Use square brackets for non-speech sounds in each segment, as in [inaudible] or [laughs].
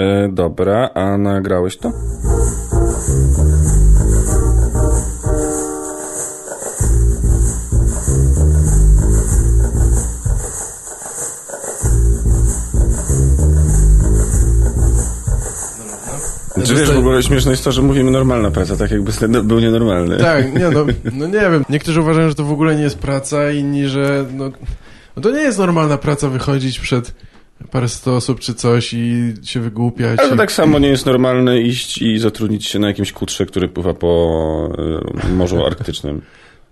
E, dobra, a nagrałeś to? Czy wiesz, w ogóle śmieszne jest to, że mówimy normalna praca, tak jakby stand był nienormalny. Tak, nie no, [laughs] no nie wiem. Niektórzy uważają, że to w ogóle nie jest praca, inni, że no, no to nie jest normalna praca wychodzić przed paręset osób czy coś i się wygłupiać. Ale i... tak samo nie jest normalne iść i zatrudnić się na jakimś kutrze, który pływa po y, Morzu [laughs] Arktycznym.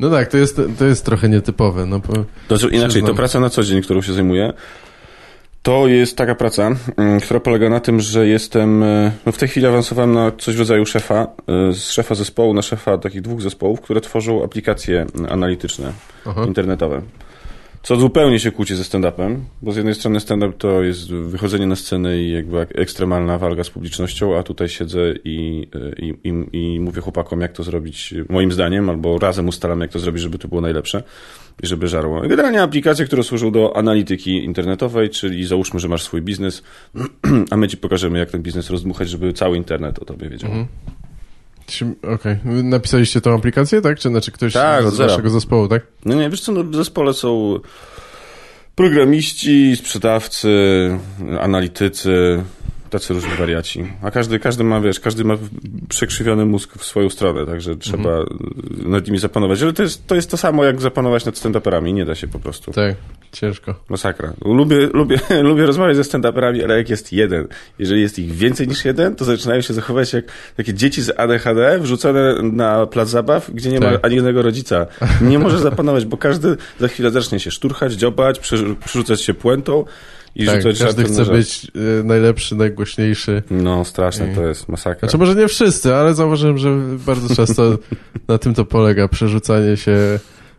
No tak, to jest, to jest trochę nietypowe. No, bo, to, inaczej, to praca na co dzień, którą się zajmuję, to jest taka praca, y, która polega na tym, że jestem, y, no w tej chwili awansowałem na coś w rodzaju szefa, y, z szefa zespołu na szefa takich dwóch zespołów, które tworzą aplikacje analityczne, Aha. internetowe. Co zupełnie się kłóci ze stand-upem, bo z jednej strony stand-up to jest wychodzenie na scenę i jakby ek- ekstremalna walka z publicznością, a tutaj siedzę i, i, i, i mówię chłopakom, jak to zrobić moim zdaniem, albo razem ustalamy, jak to zrobić, żeby to było najlepsze i żeby żarło. Generalnie aplikacje, które służą do analityki internetowej, czyli załóżmy, że masz swój biznes, [clears throat] a my ci pokażemy, jak ten biznes rozdmuchać, żeby cały internet o tobie wiedział. Mhm. Okej. Wy Napisaliście tą aplikację, tak? Czy znaczy ktoś Tak, z zera. waszego zespołu, tak? No nie, wiesz co, no w zespole są programiści, sprzedawcy, analitycy, tacy różni wariaci. A każdy, każdy ma, wiesz, każdy ma przekrzywiony mózg w swoją stronę, także trzeba nad nimi zapanować. Ale to jest, to jest to samo, jak zapanować nad stand-uperami. Nie da się po prostu. Tak. Ciężko. Masakra. Lubię, lubię, [laughs] lubię rozmawiać ze stand-uperami, ale jak jest jeden, jeżeli jest ich więcej niż jeden, to zaczynają się zachowywać jak takie dzieci z ADHD wrzucone na plac zabaw, gdzie nie ma Tak. ani jednego rodzica. Nie może zapanować, bo każdy za chwilę zacznie się szturchać, dziobać, przerzu- przerzucać się puentą i Tak, rzucać każdy chce być y, najlepszy, najgłośniejszy. No, straszne I- to jest, masakra. Znaczy może nie wszyscy, ale zauważyłem, że bardzo często na tym to polega. Przerzucanie się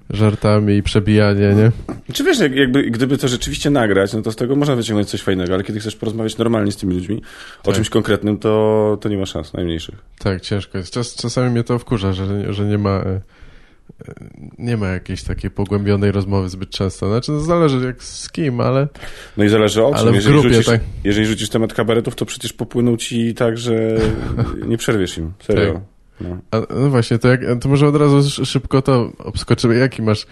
żartami i przebijanie, nie? Czy wiesz, jak, jakby, gdyby to rzeczywiście nagrać, no to z tego można wyciągnąć coś fajnego, ale kiedy chcesz porozmawiać normalnie z tymi ludźmi o Tak. czymś konkretnym, to, to nie ma szans najmniejszych. Tak, ciężko jest. Czas, czasami mnie to wkurza, że, że nie ma e, e, nie ma jakiejś takiej pogłębionej rozmowy zbyt często. Znaczy, no zależy jak z kim, ale No i zależy o czym. Jeżeli, grupie, rzucisz, tak. jeżeli rzucisz temat kabaretów, to przecież popłyną ci tak, że nie przerwiesz im. Serio. Tak. No. a, no właśnie, to, jak, to może od razu sz- szybko to obskoczymy. Jaki masz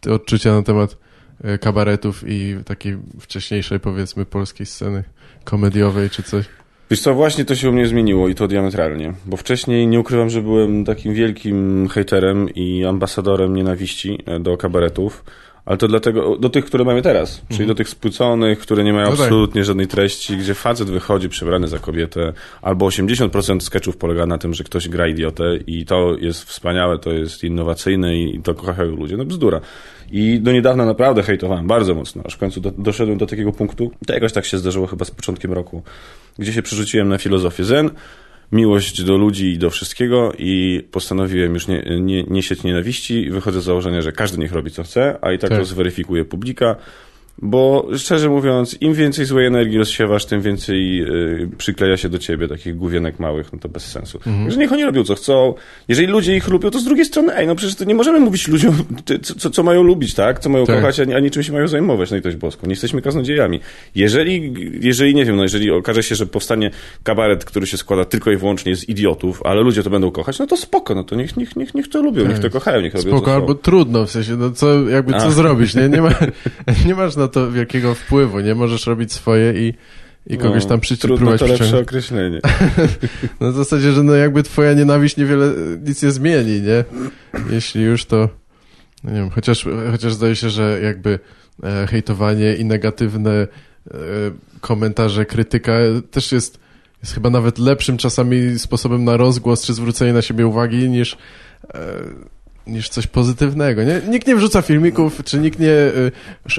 ty odczucia na temat e, kabaretów i takiej wcześniejszej, powiedzmy, polskiej sceny komediowej czy coś? Wiesz co, właśnie to się u mnie zmieniło i to diametralnie. Bo wcześniej nie ukrywam, że byłem takim wielkim hejterem i ambasadorem nienawiści do kabaretów. Ale to dlatego, do tych, które mamy teraz. Czyli do tych spłyconych, które nie mają No tak. absolutnie żadnej treści, gdzie facet wychodzi przebrany za kobietę, albo 80% sketchów polega na tym, że ktoś gra idiotę i to jest wspaniałe, to jest innowacyjne i to kochają ludzie. No bzdura. I do niedawna naprawdę hejtowałem bardzo mocno, aż w końcu do, doszedłem do takiego punktu, to jakoś tak się zdarzyło chyba z początkiem roku, gdzie się przerzuciłem na filozofię zen, miłość do ludzi i do wszystkiego i postanowiłem już nie, nie, nie sieć nienawiści i wychodzę z założenia, że każdy niech robi co chce, a i tak, Tak. to zweryfikuje publika, bo szczerze mówiąc, im więcej złej energii rozsiewasz, tym więcej y, przykleja się do ciebie takich główienek małych, no to bez sensu. Że niech oni robią co chcą. Jeżeli ludzie ich lubią, to z drugiej strony, ej, no przecież to nie możemy mówić ludziom, co, co, mają lubić, tak? Co mają Tak. kochać, a, a nie czym się mają zajmować, no i toś boską. Nie jesteśmy kaznodziejami. Jeżeli, jeżeli, nie wiem, no jeżeli okaże się, że powstanie kabaret, który się składa tylko i wyłącznie z idiotów, ale ludzie to będą kochać, no to spoko, no to niech, niech, niech, niech to lubią, niech to kochają, niech robią co Tak. Spoko, albo trudno, w sensie, no co, jakby co A. zrobić, nie? Nie, ma, [laughs] nie masz na to wielkiego wpływu, nie możesz robić swoje i, i kogoś tam przyci- No, to lepsze przyciągnąć. określenie. [laughs] No w zasadzie, że no jakby twoja nienawiść niewiele, nic nie zmieni, nie? Jeśli już to, no nie wiem, chociaż, chociaż zdaje się, że jakby e, hejtowanie i negatywne e, komentarze, krytyka też jest, jest chyba nawet lepszym czasami sposobem na rozgłos czy zwrócenie na siebie uwagi niż e, niż coś pozytywnego. Nie? Nikt nie wrzuca filmików, czy nikt nie, y,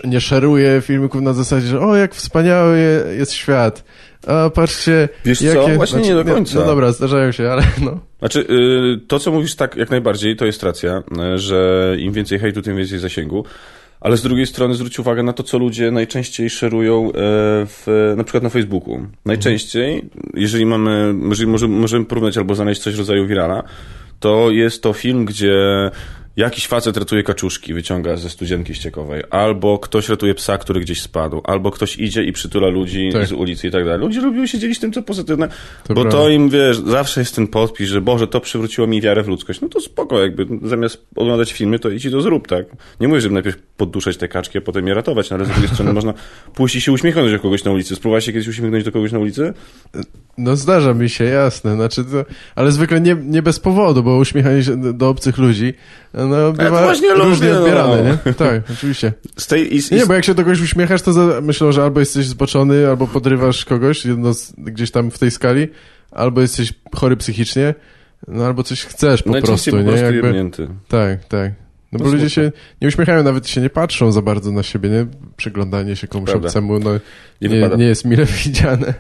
nie szeruje filmików na zasadzie, że o, jak wspaniały je- jest świat. A patrzcie, Wiesz co? jakie... Właśnie nie do końca. No dobra, zdarzają się, ale no. Znaczy, y, to co mówisz tak jak najbardziej, to jest racja, że im więcej hejtu, tym więcej zasięgu. Ale z drugiej strony zwróć uwagę na to, co ludzie najczęściej szerują e, w, na przykład na Facebooku. Najczęściej, jeżeli mamy, jeżeli możemy, porównać albo znaleźć coś w rodzaju wirala, to jest to film, gdzie jakiś facet ratuje kaczuszki, wyciąga ze studzienki ściekowej, albo ktoś ratuje psa, który gdzieś spadł, albo ktoś idzie i przytula ludzi Tak. z ulicy i tak dalej. Ludzie lubią się dzielić tym, co pozytywne, To bo prawda. to im, wiesz, zawsze jest ten podpis, że Boże, to przywróciło mi wiarę w ludzkość. No to spoko, jakby zamiast oglądać filmy, to idź i to zrób, tak? Nie mówię, żeby najpierw podduszać te kaczki, a potem je ratować, no ale z drugiej strony [laughs] można pójść i się uśmiechnąć do kogoś na ulicy. Spróbowałeś się kiedyś uśmiechnąć do kogoś na ulicy? No zdarza mi się, jasne, znaczy to, ale zwykle nie, nie bez powodu, bo uśmiechanie się do, obcych ludzi, no bywa właśnie różnie lubię, odbierane, no. nie? [laughs] Tak, oczywiście. Z tej, i, i, Nie, bo jak się do kogoś uśmiechasz, to za, myślą, że albo jesteś zboczony, albo podrywasz kogoś, jedno z, gdzieś tam w tej skali, albo jesteś chory psychicznie, no albo coś chcesz po prostu, po nie? prostu Jakby, jebnięty. tak, tak. No bo ludzie się nie uśmiechają, nawet się nie patrzą za bardzo na siebie, nie? Przyglądanie się komuś Prawda. obcemu, no Nie nie, nie jest mile [laughs] widziane.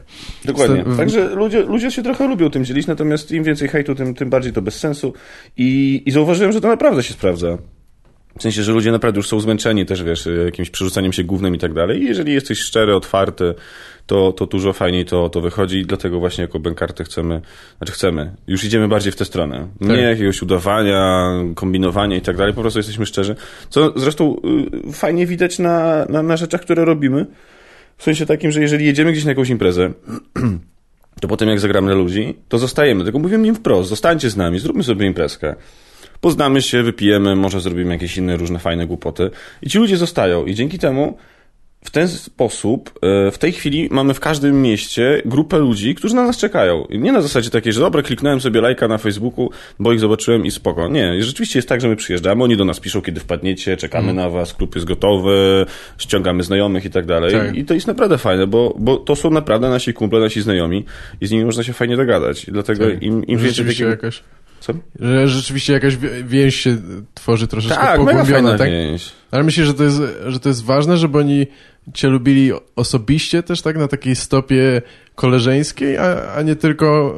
Dokładnie. Także ludzie, ludzie się trochę lubią tym dzielić, natomiast im więcej hejtu, tym, tym bardziej to bez sensu. I, I zauważyłem, że to naprawdę się sprawdza. W sensie, że ludzie naprawdę już są zmęczeni też, wiesz, jakimś przerzucaniem się głównym i tak dalej. I jeżeli jesteś szczery, otwarty, to, to dużo fajniej to, to wychodzi i dlatego właśnie jako Bankarty chcemy, znaczy chcemy, już idziemy bardziej w tę stronę. Nie Tak. jakiegoś udawania, kombinowania i tak dalej, po prostu jesteśmy szczerzy. Co zresztą y, fajnie widać na, na, na rzeczach, które robimy. W sensie takim, że jeżeli jedziemy gdzieś na jakąś imprezę, [clears throat] to potem jak zagramy na ludzi, to zostajemy. Tylko mówimy im wprost, zostańcie z nami, zróbmy sobie imprezkę. Poznamy się, wypijemy, może zrobimy jakieś inne różne fajne głupoty. I ci ludzie zostają. I dzięki temu w ten sposób e, w tej chwili mamy w każdym mieście grupę ludzi, którzy na nas czekają. Nie na zasadzie takiej, że dobra, kliknąłem sobie lajka na Facebooku, bo ich zobaczyłem i spoko. Nie, rzeczywiście jest tak, że my przyjeżdżamy, oni do nas piszą, kiedy wpadniecie, czekamy na was, klub jest gotowy, ściągamy znajomych i tak dalej. Tak. I to jest naprawdę fajne, bo, bo to są naprawdę nasi kumple, nasi znajomi i z nimi można się fajnie dogadać. I dlatego Tak. im, im więcej takiego... jakaś, Co? że rzeczywiście jakaś więź się tworzy troszeczkę Tak, pogłębiona, tak? więź. Ale myślę, że to, jest, że to jest ważne, żeby oni cię lubili osobiście też, tak? Na takiej stopie koleżeńskiej, a, a nie tylko...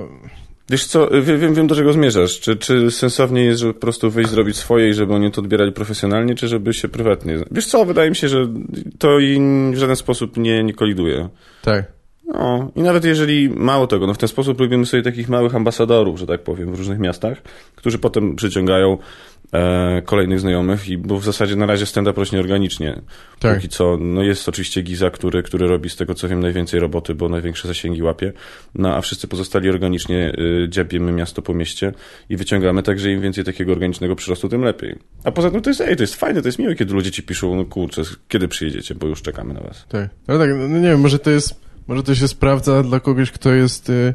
Wiesz co, wiem, wiem, wiem do czego zmierzasz. Czy, czy sensownie jest, żeby po prostu wyjść, zrobić swoje i żeby oni to odbierali profesjonalnie, czy żeby się prywatnie... Wiesz co, wydaje mi się, że to i w żaden sposób nie, nie koliduje. Tak, No, i nawet jeżeli mało tego, no w ten sposób robimy sobie takich małych ambasadorów, że tak powiem, w różnych miastach, którzy potem przyciągają e, kolejnych znajomych, i bo w zasadzie na razie stand-up rośnie organicznie. Tak. Póki co, no jest oczywiście Giza, który, który robi z tego co wiem najwięcej roboty, bo największe zasięgi łapie, no a wszyscy pozostali organicznie y, dziabiemy miasto po mieście i wyciągamy tak, że im więcej takiego organicznego przyrostu, tym lepiej. A poza tym to jest, ej, to jest fajne, to jest miłe, kiedy ludzie ci piszą, no kurczę, kiedy przyjedziecie, bo już czekamy na was. tak. Ale tak, no nie wiem, może to jest, może to się sprawdza dla kogoś, kto jest y,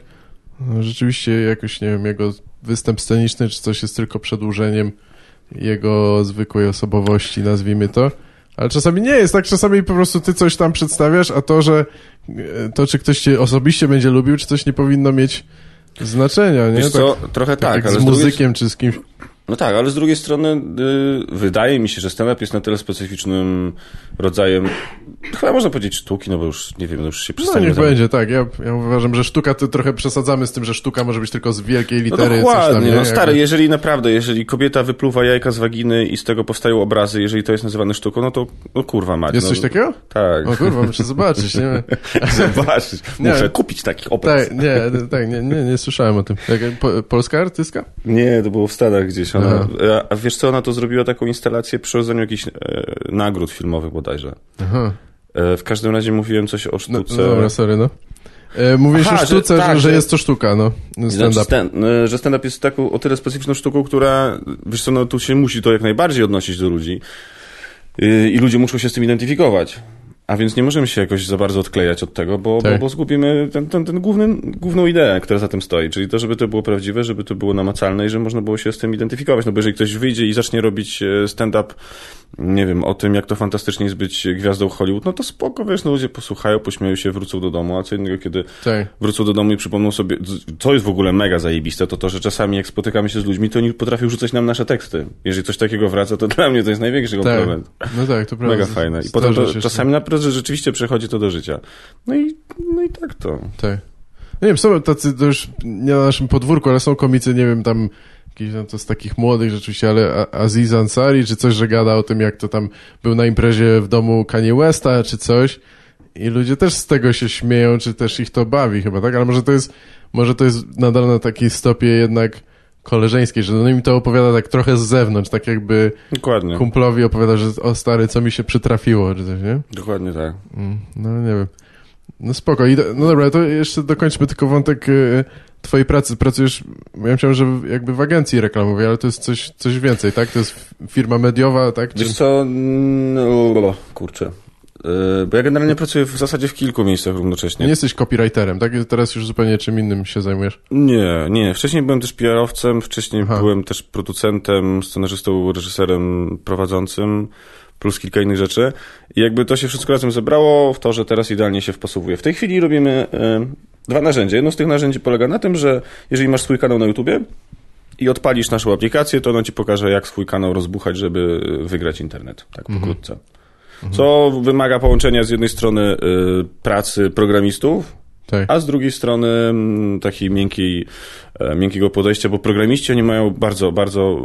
no, rzeczywiście jakoś, nie wiem, jego występ sceniczny, czy coś jest tylko przedłużeniem jego zwykłej osobowości, nazwijmy to. Ale czasami nie jest tak, czasami po prostu ty coś tam przedstawiasz, a to, że y, to, czy ktoś cię osobiście będzie lubił, czy coś nie powinno mieć znaczenia, nie? Wiesz tak, co, trochę tak, tak, ale z drugiej- muzykiem, czy z kimś. No tak, ale z drugiej strony y, wydaje mi się, że stand-up jest na tyle specyficznym rodzajem, chyba można powiedzieć sztuki, no bo już nie wiem, no już się No przestaniemy niech tam- będzie, tak. Ja, ja uważam, że sztuka to trochę przesadzamy z tym, że sztuka może być tylko z wielkiej No litery. coś dokładnie, tam, nie? no stary, Jakby- jeżeli naprawdę, jeżeli kobieta wypluwa jajka z waginy i z tego powstają obrazy, jeżeli to jest nazywane sztuką, no to no kurwa mać. Jest no, coś takiego? Tak. O kurwa, muszę zobaczyć, nie? [laughs] Zobaczyć. Nie. Muszę kupić takich obraz. Tak, nie, tak, nie, nie, nie słyszałem o tym. Po, polska artystka? Nie, to było w Stanach gdzieś. Ona, a, wiesz co, ona to zrobiła taką instalację przy rozdaniu jakichś e, nagród filmowych bodajże. Aha. E, w każdym razie mówiłem coś o No, sztuce. no dobra, sorry, no. E, mówisz Aha, o sztuce, że, tak, że że- jest to sztuka, no. Znaczy, stand, e, że stand-up jest taką o tyle specyficzną sztuką, która, wiesz co, no tu się musi to jak najbardziej odnosić do ludzi Yy, i ludzie muszą się z tym identyfikować. A więc nie możemy się jakoś za bardzo odklejać od tego, bo, bo, Tak. bo zgubimy ten, ten, ten główny, główną ideę, która za tym stoi. Czyli to, żeby to było prawdziwe, żeby to było namacalne i żeby można było się z tym identyfikować. No bo jeżeli ktoś wyjdzie i zacznie robić e, stand-up, nie wiem, o tym, jak to fantastycznie jest być gwiazdą Hollywood, no to spoko, wiesz, no ludzie posłuchają, pośmieją się, wrócą do domu, a co innego, kiedy Tak. wrócą do domu i przypomną sobie, co jest w ogóle mega zajebiste, to to, że czasami jak spotykamy się z ludźmi, to oni potrafią rzucać nam nasze teksty. Jeżeli coś takiego wraca, to dla mnie to jest największy Tak. komplement. No tak, to prawda. Mega fajne. I potem to, czasami że rzeczywiście przechodzi to do życia. No i, no i tak to. Tak. No nie wiem, są tacy, to już nie na naszym podwórku, ale są komicy, nie wiem, tam jakiś, no to z takich młodych rzeczywiście, ale Aziz Ansari, czy coś, że gada o tym, jak to tam był na imprezie w domu Kanye Westa, czy coś. I ludzie też z tego się śmieją, czy też ich to bawi chyba, tak? Ale może to jest, może to jest nadal na takiej stopie jednak koleżeńskiej, że on mi to opowiada tak trochę z zewnątrz, tak jakby Dokładnie. kumplowi opowiada, że o stary, co mi się przytrafiło, czy coś, nie? Dokładnie tak. Mm, No nie wiem. No spoko. I do, no dobra, to jeszcze dokończmy tylko wątek y, twojej pracy. Pracujesz, ja myślałem, że jakby w agencji reklamowej, ale to jest coś, coś więcej, tak? To jest firma mediowa, tak? Czy... Wiesz co, no, kurczę. Yy, Bo ja generalnie pracuję w zasadzie w kilku miejscach równocześnie. Nie jesteś copywriterem, tak? Teraz już zupełnie czym innym się zajmujesz. Nie, nie. Wcześniej byłem też PR-owcem, wcześniej Aha. byłem też producentem, scenarzystą, reżyserem prowadzącym, plus kilka innych rzeczy. I jakby to się wszystko razem zebrało w to, że teraz idealnie się wpasowuje. W tej chwili robimy e, dwa narzędzia. Jedno z tych narzędzi polega na tym, że jeżeli masz swój kanał na YouTubie i odpalisz naszą aplikację, to ono ci pokaże, jak swój kanał rozbuchać, żeby wygrać internet. Tak pokrótce. Co wymaga połączenia z jednej strony y, pracy programistów, Tak. a z drugiej strony mm, takiej miękkiej, e, miękkiego podejścia, bo programiści oni mają bardzo, bardzo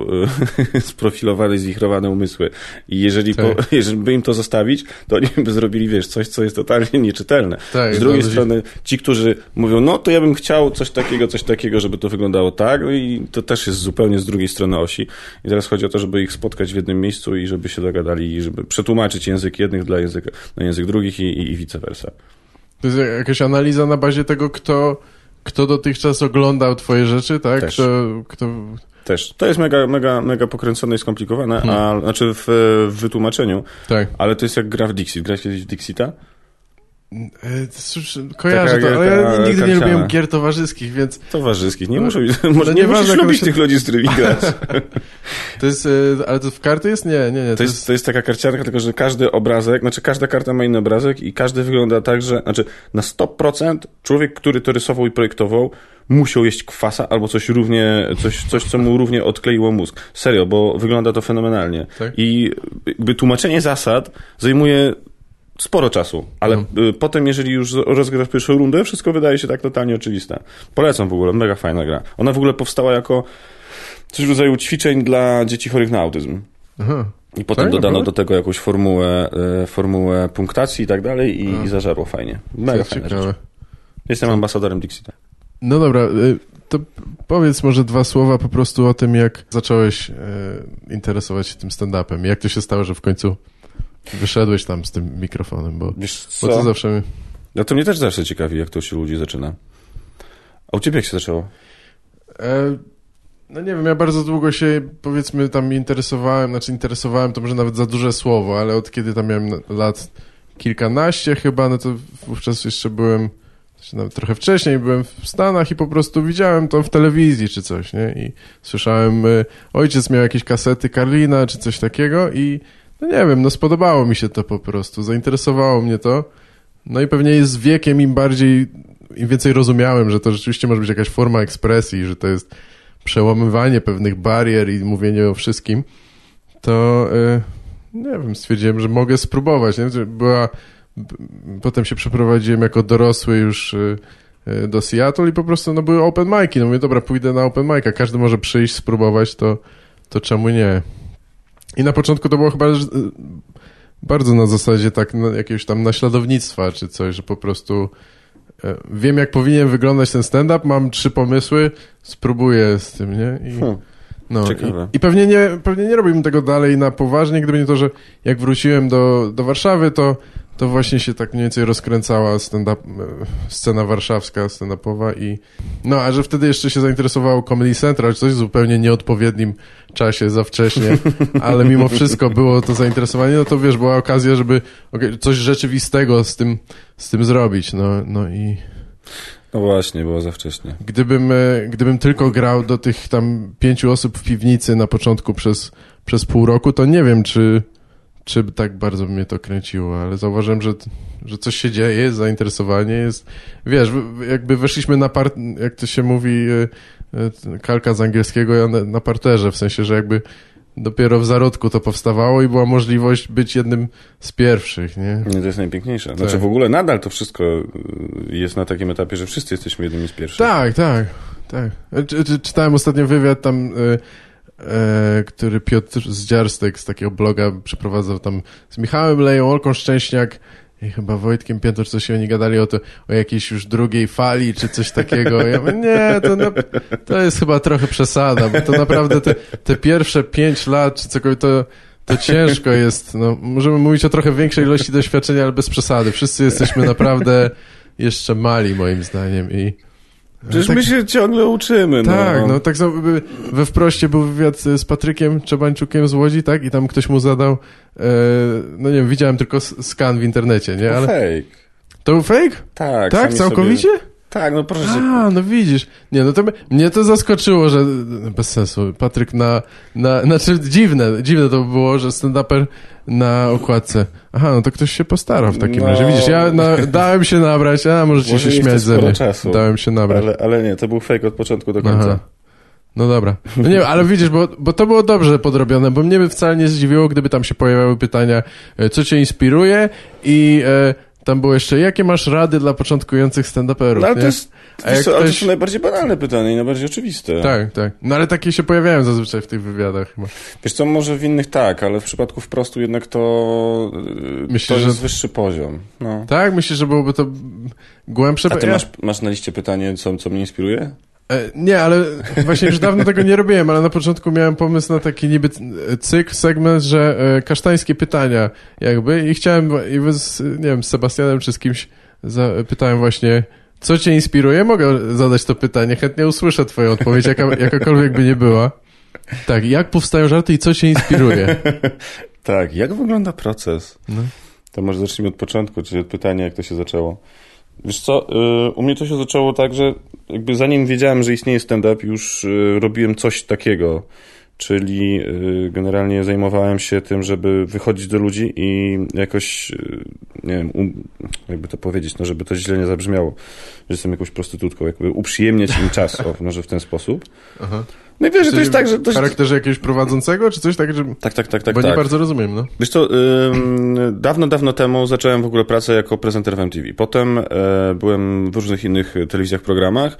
e, [laughs] sprofilowane, zichrowane umysły. I jeżeli, po, Tak. [laughs] jeżeli by im to zostawić, to oni by zrobili, wiesz, coś, co jest totalnie nieczytelne. Tak, z drugiej strony ci, którzy mówią, no to ja bym chciał coś takiego, coś takiego, żeby to wyglądało tak, no i to też jest zupełnie z drugiej strony osi. I teraz chodzi o to, żeby ich spotkać w jednym miejscu i żeby się dogadali i żeby przetłumaczyć język jednych dla języka, na język drugich i, i, i vice versa. To jest jakaś analiza na bazie tego, kto, kto dotychczas oglądał twoje rzeczy, tak? Też. Kto, kto... Też. To jest mega, mega, mega pokręcone i skomplikowane, a, znaczy w, w wytłumaczeniu, Tak. ale to jest jak gra w Dixit. Grałeś kiedyś w Dixita? E, Kojarzę to, ale ja nigdy nie karciana. lubiłem gier towarzyskich, więc Towarzyskich. Nie muszę, no może nie nieważne, musisz lubić się- tych ludzi, z którymi [laughs] grasz. to jest, e, ale to w karty jest? Nie, nie, nie. To jest, to jest taka karcianka, tylko że każdy obrazek, znaczy każda karta ma inny obrazek i każdy wygląda tak, że znaczy na 100% człowiek, który to rysował i projektował, musiał jeść kwasa albo coś równie, coś, coś co mu równie odkleiło mózg. Serio, bo wygląda to fenomenalnie. Tak? I jakby tłumaczenie zasad zajmuje sporo czasu, ale y, potem, jeżeli już rozgrasz pierwszą rundę, wszystko wydaje się tak totalnie oczywiste. Polecam w ogóle, mega fajna gra. Ona w ogóle powstała jako coś w rodzaju ćwiczeń dla dzieci chorych na autyzm. Aha. I potem dodano do tego jakąś formułę, e, formułę punktacji i tak dalej i, i zażarło fajnie. Mega rzecz. Jestem ambasadorem Dixita. No dobra, y, to powiedz może dwa słowa po prostu o tym, jak zacząłeś interesować się tym stand-upem. Jak to się stało, że w końcu wyszedłeś tam z tym mikrofonem, bo, Wiesz bo to co? zawsze... No to mnie też zawsze ciekawi, jak to się ludzi zaczyna. A u ciebie jak się zaczęło? E, no nie wiem, ja bardzo długo się powiedzmy tam interesowałem, znaczy interesowałem to może nawet za duże słowo, ale od kiedy tam miałem lat kilkanaście chyba, no to wówczas jeszcze byłem, znaczy trochę wcześniej byłem w Stanach i po prostu widziałem to w telewizji czy coś, nie? I słyszałem, y, ojciec miał jakieś kasety Karlina czy coś takiego i no nie wiem, no spodobało mi się to po prostu, zainteresowało mnie to. No i pewnie z wiekiem im bardziej, im więcej rozumiałem, że to rzeczywiście może być jakaś forma ekspresji, że to jest przełamywanie pewnych barier i mówienie o wszystkim, to y, nie wiem, stwierdziłem, że mogę spróbować. Nie? Była, potem się przeprowadziłem jako dorosły już y, y, do Seattle i po prostu no, były open mic'i. No mówię, dobra, pójdę na open mic'a, każdy może przyjść, spróbować, to, to czemu nie? I na początku to było chyba y, bardzo na zasadzie tak no, jakiegoś tam naśladownictwa czy coś, że po prostu e, wiem jak powinien wyglądać ten stand-up, mam trzy pomysły, spróbuję z tym, nie? I, Hmm. no, ciekawe. i, i pewnie, nie, pewnie nie robiłbym tego dalej na poważnie, gdyby nie to, że jak wróciłem do, do Warszawy, to, to właśnie się tak mniej więcej rozkręcała e, scena warszawska, stand-upowa i no, a że wtedy jeszcze się zainteresowało Comedy Central, coś w zupełnie nieodpowiednim czasie, za wcześnie, [laughs] ale mimo wszystko było to zainteresowanie, no to wiesz, była okazja, żeby coś rzeczywistego z tym, z tym zrobić, no, no i No właśnie, było za wcześnie. gdybym, e, gdybym tylko grał do tych tam pięciu osób w piwnicy na początku przez, przez pół roku, to nie wiem, czy, czy tak bardzo by mnie to kręciło, ale zauważyłem, że, że coś się dzieje, jest zainteresowanie, jest, wiesz, jakby weszliśmy na part, jak to się mówi, e, e, kalka z angielskiego ja na, na parterze, w sensie, że jakby dopiero w zarodku to powstawało i była możliwość być jednym z pierwszych, nie? Nie, to jest najpiękniejsze. Znaczy Tak. w ogóle nadal to wszystko y, jest na takim etapie, że wszyscy jesteśmy jednymi z pierwszych. Tak, tak, tak. Czy, czy, czytałem ostatnio wywiad tam, e, który Piotr Zdziarstek z takiego bloga przeprowadzał tam z Michałem Leją, Olką Szczęśniak i chyba Wojtkiem Pięto, czy coś oni gadali o to, o jakiejś już drugiej fali, czy coś takiego. Ja mówię, nie, to, na, to jest chyba trochę przesada, bo to naprawdę te, te pierwsze pięć lat, czy cokolwiek, to, to ciężko jest. No, możemy mówić o trochę większej ilości doświadczenia, ale bez przesady. Wszyscy jesteśmy naprawdę jeszcze mali, moim zdaniem. I Przecież tak, my się ciągle uczymy. tak, no. no tak samo we wproście był wywiad z Patrykiem Czebańczukiem z Łodzi, tak? I tam ktoś mu zadał, e, no nie wiem, widziałem tylko skan w internecie, nie? To Ale fake. to był fake? Tak, Tak, całkowicie? Sobie... Tak, no proszę się. A, no widzisz. Nie, no to mnie to zaskoczyło, że bez sensu. Patryk na, na znaczy dziwne, dziwne to było, że stand-uper na okładce. Aha, no to ktoś się postarał w takim No. razie. Widzisz, ja na, dałem się nabrać, a możecie Może się śmiać ze mnie. czasu. Dałem się nabrać. Ale, ale nie, to był fake od początku do końca. Aha. No dobra. No nie, ale widzisz, bo, bo to było dobrze podrobione, bo mnie by wcale nie zdziwiło, gdyby tam się pojawiały pytania, e, co cię inspiruje i e, tam było jeszcze, jakie masz rady dla początkujących stand-uperów, No ale nie? to jest. Jak wiesz co, ale to ktoś- są najbardziej banalne pytania i najbardziej oczywiste. Tak, tak. No ale takie się pojawiają zazwyczaj w tych wywiadach chyba. Wiesz co, może w innych tak, ale w przypadku wprostu jednak to, yy, Myślę, to że- jest wyższy poziom. No. Tak, myślę, że byłoby to głębsze... A ty masz, masz na liście pytanie, co, co mnie inspiruje? E, Nie, ale właśnie już dawno tego nie robiłem, ale na początku miałem pomysł na taki niby cykl, segment, że e, kasztańskie pytania jakby i chciałem, i z, nie wiem, z Sebastianem czy z kimś zapytałem właśnie, co cię inspiruje? Mogę zadać to pytanie, chętnie usłyszę twoją odpowiedź, jaka, jakakolwiek by nie była. Tak, jak powstają żarty i co cię inspiruje? [laughs] Tak, jak wygląda proces? No. To może zacznijmy od początku, czyli od pytania, jak to się zaczęło. Wiesz co, y, u mnie to się zaczęło tak, że jakby zanim wiedziałem, że istnieje stand-up, już y, robiłem coś takiego, czyli y, generalnie zajmowałem się tym, żeby wychodzić do ludzi i jakoś, y, nie wiem, um, jakby to powiedzieć, no żeby to źle nie zabrzmiało, że jestem jakąś prostytutką, jakby uprzyjemniać im czas, o, może w ten sposób. Aha. No i wiesz, że to jest tak, że... To W charakterze jakiegoś prowadzącego, czy coś tak, że... Tak, tak, tak, tak. Bo tak. nie bardzo rozumiem, no. Wiesz co, ym, dawno, dawno temu zacząłem w ogóle pracę jako prezenter w MTV. Potem e, byłem w różnych innych telewizjach, programach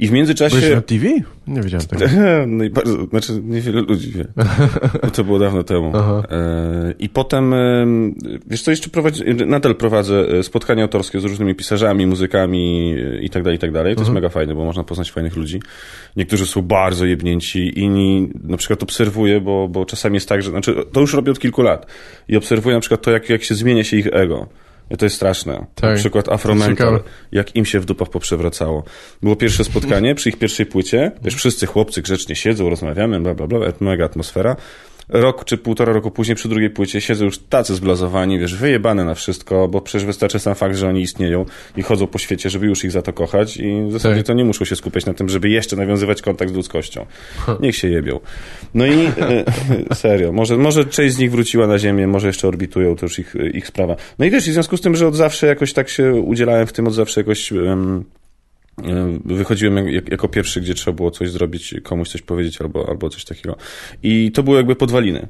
i w Byłeś międzyczasie... na TV? Nie wiedziałem tego. [laughs] No i bardzo, znaczy niewiele ludzi wie, bo [laughs] to było dawno temu. Aha. E, I potem, em, wiesz co, jeszcze prowadzi, nadal prowadzę e, spotkania autorskie z różnymi pisarzami, muzykami e, i tak dalej, i tak dalej. To jest mega fajne, bo można poznać fajnych ludzi. Niektórzy są bardzo jebnięci, inni na przykład obserwuję, bo, bo czasami jest tak, że, znaczy to już robię od kilku lat i obserwuję na przykład to, jak, jak się zmienia się ich ego. I to jest straszne. Tak. Na przykład Afromental, jak im się w dupach poprzewracało. Było pierwsze spotkanie przy ich pierwszej płycie. Wiesz, wszyscy chłopcy grzecznie siedzą, rozmawiamy, bla, bla, bla, mega atmosfera. Rok czy półtora roku później przy drugiej płycie siedzą już tacy zblazowani, wiesz, wyjebane na wszystko, bo przecież wystarczy sam fakt, że oni istnieją i chodzą po świecie, żeby już ich za to kochać i w zasadzie Tak. to nie muszą się skupiać na tym, żeby jeszcze nawiązywać kontakt z ludzkością. Niech się jebią. No i e, serio, może, może część z nich wróciła na ziemię, może jeszcze orbitują, to już ich, ich sprawa. No i wiesz, i w związku z tym, że od zawsze jakoś tak się udzielałem w tym, od zawsze jakoś em, wychodziłem jak, jako pierwszy, gdzie trzeba było coś zrobić, komuś coś powiedzieć albo, albo coś takiego. I to były jakby podwaliny.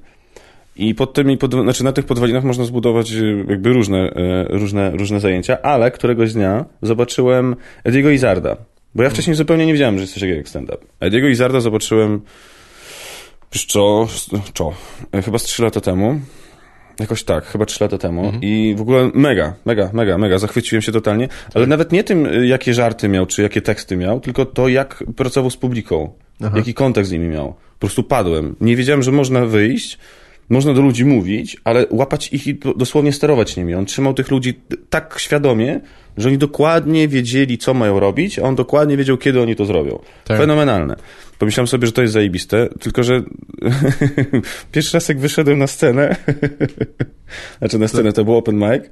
I pod tymi, pod, znaczy na tych podwalinach można zbudować e, jakby różne, e, różne, różne zajęcia, ale któregoś dnia zobaczyłem Ediego Izarda. Bo ja wcześniej zupełnie nie wiedziałem, że jest coś takiego jak stand-up. Ediego Izarda zobaczyłem co, co, e, chyba z 3 lata temu. Jakoś tak, chyba 3 lata temu. I w ogóle mega, mega, mega, mega. Zachwyciłem się totalnie. Ale nawet nie tym, y, jakie żarty miał, czy jakie teksty miał, tylko to, jak pracował z publiką. Aha. Jaki kontakt z nimi miał. Po prostu padłem. Nie wiedziałem, że można wyjść, można do ludzi mówić, ale łapać ich i do- dosłownie sterować nimi. On trzymał tych ludzi tak świadomie, że oni dokładnie wiedzieli, co mają robić, a on dokładnie wiedział, kiedy oni to zrobią. Tak. Fenomenalne. Pomyślałem sobie, że to jest zajebiste, tylko że [laughs] pierwszy raz jak wyszedłem na scenę, [laughs] znaczy na scenę to był open mic,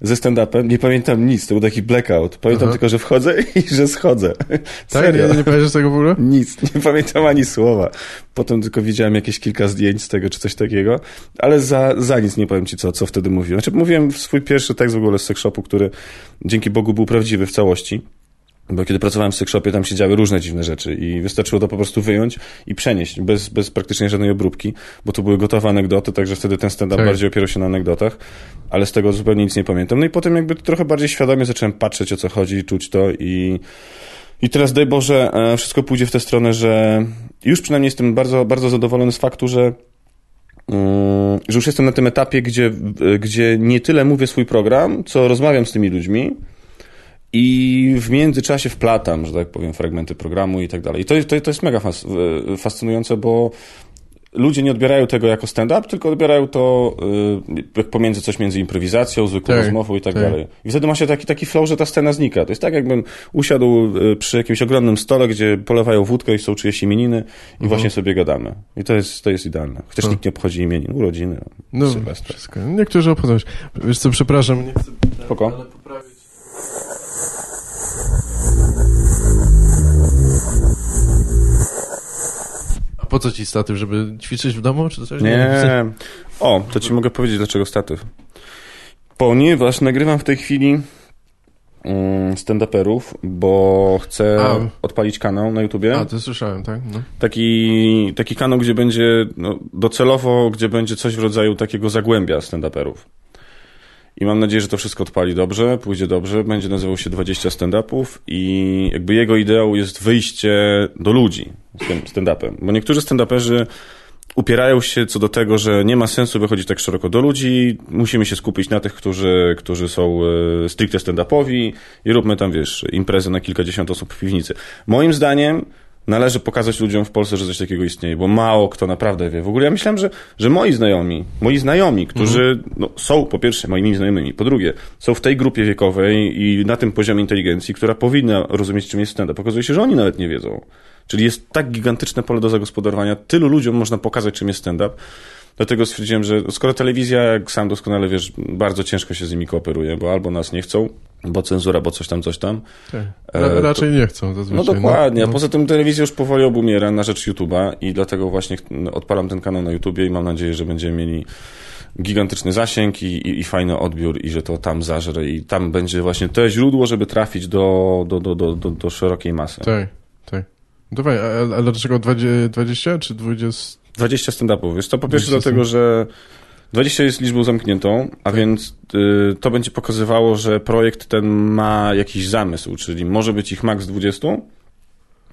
ze stand-upem, nie pamiętam nic, to był taki blackout. Pamiętam Aha. tylko, że wchodzę [laughs] i że schodzę. Tak? Serio. Nie, nie pamiętasz tego w ogóle? Nic, nie pamiętam ani słowa. Potem tylko widziałem jakieś kilka zdjęć z tego, czy coś takiego, ale za, za nic nie powiem ci, co, co wtedy mówiłem. Znaczy, mówiłem swój pierwszy tekst w ogóle z sekshopu, który dzięki Bogu był prawdziwy w całości. Bo kiedy pracowałem w seksshopie, tam się działy różne dziwne rzeczy i wystarczyło to po prostu wyjąć i przenieść bez, bez praktycznie żadnej obróbki, bo to były gotowe anegdoty, także wtedy ten stand-up Tak. bardziej opierał się na anegdotach, ale z tego zupełnie nic nie pamiętam. No i potem jakby trochę bardziej świadomie zacząłem patrzeć o co chodzi, czuć to i i teraz daj Boże, e, wszystko pójdzie w tę stronę, że już przynajmniej jestem bardzo, bardzo zadowolony z faktu, że mm, że już jestem na tym etapie, gdzie, gdzie nie tyle mówię swój program, co rozmawiam z tymi ludźmi i w międzyczasie wplatam, że tak powiem, fragmenty programu i tak dalej. I to, to, to jest mega fas, fascynujące, bo ludzie nie odbierają tego jako stand-up, tylko odbierają to y, pomiędzy coś między improwizacją, zwykłą tak, rozmową i tak, tak, dalej. I wtedy ma się taki, taki flow, że ta scena znika. To jest tak, jakbym usiadł y, przy jakimś ogromnym stole, gdzie polewają wódkę i są czyjeś imieniny i mhm. właśnie sobie gadamy. I to jest, to jest idealne. Chociaż hmm. nikt nie obchodzi imienin, urodziny, no, Sylwestra. Wszystko. Niektórzy obchodzą. Wiesz co, przepraszam, nie chcę... Spoko. Ale poprawić po co ci statyw, żeby ćwiczyć w domu, czy coś? Nie. O, to ci mogę powiedzieć, dlaczego statyw. Ponieważ nagrywam w tej chwili mm, stand-uperów, bo chcę A. odpalić kanał na YouTubie. A, to słyszałem, tak? No. Taki, taki kanał, gdzie będzie no, docelowo, gdzie będzie coś w rodzaju takiego zagłębia stand-uperów. I mam nadzieję, że to wszystko odpali dobrze, pójdzie dobrze. Będzie nazywał się 20 stand-upów i jakby jego ideą jest wyjście do ludzi z tym stand-upem. Bo niektórzy stand-uperzy upierają się co do tego, że nie ma sensu wychodzić tak szeroko do ludzi, musimy się skupić na tych, którzy, którzy są e, stricte stand-upowi i róbmy tam, wiesz, imprezę na kilkadziesiąt osób w piwnicy. Moim zdaniem należy pokazać ludziom w Polsce, że coś takiego istnieje, bo mało kto naprawdę wie. W ogóle ja myślałem, że, że moi znajomi, moi znajomi, którzy no, są po pierwsze moimi znajomymi, po drugie są w tej grupie wiekowej i na tym poziomie inteligencji, która powinna rozumieć, czym jest stand-up. Okazuje się, że oni nawet nie wiedzą. Czyli jest tak gigantyczne pole do zagospodarowania, tylu ludziom można pokazać, czym jest stand-up, Dlatego stwierdziłem, że skoro telewizja, jak sam doskonale wiesz, bardzo ciężko się z nimi kooperuje, bo albo nas nie chcą, bo cenzura, bo coś tam, coś tam. Tak. E, raczej nie chcą zazwyczaj. No dokładnie, no, poza tym telewizja już powoli obumiera na rzecz YouTube'a i dlatego właśnie odpalam ten kanał na YouTubie i mam nadzieję, że będziemy mieli gigantyczny zasięg i, i, i, fajny odbiór i że to tam zażre i tam będzie właśnie to źródło, żeby trafić do, do, do, do, do, do szerokiej masy. Tak, tak. Dawaj, a, a dlaczego 20 czy 20? 20 stand-upów. Jest to po pierwsze dlatego, że 20 jest liczbą zamkniętą, a tak. więc y, to będzie pokazywało, że projekt ten ma jakiś zamysł, czyli może być ich maks 20.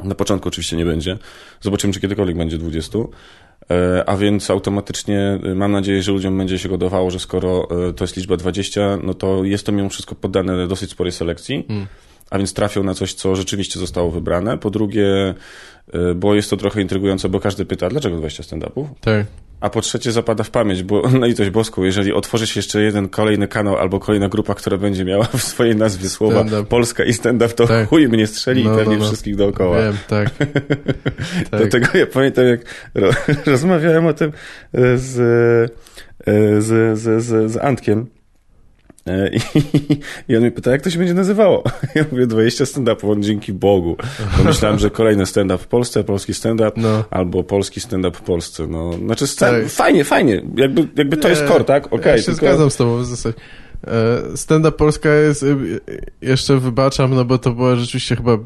Na początku oczywiście nie będzie. Zobaczymy, czy kiedykolwiek będzie 20. E, a więc automatycznie y, mam nadzieję, że ludziom będzie się godowało, że skoro y, to jest liczba 20, no to jest to mimo wszystko poddane dosyć sporej selekcji. Hmm a więc trafią na coś, co rzeczywiście zostało wybrane. Po drugie, y, bo jest to trochę intrygujące, bo każdy pyta, dlaczego 20 stand-upów? Tak. A po trzecie zapada w pamięć, bo [laughs] na litość boską, jeżeli otworzy się jeszcze jeden kolejny kanał albo kolejna grupa, która będzie miała w swojej nazwie słowa Polska i stand-up, to tak. chuj mnie strzeli no, i pewnie no, no. wszystkich dookoła. Wiem, tak. [laughs] tak. Dlatego ja pamiętam, jak ro [laughs] rozmawiałem o tym z, z, z, z, z Antkiem, E, [laughs] I, I on mnie pyta, jak to się będzie nazywało? [laughs] Ja mówię 20 stand-upów, on dzięki Bogu. Bo myślałem, że kolejny stand-up w Polsce, polski stand-up, no. albo polski stand-up w Polsce. No, znaczy, tak. fajnie, fajnie. Jakby, jakby to jest core, tak? Okay, ja się tylko... zgadzam z tobą w zasadzie. E, stand-up Polska jest, e, jeszcze wybaczam, no bo to była rzeczywiście chyba,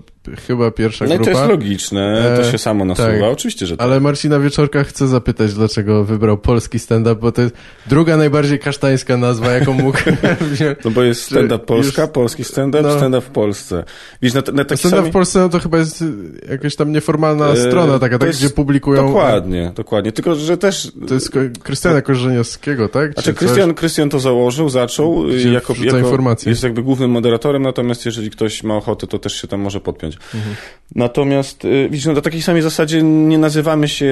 chyba pierwsza no grupa. No i to jest logiczne, to się samo nasuwa, tak. oczywiście, że tak. Ale Marcina Wieczorka chcę zapytać, dlaczego wybrał polski stand-up, bo to jest druga najbardziej kasztańska nazwa, jaką mógł [laughs] wziąć. No bo jest stand-up Polska, już... polski stand-up, no. stand-up w Polsce. Widzisz, na, na stand-up sami... w Polsce no to chyba jest jakaś tam nieformalna e, strona taka, tak, jest... gdzie publikują... Dokładnie, dokładnie, tylko że też... To jest Krystiana Korzeniowskiego, tak? Znaczy Krystian, Krystian to założył, zaczął, jako, jako jest jakby głównym moderatorem, natomiast jeżeli ktoś ma ochotę, to też się tam może podpiąć. Mhm. Natomiast y, widzisz, no na takiej samej zasadzie nie nazywamy się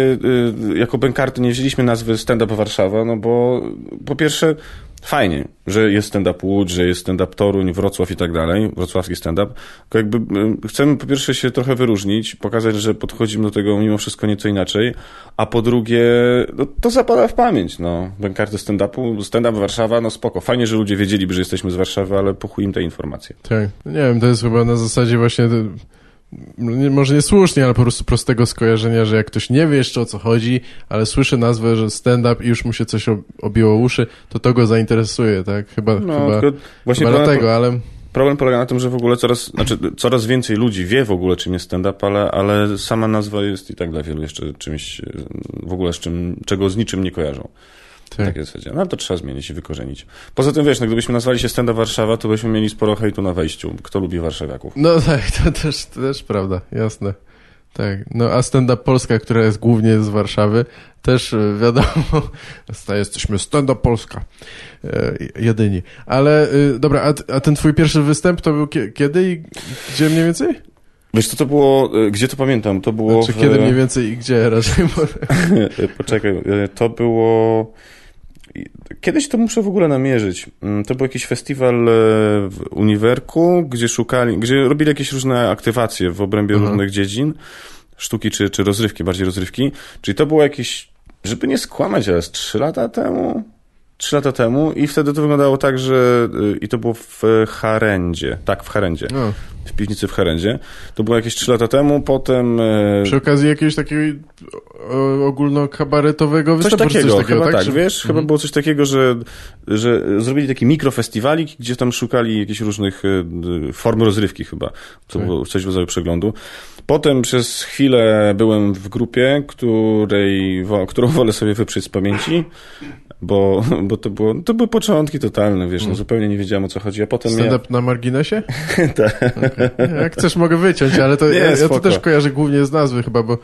y, jako Bękarty, nie wzięliśmy nazwy Stand Up Warszawa, no bo po pierwsze fajnie, że jest stand-up Łódź, że jest stand-up Toruń, Wrocław i tak dalej, wrocławski stand-up. Tylko jakby chcemy po pierwsze się trochę wyróżnić, pokazać, że podchodzimy do tego mimo wszystko nieco inaczej, a po drugie, no, to zapada w pamięć, no. Bękarty stand-upu, stand-up Warszawa, no spoko. Fajnie, że ludzie wiedzieliby, że jesteśmy z Warszawy, ale pochuj im te informacje. Tak. Nie wiem, to jest chyba na zasadzie właśnie nie, może niesłusznie, ale po prostu prostego skojarzenia, że jak ktoś nie wie jeszcze o co chodzi, ale słyszy nazwę, że stand-up i już mu się coś obiło uszy, to to go zainteresuje, tak? Chyba, no, chyba, właśnie chyba dlatego, ale... Problem polega na tym, że w ogóle coraz, znaczy, coraz więcej ludzi wie w ogóle, czym jest stand-up, ale, ale sama nazwa jest i tak dla wielu jeszcze czymś, w ogóle z czym, czego z niczym nie kojarzą. Tak. Takie zasadzie. No ale to trzeba zmienić i wykorzenić. Poza tym, wiesz, no, gdybyśmy nazwali się Stenda Warszawa, to byśmy mieli sporo hejtu na wejściu. Kto lubi warszawiaków? No tak, [laughs] to też, to też prawda, jasne. Tak, no a stand-up Polska, która jest głównie z Warszawy, też e, wiadomo, [laughs] jesteśmy stand-up Polska, e, jedyni. Ale y, dobra, a, a ten twój pierwszy występ to był kiedy i gdzie mniej więcej? Wiesz co to było, e, gdzie to pamiętam? To było Znaczy w... kiedy mniej więcej i gdzie [laughs] raczej? Poczekaj, to było... Kiedyś to muszę w ogóle namierzyć. Mm, To był jakiś festiwal w Uniwerku, gdzie szukali, gdzie robili jakieś różne aktywacje w obrębie Aha. różnych dziedzin, sztuki czy, czy rozrywki, bardziej rozrywki. Czyli to było jakieś, żeby nie skłamać, ale z 3 lata temu? 3 lata temu i wtedy to wyglądało tak, że y, i to było w Harendzie. Tak, w Harendzie. No, W piwnicy w Harendzie. To było jakieś 3 lata temu, potem... e, przy okazji jakiegoś takiego ogólnokabaretowego Coś występu, czy takiego, coś takiego, chyba tak, Czy- wiesz, chyba Mhm. było coś takiego, że, że zrobili taki mikrofestiwalik, gdzie tam szukali jakichś różnych e, form rozrywki chyba, to Tak. było coś w rodzaju przeglądu. Potem przez chwilę byłem w grupie, której, którą wolę sobie wyprzeć z pamięci, bo, bo to, było, to były początki totalne, wiesz, no zupełnie nie wiedziałem o co chodzi, a potem ja... Stand-up na marginesie? [laughs] Tak. Okay. [laughs] Jak chcesz, mogę wyciąć, ale to Nie, ja, ja to też kojarzę głównie z nazwy chyba, bo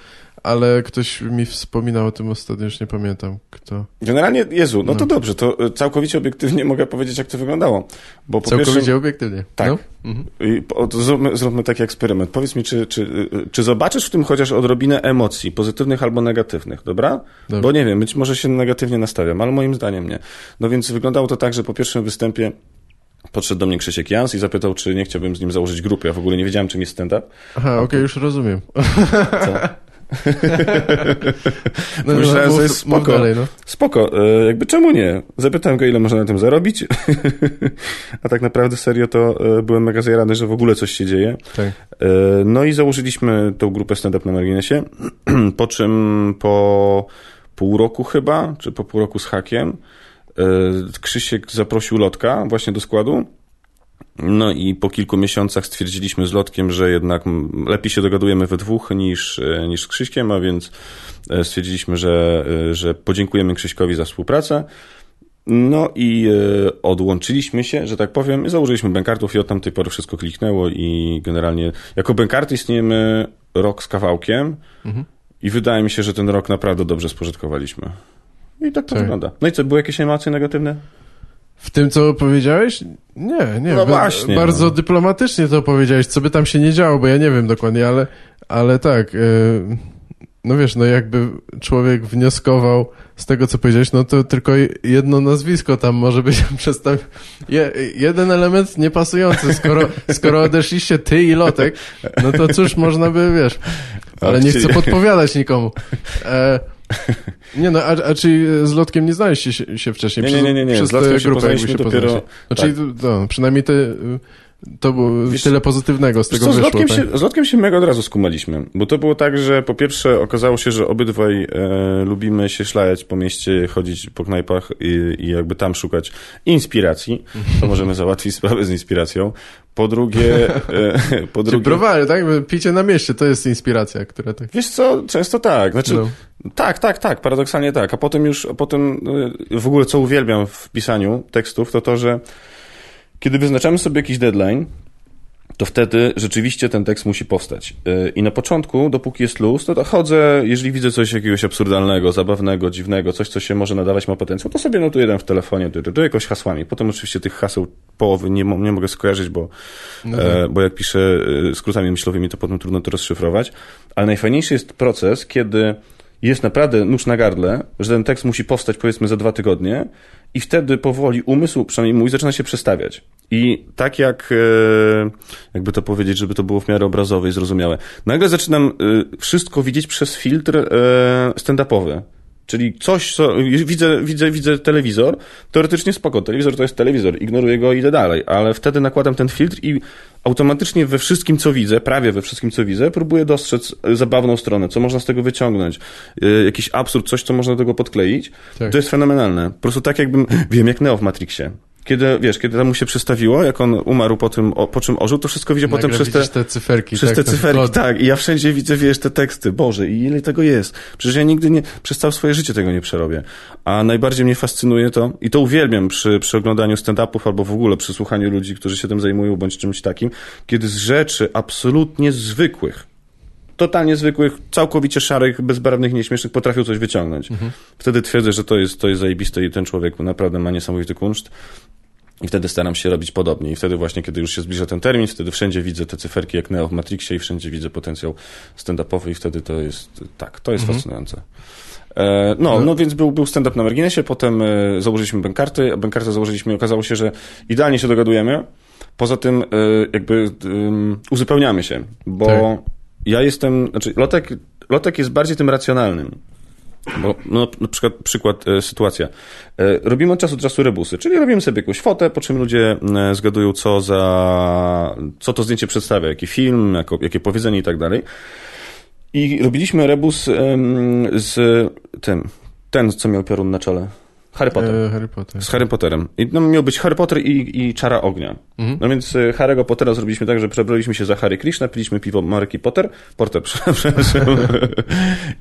ale ktoś mi wspominał o tym ostatnio, już nie pamiętam kto. Generalnie, Jezu, no to No. dobrze, to e, całkowicie obiektywnie mogę powiedzieć, jak to wyglądało. Bo po Całkowicie pierwsze, obiektywnie. Tak. No? Mhm. I po- to zróbmy, zróbmy taki eksperyment. Powiedz mi, czy, czy, y, czy zobaczysz w tym chociaż odrobinę emocji, pozytywnych albo negatywnych, dobra? Dobrze. Bo nie wiem, być może się negatywnie nastawiam, ale moim zdaniem nie. No więc wyglądało to tak, że po pierwszym występie podszedł do mnie Krzysiek Jans i zapytał, czy nie chciałbym z nim założyć grupy. Ja w ogóle nie wiedziałem, czym jest stand-up. Aha, okej, już rozumiem. [laughs] Co? [laughs] No, Myślałem, mów- że jest spoko. dalej, no. Spoko, e, jakby czemu nie? Zapytałem go, ile można na tym zarobić, [laughs] a tak naprawdę serio to e, byłem mega że w ogóle coś się dzieje. Tak. E, No i założyliśmy tą grupę stand-up na marginesie, [clears throat] po czym po pół roku chyba, czy po pół roku z hakiem, Krzysiek zaprosił Lotka właśnie do składu. No i po kilku miesiącach stwierdziliśmy z Lotkiem, że jednak lepiej się dogadujemy we dwóch niż, e, niż z Krzyśkiem, a więc e, stwierdziliśmy, że, e, że podziękujemy Krzyśkowi za współpracę. No i e, odłączyliśmy się, że tak powiem, i założyliśmy Bankartów i od tamtej pory wszystko kliknęło i generalnie jako Bankarty istniejemy rok z kawałkiem Mhm. i wydaje mi się, że ten rok naprawdę dobrze spożytkowaliśmy. I tak to Tak. wygląda. No i co, były jakieś emocje negatywne? W tym, co powiedziałeś? Nie, nie. No właśnie, Bardzo no. dyplomatycznie to powiedziałeś, co by tam się nie działo, bo ja nie wiem dokładnie, ale, ale tak. y, No wiesz, no jakby człowiek wnioskował z tego, co powiedziałeś, no to tylko jedno nazwisko tam może być [laughs] przedstawione. Je, jeden element niepasujący, skoro, [laughs] skoro odeszliście ty i Lotek, no to cóż można by, wiesz, ale nie chcę podpowiadać nikomu. E, [laughs] nie no, a, a czy z Lotkiem nie znaliście się, się wcześniej? Nie, nie, nie, nie, nie. Przez Z Lotkiem się grupę jakby poznaliśmy się dopiero- poznaliście. No, czyli to, przynajmniej te, to było Wiesz- tyle pozytywnego z tego co, z, wyszło. lotkiem tak? się, z lotkiem się mega od razu skumaliśmy, bo to było tak, że po pierwsze okazało się, że obydwaj e, lubimy się szlajać po mieście, chodzić po knajpach i, i jakby tam szukać inspiracji, to możemy załatwić sprawę z inspiracją. Po drugie, e, [laughs] po drugie browary, tak? Picie na mieście to jest inspiracja, która tak... Wiesz co, często tak. Znaczy, No. tak, tak, tak, paradoksalnie tak. A potem już, a potem y, w ogóle co uwielbiam w pisaniu tekstów, to to, że kiedy wyznaczamy sobie jakiś deadline, to wtedy rzeczywiście ten tekst musi powstać. Y, I na początku, dopóki jest luz, to, to chodzę, jeżeli widzę coś jakiegoś absurdalnego, zabawnego, dziwnego, coś, co się może nadawać, ma potencjał, to sobie notuję tam w telefonie, tu, tu, tu, jakoś hasłami. Potem oczywiście tych haseł połowy nie, nie mogę skojarzyć, bo, No tak. e, bo jak piszę e, skrótami myślowymi, to potem trudno to rozszyfrować. Ale najfajniejszy jest proces, kiedy jest naprawdę nóż na gardle, że ten tekst musi powstać powiedzmy za dwa tygodnie i wtedy powoli umysł, przynajmniej mój, zaczyna się przestawiać. I tak jak, e, jakby to powiedzieć, żeby to było w miarę obrazowe i zrozumiałe, nagle zaczynam e, wszystko widzieć przez filtr e, stand-upowy. Czyli coś, co widzę, widzę, widzę telewizor, teoretycznie spoko, telewizor to jest telewizor, ignoruję go i idę dalej, ale wtedy nakładam ten filtr i automatycznie we wszystkim, co widzę, prawie we wszystkim, co widzę, próbuję dostrzec e, zabawną stronę, co można z tego wyciągnąć, e, jakiś absurd, coś, co można do tego podkleić. Tak. To jest fenomenalne. Po prostu tak jakbym, wiem, jak Neo w Matrixie. Kiedy, wiesz, kiedy tam mu się przestawiło, jak on umarł po tym, o, po czym ożył, to wszystko widział potem przez te... te cyferki. Przez tak, te cyferki, kod. tak. I ja wszędzie widzę, wiesz, te teksty. Boże, i ile tego jest. Przecież ja nigdy nie, przez całe swoje życie tego nie przerobię. A najbardziej mnie fascynuje to, i to uwielbiam przy, przy oglądaniu stand-upów albo w ogóle przy słuchaniu ludzi, którzy się tym zajmują, bądź czymś takim, kiedy z rzeczy absolutnie zwykłych, totalnie zwykłych, całkowicie szarych, bezbarwnych, nieśmiesznych potrafił coś wyciągnąć. Mhm. Wtedy twierdzę, że to jest, to jest zajebiste i ten człowiek naprawdę ma niesamowity kunszt. I wtedy staram się robić podobnie. I wtedy właśnie, kiedy już się zbliża ten termin, wtedy wszędzie widzę te cyferki jak Neo w Matrixie i wszędzie widzę potencjał stand-upowy i wtedy to jest, tak, to jest mhm. fascynujące. E, no, no więc był, był stand-up na marginesie, potem e, założyliśmy bankarty, a bankartę założyliśmy i okazało się, że idealnie się dogadujemy. Poza tym e, jakby uzupełniamy się, bo tak. ja jestem, znaczy Lotek, Lotek jest bardziej tym racjonalnym. Bo, no, na przykład przykład, e, sytuacja. E, robimy od czasu do czasu rebusy, czyli robimy sobie jakąś fotę, po czym ludzie e, zgadują, co za, co to zdjęcie przedstawia, jaki film, jako, jakie powiedzenie i tak dalej. I robiliśmy rebus z tym, ten, co miał piorun na czele. Harry Potter. E, Harry Potter. Z Harry Potterem. I no, miał być Harry Potter i, i Czara Ognia. Mhm. No więc e, Harry'ego Pottera zrobiliśmy tak, że przebraliśmy się za Harry Krishna, piliśmy piwo marki Potter, Porter, [laughs] przepraszam.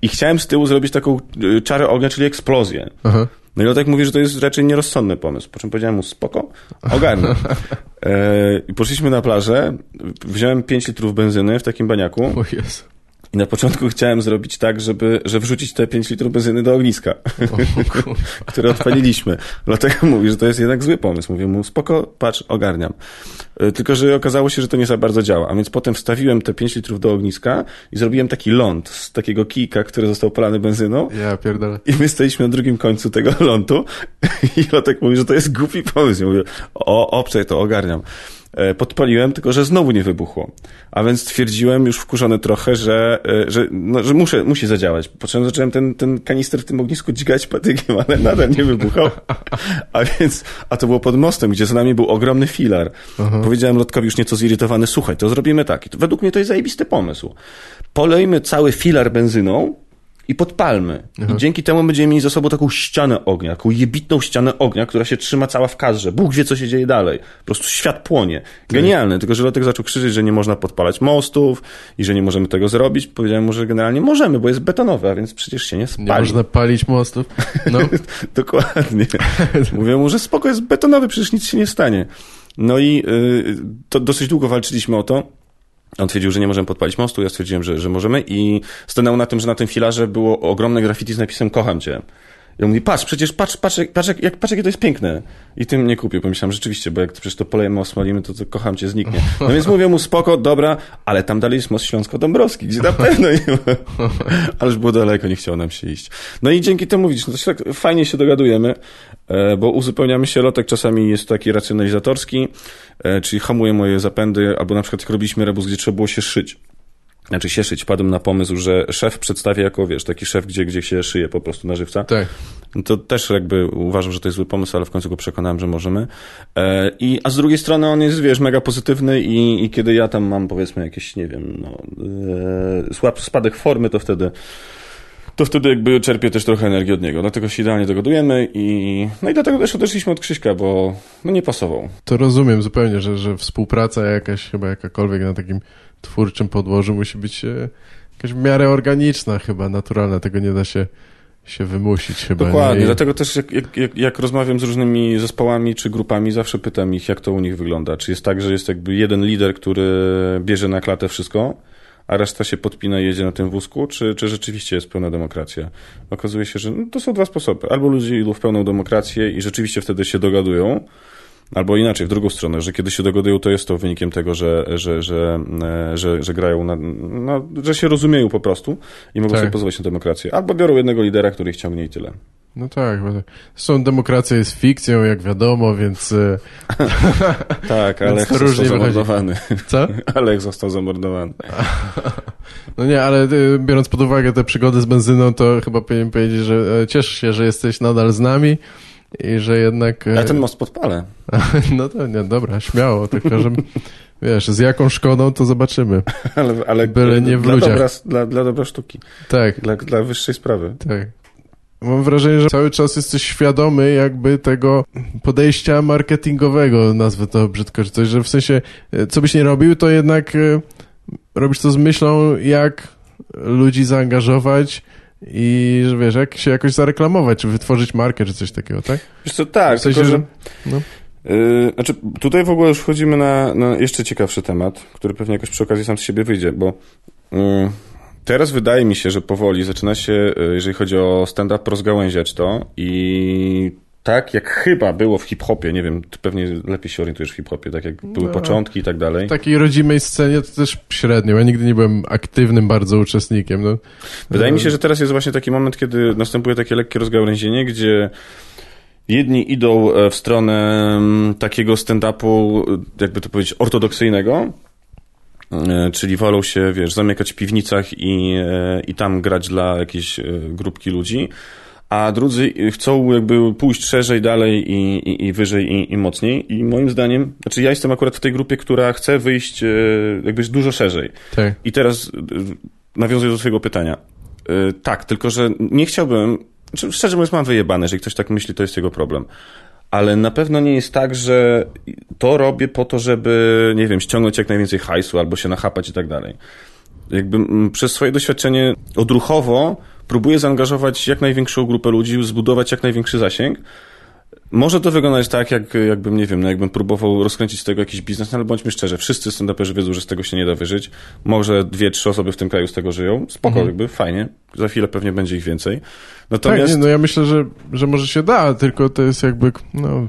I chciałem z tyłu zrobić taką e, Czarę Ognia, czyli eksplozję. Aha. No i Lotek mówi, że to jest raczej nierozsądny pomysł. Po czym powiedziałem mu, spoko, ogarnę. [laughs] E, I poszliśmy na plażę, wziąłem 5 litrów benzyny w takim baniaku. O Jezu. I na początku chciałem zrobić tak, żeby, że wrzucić te 5 litrów benzyny do ogniska, [laughs] które odpaliliśmy. Dlatego mówi, że to jest jednak zły pomysł. Mówię mu, spoko, patrz, ogarniam. E, tylko, że okazało się, że to nie za bardzo działa. A więc potem wstawiłem te 5 litrów do ogniska i zrobiłem taki ląd z takiego kijka, który został polany benzyną. Ja pierdolę. I my staliśmy na drugim końcu tego [laughs] lądu i Lotek mówi, że to jest głupi pomysł. Ja mówię, o, obczaj to, ogarniam. E, podpaliłem, tylko że znowu nie wybuchło. A więc stwierdziłem już wkurzony trochę, że, e, że, no, że muszę, musi zadziałać. Po czym zacząłem ten, ten kanister w tym ognisku dźgać patykiem, ale nadal nie wybuchał. A więc, a to było pod mostem, gdzie za nami był ogromny filar. Aha. Powiedziałem Lotkowi już nieco zirytowany, słuchaj, to zrobimy tak. I to, według mnie to jest zajebisty pomysł. Polejmy cały filar benzyną, i podpalmy. Aha. I dzięki temu będziemy mieli za sobą taką ścianę ognia, taką jebitną ścianę ognia, która się trzyma cała w kadrze. Bóg wie, co się dzieje dalej. Po prostu świat płonie. Genialne. Tylko, że Lotek zaczął krzyczeć, że nie można podpalać mostów i że nie możemy tego zrobić. Powiedziałem mu, że generalnie możemy, bo jest betonowe, a więc przecież się nie spali. Nie można palić mostów. No. [laughs] Dokładnie. [laughs] Mówię mu, że spoko jest betonowy, przecież nic się nie stanie. No i y, to dosyć długo walczyliśmy o to. On twierdził, że nie możemy podpalić mostu, ja stwierdziłem, że, że możemy i stanęło na tym, że na tym filarze było ogromne graffiti z napisem kocham cię. I on mówi, patrz, przecież patrz, patrz, patrz, jak, patrz jakie to jest piękne. I tym nie kupił. Pomyślałem, rzeczywiście, bo jak przecież to polejemy, osmalimy, to, to kocham cię, zniknie. No więc mówię mu, spoko, dobra, ale tam dalej jest most Śląsko-Dąbrowski, gdzie na [laughs] pewno nie ma. Ależ było daleko, nie chciało nam się iść. No i dzięki temu, widzisz, no to się tak fajnie się dogadujemy, e, bo uzupełniamy się, lotek czasami jest taki racjonalizatorski, e, czyli hamuje moje zapędy, albo na przykład jak robiliśmy rebus, gdzie trzeba było się szyć znaczy się szyć, wpadłem na pomysł, że szef przedstawia jako, wiesz, taki szef, gdzie, gdzie się szyje po prostu na żywca. Tak. To też jakby uważam, że to jest zły pomysł, ale w końcu go przekonałem, że możemy. E, i, a z drugiej strony on jest, wiesz, mega pozytywny i, i kiedy ja tam mam, powiedzmy, jakieś, nie wiem, no, e, słab spadek formy, to wtedy to wtedy jakby czerpię też trochę energii od niego. Dlatego się idealnie dogadujemy i no i dlatego też odeszliśmy od Krzyśka, bo no nie pasował. To rozumiem zupełnie, że, że współpraca jakaś chyba jakakolwiek na takim twórczym podłożu musi być e, jakaś w miarę organiczna chyba, naturalna. Tego nie da się się wymusić chyba. Dokładnie, nie? dlatego też jak, jak, jak, rozmawiam z różnymi zespołami czy grupami, zawsze pytam ich, jak to u nich wygląda. Czy jest tak, że jest jakby jeden lider, który bierze na klatę wszystko, a reszta się podpina i jedzie na tym wózku, czy, czy rzeczywiście jest pełna demokracja? Okazuje się, że no, to są dwa sposoby. Albo ludzie idą w pełną demokrację i rzeczywiście wtedy się dogadują, Albo inaczej, w drugą stronę, że kiedy się dogadują, to jest to wynikiem tego, że, że, że, e, że, że grają, na, no, że się rozumieją po prostu i mogą tak. sobie pozwolić na demokrację. Albo biorą jednego lidera, który ich ciągnie i tyle. No tak, zresztą demokracja jest fikcją, jak wiadomo, więc... E, [laughs] tak, ale [laughs] został zamordowany. Co? Alek został zamordowany. no nie, ale e, biorąc pod uwagę te przygody z benzyną, to chyba powinien powiedzieć, że cieszę się, że jesteś nadal z nami i że jednak... Ja ten most podpalę. [laughs] no to nie, dobra, śmiało, tylko że wiesz, z jaką szkodą to zobaczymy. [laughs] ale, ale Byle nie w dla ludziach. Dobra, dla, dla dobra sztuki. Tak. Dla, dla wyższej sprawy. Tak. Mam wrażenie, że cały czas jesteś świadomy jakby tego podejścia marketingowego, nazwę to brzydko, czy coś, że w sensie, co byś nie robił, to jednak e, robisz to z myślą, jak ludzi zaangażować, i że wiesz, jak się jakoś zareklamować, czy wytworzyć markę, czy coś takiego, tak? Wiesz co, tak, w sensie, tylko, że... No. Yy, znaczy, tutaj w ogóle już wchodzimy na, na, jeszcze ciekawszy temat, który pewnie jakoś przy okazji sam z siebie wyjdzie, bo yy, teraz wydaje mi się, że powoli zaczyna się, e, jeżeli chodzi o stand-up, rozgałęziać to i tak jak chyba było w hip-hopie, nie wiem, ty pewnie lepiej się orientujesz w hip-hopie, tak jak były No. początki i tak dalej. W takiej rodzimej scenie to też średnio. Ja nigdy nie byłem aktywnym bardzo uczestnikiem. No. Wydaje mi się, że teraz jest właśnie taki moment, kiedy następuje takie lekkie rozgałęzienie, gdzie jedni idą e, w stronę mm, takiego stand-upu, jakby to powiedzieć, ortodoksyjnego, e, czyli wolą się, wiesz, zamykać w piwnicach i, e, i tam grać dla jakiejś grupki ludzi, a drudzy chcą jakby pójść szerzej, dalej i, i, i wyżej i, i mocniej i moim zdaniem, znaczy ja jestem akurat w tej grupie, która chce wyjść e, jakby dużo szerzej. Tak. I teraz y, nawiązuję do twojego pytania. Y, Tak, tylko że nie chciałbym, znaczy, szczerze mówiąc mam wyjebane, jeżeli ktoś tak myśli, to jest jego problem. Ale na pewno nie jest tak, że to robię po to, żeby, nie wiem, ściągnąć jak najwięcej hajsu albo się nachapać i tak dalej. Jakby mm, przez swoje doświadczenie odruchowo próbuję zaangażować jak największą grupę ludzi, zbudować jak największy zasięg. Może to wyglądać tak, jak, jakbym, nie wiem, no jakbym próbował rozkręcić z tego jakiś biznes, no ale bądźmy szczerzy, wszyscy stand-uperzy wiedzą, że z tego się nie da wyżyć. Może dwie, trzy osoby w tym kraju z tego żyją. Spoko, jakby, fajnie. Za chwilę pewnie będzie ich więcej. Tak, Natomiast... nie, no ja myślę, że, że może się da, tylko to jest jakby no,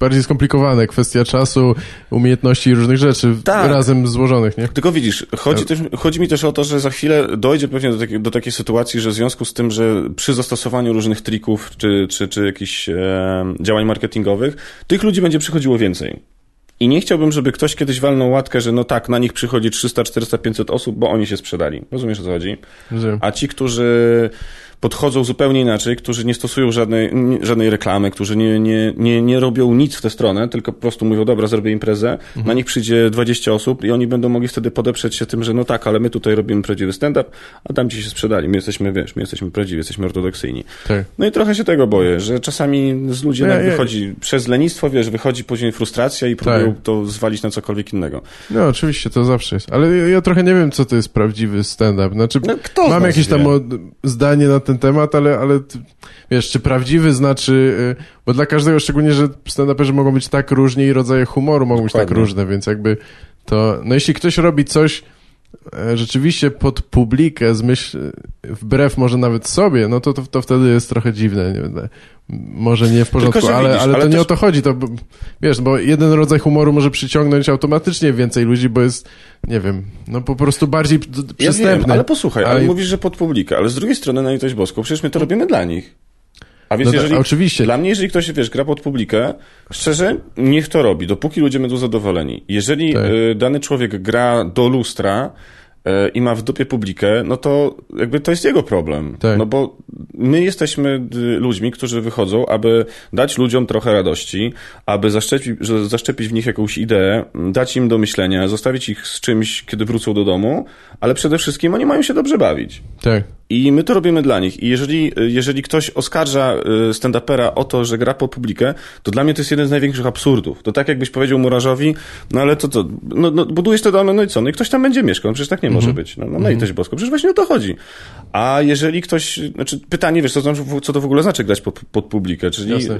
bardziej skomplikowane. Kwestia czasu, umiejętności i różnych rzeczy Tak. razem złożonych, nie? Tylko widzisz, chodzi, też, chodzi mi też o to, że za chwilę dojdzie pewnie do, takiej- do takiej sytuacji, że w związku z tym, że przy zastosowaniu różnych trików czy, czy, czy jakichś e, działań marketingowych, tych ludzi będzie przychodziło więcej. I nie chciałbym, żeby ktoś kiedyś walnął łatkę, że no tak, na nich przychodzi 300, 400, 500 osób, bo oni się sprzedali. Rozumiesz o co chodzi? A ci, którzy podchodzą zupełnie inaczej, którzy nie stosują żadnej, żadnej reklamy, którzy nie, nie, nie, nie robią nic w tę stronę, tylko po prostu mówią, dobra, zrobię imprezę, na nich przyjdzie 20 osób i oni będą mogli wtedy podeprzeć się tym, że no tak, ale my tutaj robimy prawdziwy stand-up, a tam ci się sprzedali. My jesteśmy, wiesz, my jesteśmy prawdziwi, jesteśmy ortodoksyjni. tak. No i trochę się tego boję, że czasami z ludzi Ja- jednak ja- wychodzi przez lenistwo, wiesz, wychodzi później frustracja i próbują Tak. to zwalić na cokolwiek innego. No oczywiście, to zawsze jest. Ale ja, trochę nie wiem, co to jest prawdziwy stand-up. Znaczy, No, kto mam jakieś tam wie? o, zdanie na ten temat, ale, ale wiesz, czy prawdziwy znaczy... y, Bo dla każdego, szczególnie, że stand-uperzy mogą być tak różni i rodzaje humoru mogą być tak Dokładnie. różne, więc jakby to... No jeśli ktoś robi coś rzeczywiście pod publikę, z myśl, wbrew może nawet sobie, no to, to, to wtedy jest trochę dziwne. Nie może nie w porządku, ale, widzisz, ale to ale nie też- o to chodzi. To, wiesz, bo jeden rodzaj humoru może przyciągnąć automatycznie więcej ludzi, bo jest, nie wiem, no po prostu bardziej Ja przystępny. wiem, ale posłuchaj, ale Ale- mówisz, że pod publikę, ale z drugiej strony na litość boską, przecież my to robimy dla nich. A więc No tak, jeżeli, oczywiście. dla mnie, jeżeli ktoś, wiesz, gra pod publikę, szczerze, niech to robi, dopóki ludzie będą zadowoleni. Jeżeli Tak. y, dany człowiek gra do lustra y, i ma w dupie publikę, no to jakby to jest jego problem. Tak. No bo my jesteśmy y, ludźmi, którzy wychodzą, aby dać ludziom trochę radości, aby zaszczepić, zaszczepić w nich jakąś ideę, dać im do myślenia, zostawić ich z czymś, kiedy wrócą do domu, ale przede wszystkim oni mają się dobrze bawić. Tak. I my to robimy dla nich. I jeżeli, jeżeli ktoś oskarża y, stand-upera o to, że gra pod publikę, to dla mnie to jest jeden z największych absurdów. To tak jakbyś powiedział murarzowi, no ale to co, no, no, budujesz te domy, no i co? No i ktoś tam będzie mieszkał. No przecież tak nie może być. No, no, no i też bosko. Przecież właśnie o to chodzi. A jeżeli ktoś, znaczy pytanie, wiesz, co, to znaczy, co to w ogóle znaczy grać pod, pod publikę? Czyli Jasne.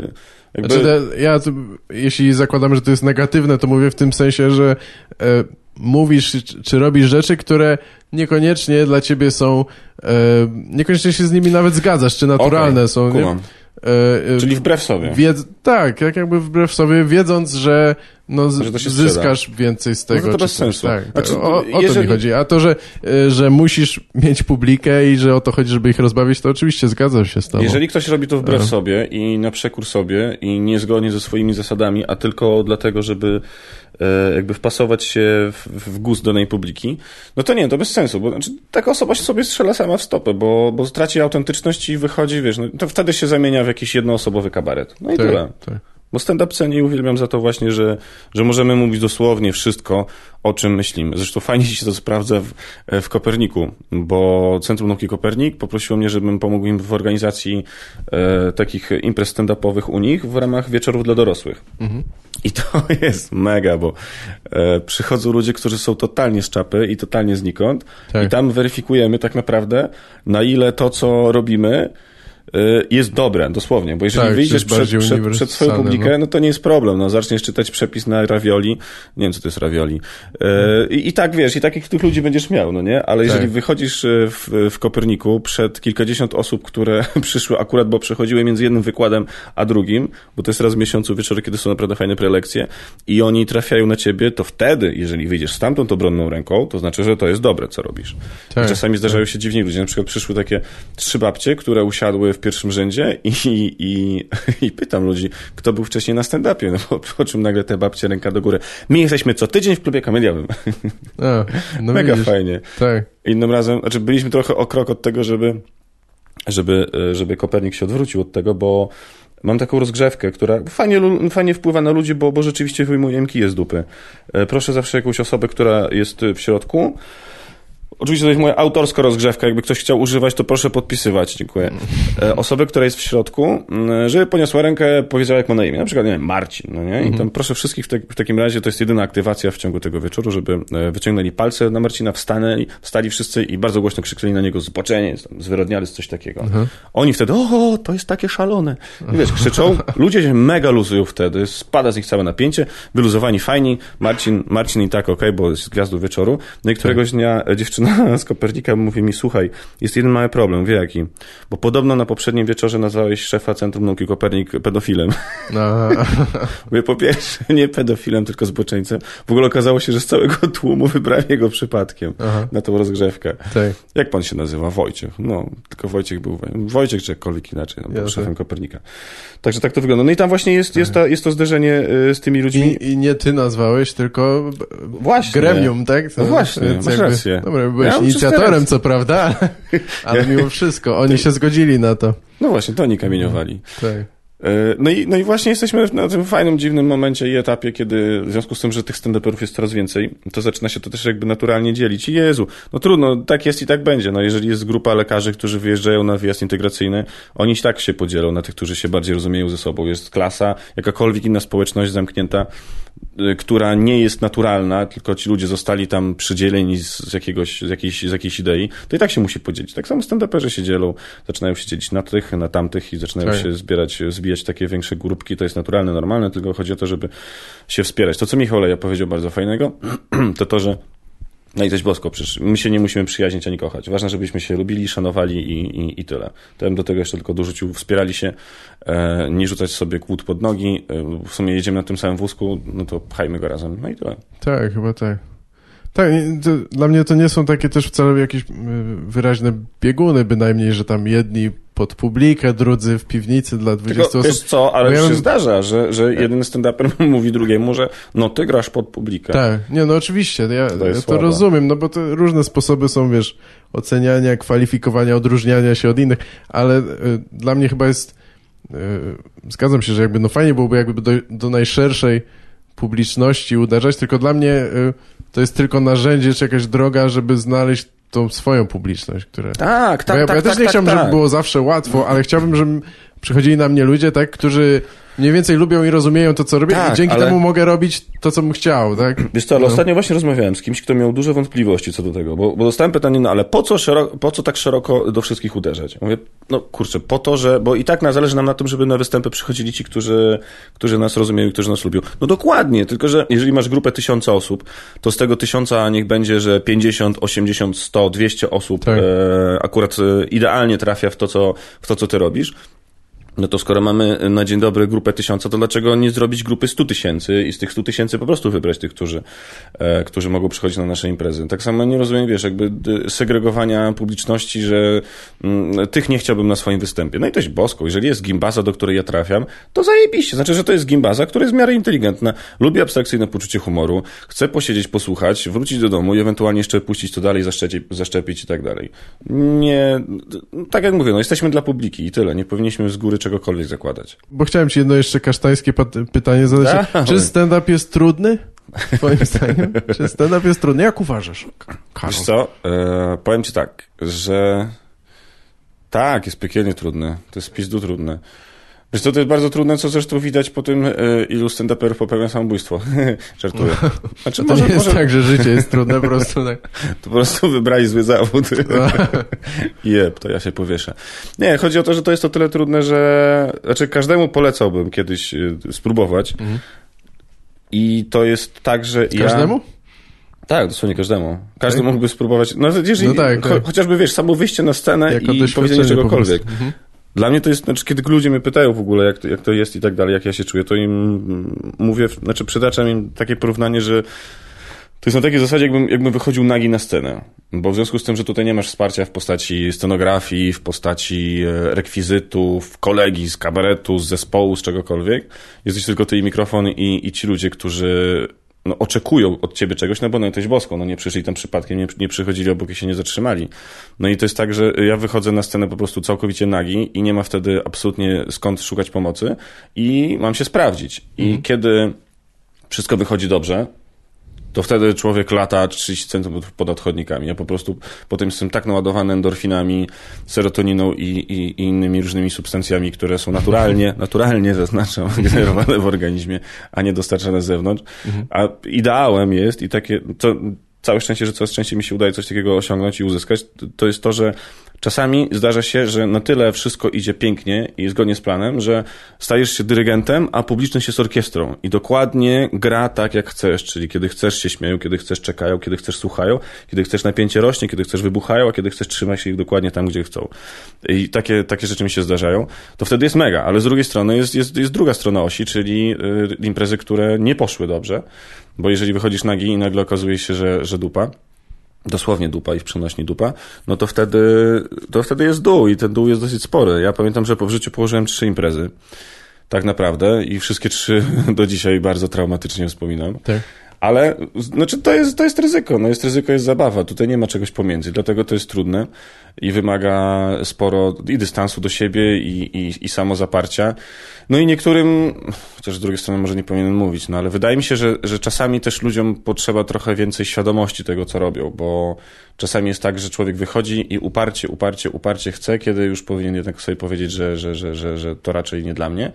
jakby... Znaczy, ja, to, jeśli zakładamy, że to jest negatywne, to mówię w tym sensie, że e, mówisz, czy, robisz rzeczy, które niekoniecznie dla ciebie są, e, niekoniecznie się z nimi nawet zgadzasz, czy naturalne Okej, są. Nie? kumam. E, e, Czyli wbrew sobie. Wiedz, tak, jak jakby wbrew sobie, wiedząc, że, no, z, Że to się sprzeda. zyskasz więcej z tego. No to bez sensu. Tak, Znaczy, tak. O, o to jeżeli- mi chodzi. A to, że, e, że musisz mieć publikę i że o to chodzi, żeby ich rozbawić, to oczywiście zgadzam się z tobą. Jeżeli ktoś robi to wbrew No. sobie i na przekór sobie i niezgodnie ze swoimi zasadami, a tylko dlatego, żeby e, jakby wpasować się w, w gust danej publiki, no to nie, to bez sensu, bo znaczy, taka osoba się sobie strzela sama w stopę, bo, bo straci autentyczność i wychodzi, wiesz, no, to wtedy się zamienia w jakiś jednoosobowy kabaret. No i tak, tyle. tak. Bo stand-up cenię uwielbiam za to właśnie, że, że możemy mówić dosłownie wszystko, o czym myślimy. Zresztą fajnie się to sprawdza w, w Koperniku, bo Centrum Nauki Kopernik poprosiło mnie, żebym pomógł im w organizacji e, takich imprez stand-upowych u nich w ramach wieczorów dla dorosłych. I to [laughs] jest mega, bo e, przychodzą ludzie, którzy są totalnie z czapy i totalnie znikąd Tak. i tam weryfikujemy tak naprawdę, na ile to, co robimy, jest dobre, dosłownie, bo jeżeli Tak, wyjdziesz przed, przed, przed swoją uniwersalne, publikę, no. no to nie jest problem, no zaczniesz czytać przepis na ravioli, nie wiem co to jest ravioli y, i, i tak wiesz, i takich tych ludzi będziesz miał, no nie, ale jeżeli Tak. wychodzisz y, w, w Koperniku przed kilkadziesiąt osób, które [laughs] przyszły akurat, bo przechodziły między jednym wykładem a drugim, bo to jest raz w miesiącu wieczory, kiedy są naprawdę fajne prelekcje i oni trafiają na ciebie, to wtedy, jeżeli wyjdziesz stamtąd obronną ręką, to znaczy, że to jest dobre, co robisz. Tak, czasami zdarzają się dziwni ludzie. Na przykład przyszły takie trzy babcie, które usiadły w pierwszym rzędzie i, i, i pytam ludzi, kto był wcześniej na stand-upie, no bo po czym nagle te babcie ręka do góry. My jesteśmy co tydzień w klubie kameliowym. A, no [laughs] Mega widzisz. fajnie. Tak. Innym razem, znaczy byliśmy trochę o krok od tego, żeby, żeby, e, żeby Kopernik się odwrócił od tego, bo mam taką rozgrzewkę, która fajnie, fajnie wpływa na ludzi, bo, bo rzeczywiście wyjmuję kije z dupy. E, Proszę zawsze jakąś osobę, która jest w środku. Oczywiście to jest moja autorska rozgrzewka. Jakby ktoś chciał używać, to proszę podpisywać. Dziękuję. E, Osobę, która jest w środku, m, żeby podniosła rękę, powiedziała jak ma na imię. Na przykład, nie wiem, Marcin. No nie? I tam proszę wszystkich w, te, w takim razie, to jest jedyna aktywacja w ciągu tego wieczoru, żeby e, wyciągnęli palce na Marcina, wstanęli, wstali wszyscy i bardzo głośno krzyczeli na niego zboczeniec, tam, zwyrodnialec, coś takiego. Oni wtedy, o, to jest takie szalone. I wiesz, krzyczą, [laughs] ludzie się mega luzują wtedy, spada z nich całe napięcie, wyluzowani, fajni, Marcin, Marcin i tak, okej, bo jest gwiazdą wieczoru. No i któregoś dnia e, dziewczyna [laughs] z Kopernika mówi mi, słuchaj, jest jeden mały problem, wie jaki? Bo podobno na poprzednim wieczorze nazwałeś szefa Centrum Nauki Kopernik pedofilem. A, [laughs] Mówię, po pierwsze, nie pedofilem, tylko zboczeńcem. W ogóle okazało się, że z całego tłumu wybrałem jego przypadkiem Aha. na tą rozgrzewkę. tak. Jak pan się nazywa? Wojciech. No, tylko Wojciech był. Wojciech czy jakkolwiek inaczej, no, był szefem Kopernika. Także tak to wygląda. No i tam właśnie jest, jest, ta, jest to zderzenie y, z tymi ludźmi. I, I nie ty nazwałeś, tylko Właśnie. gremium, tak? No właśnie, masz rację. Dobra, byłeś Ja inicjatorem, co prawda, [laughs] ale mimo wszystko, oni się zgodzili na to. No właśnie, to oni kamieniowali. Tak. E, No i, no i właśnie jesteśmy na tym fajnym, dziwnym momencie i etapie, kiedy w związku z tym, że tych stand-uperów jest coraz więcej, to zaczyna się to też jakby naturalnie dzielić. I Jezu, no trudno, tak jest i tak będzie. No jeżeli jest grupa lekarzy, którzy wyjeżdżają na wyjazd integracyjny, oni tak się podzielą na tych, którzy się bardziej rozumieją ze sobą. Jest klasa, jakakolwiek inna społeczność zamknięta, która nie jest naturalna, tylko ci ludzie zostali tam przydzieleni z, jakiegoś, z, jakiejś, z jakiejś idei, to i tak się musi podzielić. Tak samo stand-uperzy się dzielą, zaczynają się dzielić na tych, na tamtych i zaczynają Tak. się zbierać, zbijać takie większe grupki, to jest naturalne, normalne, tylko chodzi o to, żeby się wspierać. To, co Michał Leja powiedział bardzo fajnego, [clears throat] to to, że no i coś bosko, przecież my się nie musimy przyjaźnić ani kochać. Ważne, żebyśmy się lubili, szanowali i, i, i tyle. To bym do tego jeszcze tylko dorzucił, wspierali się, e, nie rzucać sobie kłód pod nogi. E, w sumie jedziemy na tym samym wózku, no to pchajmy go razem. No i tyle. Tak, chyba tak. Tak, dla mnie to nie są takie też wcale jakieś y, wyraźne bieguny bynajmniej, że tam jedni pod publikę, drudzy w piwnicy dla 20 Tylko, wiesz osób. co, ale ja się bym- zdarza, że, że jeden stand-uper [laughs] mówi drugiemu, że no ty grasz pod publikę. Tak, nie, no oczywiście, ja, To ja to rozumiem, no bo to różne sposoby są, wiesz, oceniania, kwalifikowania, odróżniania się od innych, ale y, dla mnie chyba jest, y, zgadzam się, że jakby, no fajnie byłoby jakby do, do najszerszej publiczności uderzać, tylko dla mnie y, to jest tylko narzędzie, czy jakaś droga, żeby znaleźć tą swoją publiczność, która... Tak, tak, ja, tak, ja też tak, nie tak, chciałbym, tak. żeby było zawsze łatwo, ale chciałbym, żeby przychodzili na mnie ludzie, tak, którzy mniej więcej lubią i rozumieją to, co robię Tak, i dzięki ale- temu mogę robić to, co bym chciał, tak? Wiesz co, ale No. ostatnio właśnie rozmawiałem z kimś, kto miał duże wątpliwości co do tego, bo, bo dostałem pytanie, no ale po co, szeroko, po co tak szeroko do wszystkich uderzać? Mówię, no kurczę, po to, że, bo i tak na, zależy nam na tym, żeby na występy przychodzili ci, którzy, którzy nas rozumieją i którzy nas lubią. No dokładnie, tylko że jeżeli masz grupę tysiąca osób, to z tego tysiąca niech będzie, że 50, 80, 100, 200 osób Tak. e, akurat e, idealnie trafia w to, co, w to, co ty robisz. No to skoro mamy na dzień dobry grupę tysiąca, to dlaczego nie zrobić grupy 100 tysięcy i z tych 100 tysięcy po prostu wybrać tych, którzy, e, którzy mogą przychodzić na nasze imprezy. Tak samo nie rozumiem, wiesz, jakby segregowania publiczności, że mm, tych nie chciałbym na swoim występie. No i jest bosko. Jeżeli jest gimbaza, do której ja trafiam, to zajebiście. Znaczy, że to jest gimbaza, która jest w miarę inteligentna, lubi abstrakcyjne poczucie humoru, chce posiedzieć, posłuchać, wrócić do domu i ewentualnie jeszcze puścić to dalej, zaszczepić, zaszczepić i tak dalej. Nie, tak jak mówię, no jesteśmy dla publiki i tyle. Nie powinniśmy z góry czegokolwiek zakładać. Bo chciałem ci jedno jeszcze kasztańskie pytanie zadać. Dawaj. Czy stand-up jest trudny? Twoim zdaniem? Czy stand-up jest trudny? Jak uważasz? Karol? Wiesz co, e, powiem ci tak, że tak, jest piekielnie trudne. To jest pizdu trudne. Wiesz co, to jest bardzo trudne, co zresztą widać po tym, y, ilu stand-uperów popełnia samobójstwo. [laughs] Żartuję. [laughs] Znaczy, to może, nie jest może... tak, że życie jest trudne, po prostu tak. [laughs] To po prostu wybrali zły zawód. Jep, to ja się powieszę. Nie, chodzi o to, że to jest to tyle trudne, że... Znaczy, każdemu polecałbym kiedyś y, spróbować. Mhm. I to jest tak, że każdemu? ja... Każdemu? Tak, dosłownie każdemu. Każdy tak? mógłby spróbować. No, jeżeli, no tak, tak. chociażby wiesz, samo wyjście na scenę jako i powiedzenie czegokolwiek. Mhm. Dla mnie to jest, znaczy, kiedy ludzie mnie pytają w ogóle, jak to, jak to jest i tak dalej, jak ja się czuję, to im mówię, znaczy przytaczam im takie porównanie, że to jest na takiej zasadzie, jakbym, jakbym wychodził nagi na scenę. Bo w związku z tym, że tutaj nie masz wsparcia w postaci scenografii, w postaci e, rekwizytów, kolegi z kabaretu, z zespołu, z czegokolwiek, jesteś tylko ty i mikrofon i, i ci ludzie, którzy no, oczekują od ciebie czegoś, no bo no jesteś boską, no nie przyszli tam przypadkiem, nie, nie przychodzili obok i się nie zatrzymali. No i to jest tak, że ja wychodzę na scenę po prostu całkowicie nagi i nie ma wtedy absolutnie skąd szukać pomocy i mam się sprawdzić. I mhm. kiedy wszystko wychodzi dobrze, to wtedy człowiek lata 30 cm pod odchodnikami. Ja po prostu potem jestem tak naładowany endorfinami, serotoniną i, i, i, innymi różnymi substancjami, które są naturalnie, [laughs] naturalnie zaznaczam, [laughs] generowane w organizmie, a nie dostarczane z zewnątrz. Mhm. A ideałem jest i takie, to całe szczęście, że coraz częściej mi się udaje coś takiego osiągnąć i uzyskać, to jest to, że czasami zdarza się, że na tyle wszystko idzie pięknie i zgodnie z planem, że stajesz się dyrygentem, a publiczność jest orkiestrą i dokładnie gra tak, jak chcesz, czyli kiedy chcesz się śmieją, kiedy chcesz czekają, kiedy chcesz słuchają, kiedy chcesz napięcie rośnie, kiedy chcesz wybuchają, a kiedy chcesz trzymać się ich dokładnie tam, gdzie chcą. I takie, takie rzeczy mi się zdarzają. To wtedy jest mega, ale z drugiej strony jest, jest, jest druga strona osi, czyli y, imprezy, które nie poszły dobrze, bo jeżeli wychodzisz nagi i nagle okazuje się, że, że dupa, dosłownie dupa i w przenośni dupa, no to wtedy, to wtedy jest dół i ten dół jest dosyć spory. Ja pamiętam, że po życiu położyłem trzy imprezy. Tak naprawdę i wszystkie trzy [laughs] do dzisiaj bardzo traumatycznie wspominam. Tak. Ale znaczy to, jest, to jest ryzyko. No jest ryzyko, jest zabawa. Tutaj nie ma czegoś pomiędzy. Dlatego to jest trudne i wymaga sporo i dystansu do siebie, i, i, i samozaparcia. No i niektórym, chociaż z drugiej strony może nie powinienem mówić, no ale wydaje mi się, że, że czasami też ludziom potrzeba trochę więcej świadomości tego, co robią, bo czasami jest tak, że człowiek wychodzi i uparcie, uparcie, uparcie chce, kiedy już powinien jednak sobie powiedzieć, że, że, że, że, że to raczej nie dla mnie.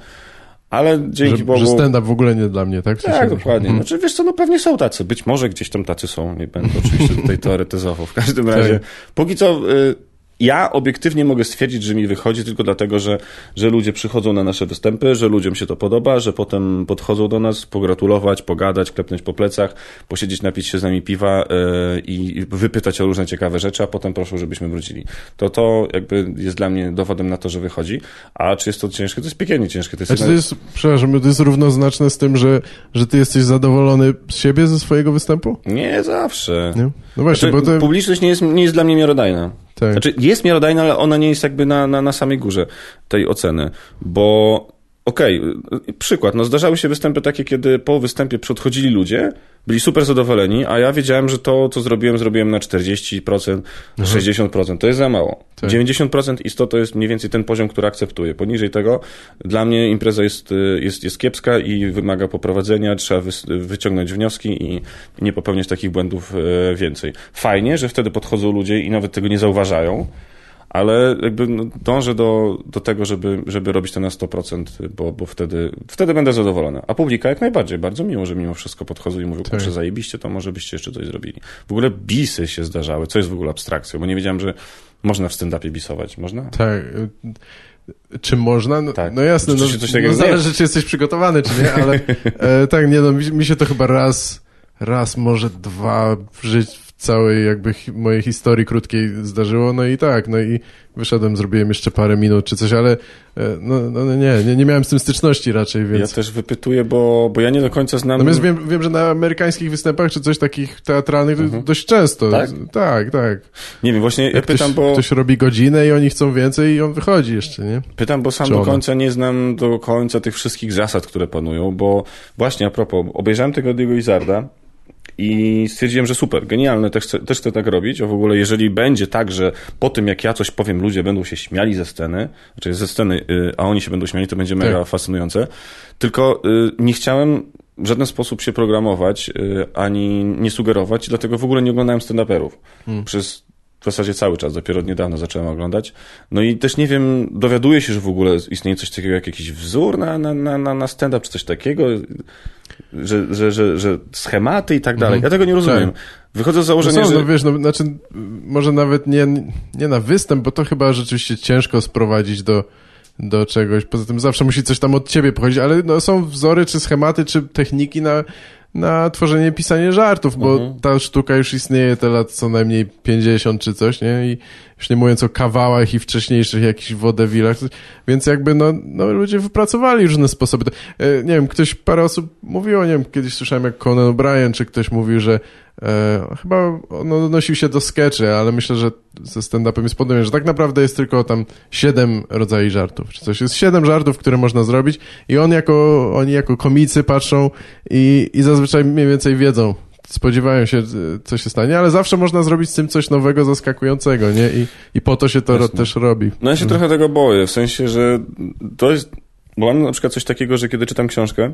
Ale dzięki że, Bogu... Że stand-up w ogóle nie dla mnie, tak? tak, dokładnie. Mhm. Znaczy, wiesz co, no pewnie są tacy. Być może gdzieś tam tacy są. Nie będę oczywiście [laughs] tutaj teoretyzował. W każdym razie, tak. póki co... Y ja obiektywnie mogę stwierdzić, że mi wychodzi tylko dlatego, że, że ludzie przychodzą na nasze występy, że ludziom się to podoba, że potem podchodzą do nas pogratulować, pogadać, klepnąć po plecach, posiedzieć, napić się z nami piwa yy, i wypytać o różne ciekawe rzeczy, a potem proszę, żebyśmy wrócili. To to jakby jest dla mnie dowodem na to, że wychodzi. A czy jest to ciężkie? To jest piekielnie ciężkie. To jest, to jest przepraszam, to jest równoznaczne z tym, że, że ty jesteś zadowolony z siebie, ze swojego występu? Nie zawsze. Nie? No właśnie, znaczy, bo to... Publiczność nie jest, nie jest dla mnie miarodajna. Tak. Znaczy, jest miarodajna, ale ona nie jest jakby na, na, na samej górze tej oceny, bo okej, okay, przykład, no zdarzały się występy takie, kiedy po występie podchodzili ludzie, byli super zadowoleni, a ja wiedziałem, że to, co zrobiłem, zrobiłem na 40%, mhm. 60%. To jest za mało. Tak. 90% i 100 to jest mniej więcej ten poziom, który akceptuję. Poniżej tego dla mnie impreza jest, jest, jest kiepska i wymaga poprowadzenia, trzeba wy, wyciągnąć wnioski i nie popełniać takich błędów e, więcej. Fajnie, że wtedy podchodzą ludzie i nawet tego nie zauważają, ale jakby no, dążę do, do tego, żeby, żeby robić to na 100%, bo, bo wtedy, wtedy będę zadowolony. A publika jak najbardziej, bardzo miło, że mimo wszystko podchodzą i mówią, tak. kurczę, zajebiście, to może byście jeszcze coś zrobili. W ogóle bisy się zdarzały, co jest w ogóle abstrakcją, bo nie wiedziałem, że można w stand-upie bisować. Można? Tak. Czy można? No, tak. no jasne, no, no zależy, czy jesteś przygotowany, czy nie, ale [laughs] e, tak, nie no, mi, mi się to chyba raz, raz, może dwa w życiu całej jakby mojej historii krótkiej zdarzyło, no i tak, no i wyszedłem, zrobiłem jeszcze parę minut czy coś, ale e, no, no, no nie, nie, nie miałem z tym styczności raczej, więc... Ja też wypytuję, bo, bo ja nie do końca znam... Natomiast wiem, wiem, że na amerykańskich występach czy coś takich teatralnych mhm. dość często. Tak? Tak, tak. Nie wiem, właśnie ja pytam, ktoś, bo... Ktoś robi godzinę i oni chcą więcej i on wychodzi jeszcze, nie? Pytam, bo sam do końca nie znam do końca tych wszystkich zasad, które panują, bo właśnie a propos, obejrzałem tego Diego Izarda, i stwierdziłem, że super, genialne, też chcę, też chcę tak robić. A w ogóle, jeżeli będzie tak, że po tym, jak ja coś powiem, ludzie będą się śmiali ze sceny, znaczy ze sceny, y, a oni się będą śmiali, to będzie mega tak. fascynujące. Tylko y, nie chciałem w żaden sposób się programować, y, ani nie sugerować, dlatego w ogóle nie oglądałem stand-uperów. Hmm. Przez w zasadzie cały czas, dopiero od niedawna zacząłem oglądać. No i też nie wiem, dowiaduję się, że w ogóle istnieje coś takiego jak jakiś wzór na, na, na, na stand-up, czy coś takiego, że, że, że, że schematy i tak dalej. Mhm. Ja tego nie rozumiem. Tak. Wychodzę z No, założenia, są, że... no wiesz, no, znaczy, może nawet nie, nie na występ, bo to chyba rzeczywiście ciężko sprowadzić do, do czegoś. Poza tym zawsze musi coś tam od ciebie pochodzić, ale no, są wzory, czy schematy, czy techniki na, na tworzenie, pisanie żartów, bo Mhm. ta sztuka już istnieje te lat co najmniej 50 czy coś, nie? I już nie mówiąc o kawałach i wcześniejszych jakichś wodewilach, więc jakby no, no ludzie wypracowali różne sposoby. E, nie wiem, ktoś, parę osób mówiło, nie wiem, kiedyś słyszałem jak Conan O'Brien, czy ktoś mówił, że e, chyba on odnosił się do skeczy, ale myślę, że ze stand-upem jest podobnie, że tak naprawdę jest tylko tam siedem rodzajów żartów, czy coś. Jest siedem żartów, które można zrobić i on jako, oni jako komicy patrzą i, i zazwyczaj mniej więcej wiedzą, spodziewają się, co się stanie, ale zawsze można zrobić z tym coś nowego, zaskakującego, nie? I, i po to się to ro, też robi. No ja się trochę tego boję, w sensie, że to jest... Bo mam na przykład coś takiego, że kiedy czytam książkę,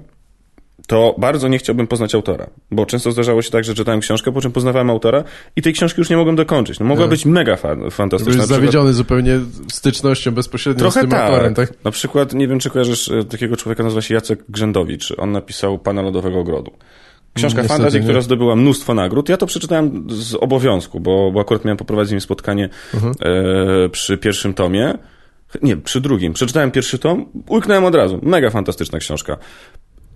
to bardzo nie chciałbym poznać autora. Bo często zdarzało się tak, że czytałem książkę, po czym poznawałem autora i tej książki już nie mogłem dokończyć. No mogła Tak. być mega fa- fantastyczna. Byłeś przykład- zawiedziony zupełnie stycznością bezpośrednią Trochę z tym tak. autorem, tak? Na przykład, nie wiem, czy kojarzysz e, takiego człowieka, nazywa się Jacek Grzędowicz. On napisał Pana Lodowego Ogrodu. Książka Niestety fantazji, nie. która zdobyła mnóstwo nagród. Ja to przeczytałem z obowiązku, bo, bo akurat miałem poprowadzić z nim spotkanie Mhm. e, przy pierwszym tomie. Nie, przy drugim. Przeczytałem pierwszy tom, łyknąłem od razu. Mega fantastyczna książka.